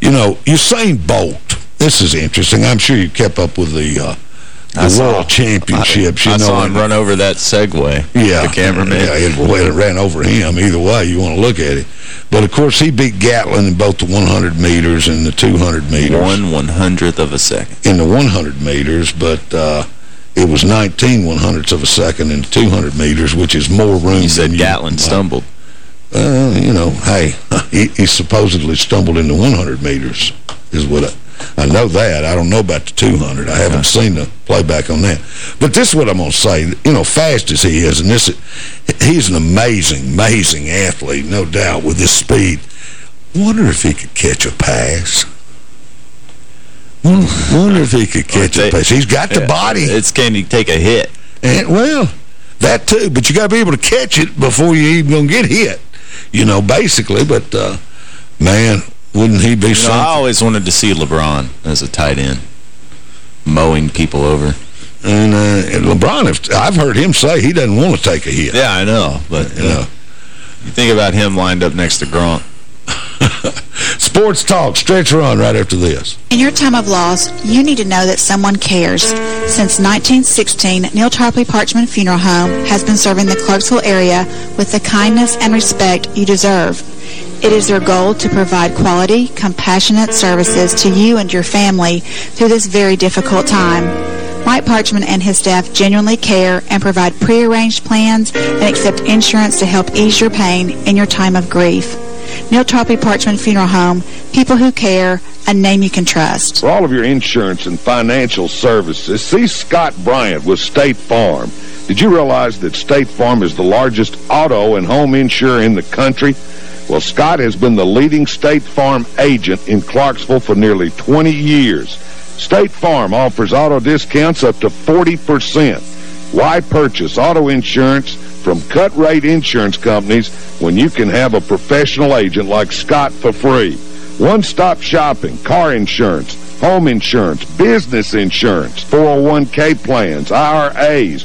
Speaker 5: You know, Usain Bolt. This is interesting. I'm sure you kept up with the... Uh,
Speaker 7: I
Speaker 5: the World Championships,
Speaker 7: I,
Speaker 5: you
Speaker 7: I
Speaker 5: know.
Speaker 7: saw him run over that Segway.
Speaker 5: yeah.
Speaker 7: The cameraman.
Speaker 5: Yeah, it, well, it ran over him. Either way, you want to look at it. But, of course, he beat Gatlin in both the 100 meters and the 200 meters.
Speaker 7: One one-hundredth of a second.
Speaker 5: In the 100 meters, but uh, it was 19 one-hundredths of a second in the 200 meters, which is more room
Speaker 7: You said Gatlin stumbled.
Speaker 5: Uh, you know, hey, he, he supposedly stumbled in the 100 meters, is what I, I know that. I don't know about the 200. I haven't seen the playback on that. But this is what I'm going to say. You know, fast as he is, and this he's an amazing, amazing athlete, no doubt, with his speed. Wonder if he could catch a pass. Wonder, if he could catch a pass. He's got the body.
Speaker 7: It's can he take a hit?
Speaker 5: And, well, that too, but you got to be able to catch it before you even going to get hit. You know, basically, but, uh, man, wouldn't he be
Speaker 7: You know,
Speaker 5: something?
Speaker 7: I always wanted to see LeBron as a tight end, mowing people over.
Speaker 5: And, uh, and LeBron, if, I've heard him say he doesn't want to take a hit.
Speaker 7: Yeah, I know, but
Speaker 5: You know.
Speaker 7: you think about him lined up next to Gronk.
Speaker 5: Sports Talk, stretch run right after this.
Speaker 24: In your time of loss, you need to know that someone cares. Since 1916, Neal Tarpley Parchman Funeral Home has been serving the Clarksville area with the kindness and respect you deserve. It is their goal to provide quality, compassionate services to you and your family through this very difficult time. Mike Parchman and his staff genuinely care and provide prearranged plans and accept insurance to help ease your pain in your time of grief. Neal Tarpley Parchman Funeral Home, people who care, a name you can trust.
Speaker 9: For all of your insurance and financial services, see Scott Bryant with State Farm. Did you realize that State Farm is the largest auto and home insurer in the country? Well, Scott has been the leading State Farm agent in Clarksville for nearly 20 years. State Farm offers auto discounts up to 40%. Why purchase auto insurance from cut-rate insurance companies when you can have a professional agent like Scott for free? One-stop shopping, car insurance, home insurance, business insurance, 401k plans, IRAs,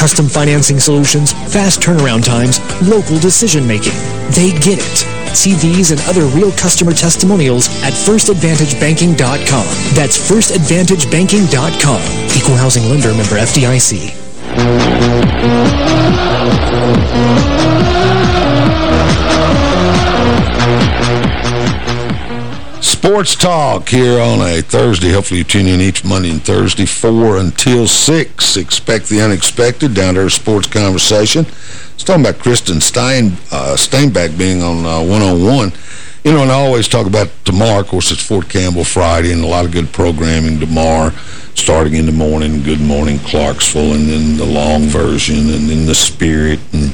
Speaker 25: Custom financing solutions, fast turnaround times, local decision making. They get it. See these and other real customer testimonials at firstadvantagebanking.com. That's firstadvantagebanking.com. Equal housing lender member FDIC.
Speaker 5: Sports Talk here on a Thursday. Hopefully you tune in each Monday and Thursday, 4 until 6. Expect the unexpected, down to sports conversation. It's talking about Kristen Stein, uh, Steinbach being on uh, 101. You know, and I always talk about tomorrow. Of course, it's Fort Campbell Friday and a lot of good programming tomorrow, starting in the morning, Good Morning Clarksville, and then the long version, and then the Spirit, and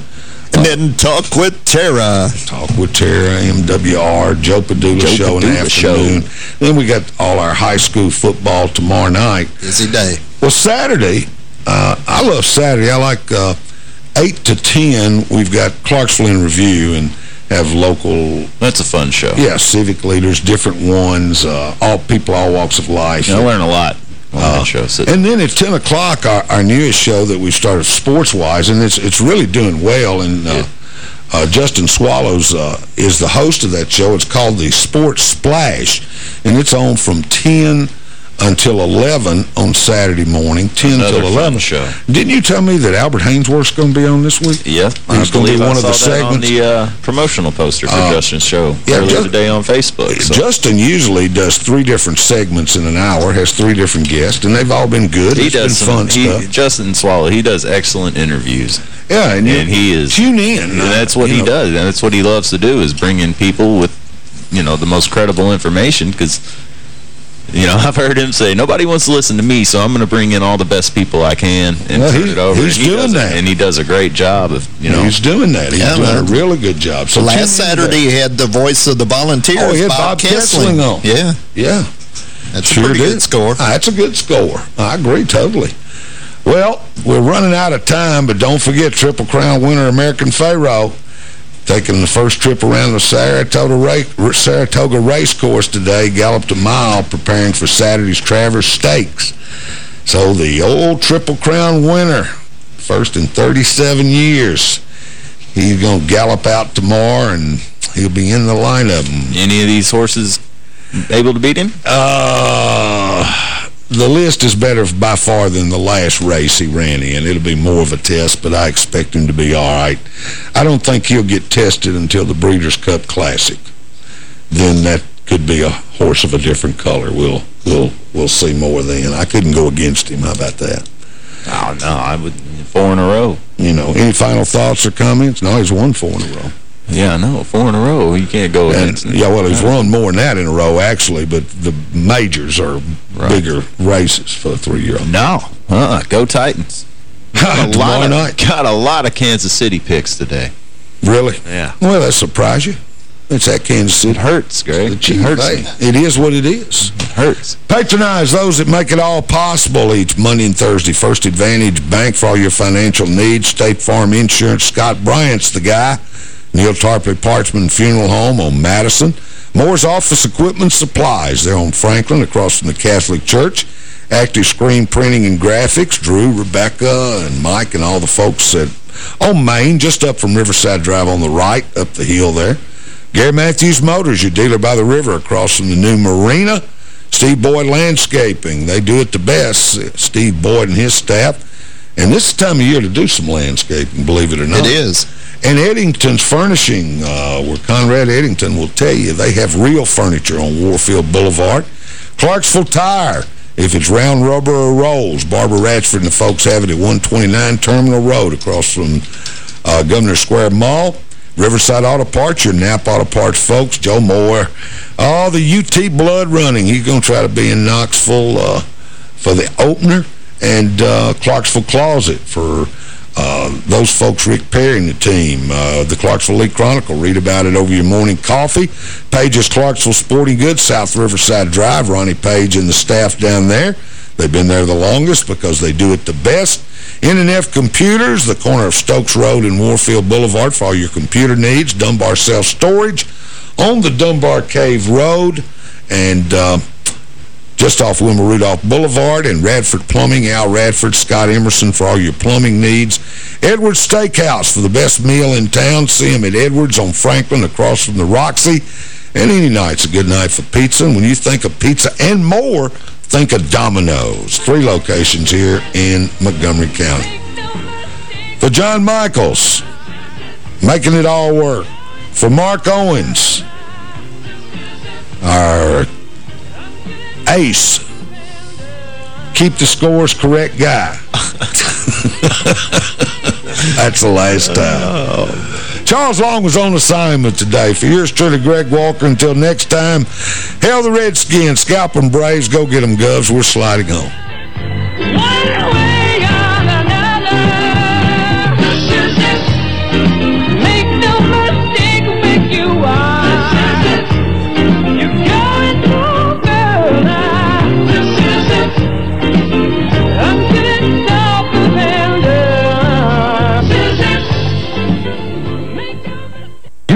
Speaker 6: and then Talk with Tara.
Speaker 5: Talk with Tara, MWR, Joe Padula
Speaker 6: Joe
Speaker 5: show in the
Speaker 6: Padula
Speaker 5: afternoon. Then we got all our high school football tomorrow night.
Speaker 6: Busy day.
Speaker 5: Well, Saturday, uh, I love Saturday. I like uh, 8 to 10, we've got Clarksville in Review and have local...
Speaker 7: That's a fun show.
Speaker 5: Yeah, civic leaders, different ones, uh, all people, all walks of life.
Speaker 7: I learn a lot on
Speaker 5: Uh,
Speaker 7: that show. So
Speaker 5: And then at 10 o'clock, our, our newest show that we started sports-wise, and it's it's really doing well, and uh, uh, Justin Swallows uh, is the host of that show. It's called the Sports Splash, and it's on from 10 until 11 on Saturday morning, 10
Speaker 7: Another
Speaker 5: till
Speaker 7: fun
Speaker 5: 11.
Speaker 7: show.
Speaker 5: Didn't you tell me that Albert Haynesworth's going to be on this week?
Speaker 7: Yeah, I
Speaker 5: He's going to be
Speaker 7: I
Speaker 5: one of the segments.
Speaker 7: on the uh, promotional poster for
Speaker 5: Uh,
Speaker 7: Justin's show
Speaker 5: yeah,
Speaker 7: earlier
Speaker 5: Ju-
Speaker 7: today on Facebook. So.
Speaker 5: Justin usually does three different segments in an hour, has three different guests, and they've all been good.
Speaker 7: He
Speaker 5: It's
Speaker 7: does
Speaker 5: been fun
Speaker 7: he,
Speaker 5: stuff.
Speaker 7: Justin Swallow, he does excellent interviews.
Speaker 5: Yeah, and, you-
Speaker 7: he is.
Speaker 5: Tune in.
Speaker 7: And that's what he
Speaker 5: know.
Speaker 7: does, and that's what he loves to do, is bring in people with, you know, the most credible information, because, you know, I've heard him say, nobody wants to listen to me, so I'm going to bring in all the best people I can and
Speaker 5: Well,
Speaker 7: turn
Speaker 5: he-
Speaker 7: it over.
Speaker 5: he's
Speaker 7: he
Speaker 5: doing
Speaker 7: does a-
Speaker 5: that.
Speaker 7: and he does a great job of, you know.
Speaker 5: He's doing that. He's
Speaker 6: Yeah,
Speaker 5: doing a really good job. So
Speaker 6: Last Saturday, he had the voice of the volunteers,
Speaker 5: Oh, he had
Speaker 6: Bob,
Speaker 5: Bob
Speaker 6: Kessling.
Speaker 5: Kessling on.
Speaker 6: Yeah.
Speaker 5: Yeah.
Speaker 6: That's
Speaker 5: Sure
Speaker 6: a pretty
Speaker 5: did.
Speaker 6: good score.
Speaker 5: Ah, that's a good score. I agree totally. Well, we're running out of time, but don't forget Triple Crown winner American Pharoah taking the first trip around the Saratoga, Ra Saratoga Race Course today, galloped a mile preparing for Saturday's Travers Stakes. So the old Triple Crown winner, first in 37 years, he's going to gallop out tomorrow, and he'll be in the lineup.
Speaker 7: Any of these horses able to beat him?
Speaker 5: Uh, the list is better by far than the last race he ran in. It'll be more of a test, but I expect him to be all right. I don't think he'll get tested until the Breeders' Cup Classic. Then that could be a horse of a different color. We'll we'll we'll see more then. I couldn't go against him. How about that?
Speaker 7: Oh, no, I would four in a row.
Speaker 5: You know, any final thoughts or comments? No, he's won four in a row.
Speaker 7: Yeah, I know. Four in a row. You can't go
Speaker 5: And, yeah, well, he's run more than that in a row, actually, but the majors are bigger races for a three-year-old.
Speaker 7: No. Uh-uh. Go Titans. Got a, lot of,
Speaker 5: night.
Speaker 7: got a lot of Kansas City picks today.
Speaker 5: Really?
Speaker 7: Yeah.
Speaker 5: Well, that surprised you. It's at Kansas City.
Speaker 7: It hurts, Greg. It hurts.
Speaker 5: Hey, it is what it is.
Speaker 7: It hurts.
Speaker 5: Patronize those that make it all possible each Monday and Thursday. First Advantage Bank for all your financial needs. State Farm Insurance. Scott Bryant's the guy. Neal Tarpley Parchman Funeral Home on Madison. Moore's Office Equipment Supplies. They're on Franklin across from the Catholic Church. Active Screen Printing and Graphics. Drew, Rebecca, and Mike and all the folks at on Main, just up from Riverside Drive on the right, up the hill there. Gary Matthews Motors, your dealer by the river across from the new marina. Steve Boyd Landscaping, they do it the best. Steve Boyd and his staff. And this is the time of year to do some landscaping, believe it or not.
Speaker 6: It is.
Speaker 5: And Eddington's Furnishing, uh, where Conrad Eddington will tell you, they have real furniture on Warfield Boulevard. Clarksville Tire, if it's round rubber or rolls, Barbara Ratchford and the folks have it at 129 Terminal Road across from uh, Governor Square Mall. Riverside Auto Parts, your Napa Auto Parts folks, Joe Moore. All the UT blood running. He's going to try to be in Knoxville uh, for the opener and uh, Clarksville Closet for uh, those folks, and the team. Uh, the Clarksville Leaf-Chronicle, read about it over your morning coffee. Page's Clarksville Sporting Goods, South Riverside Drive. Ronnie Page and the staff down there. They've been there the longest because they do it the best. N&F Computers, the corner of Stokes Road and Warfield Boulevard for all your computer needs. Dunbar Self-Storage on the Dunbar Cave Road. And... Uh, just off Wilma Rudolph Boulevard, and Radford Plumbing, Al Radford, Scott Emerson for all your plumbing needs. Edwards Steakhouse for the best meal in town. See him at Edwards on Franklin across from the Roxy. And any night's a good night for pizza. And when you think of pizza and more, think of Domino's. Three locations here in Montgomery County. For John Michaels, making it all work. For Mark Owens, our ace, keep the scores correct guy. That's the last time. Charles Long was on assignment today. For yours truly, Greg Walker. Until next time, hell the Redskins, scalp them Braves, go get them Govs. We're sliding on.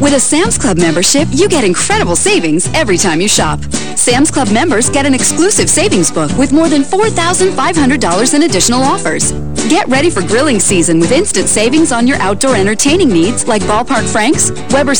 Speaker 16: With a Sam's Club membership, you get incredible savings every time you shop. Sam's Club members get an exclusive savings book with more than $4,500 in additional offers. Get ready for grilling season with instant savings on your outdoor entertaining needs like Ballpark Franks, Weber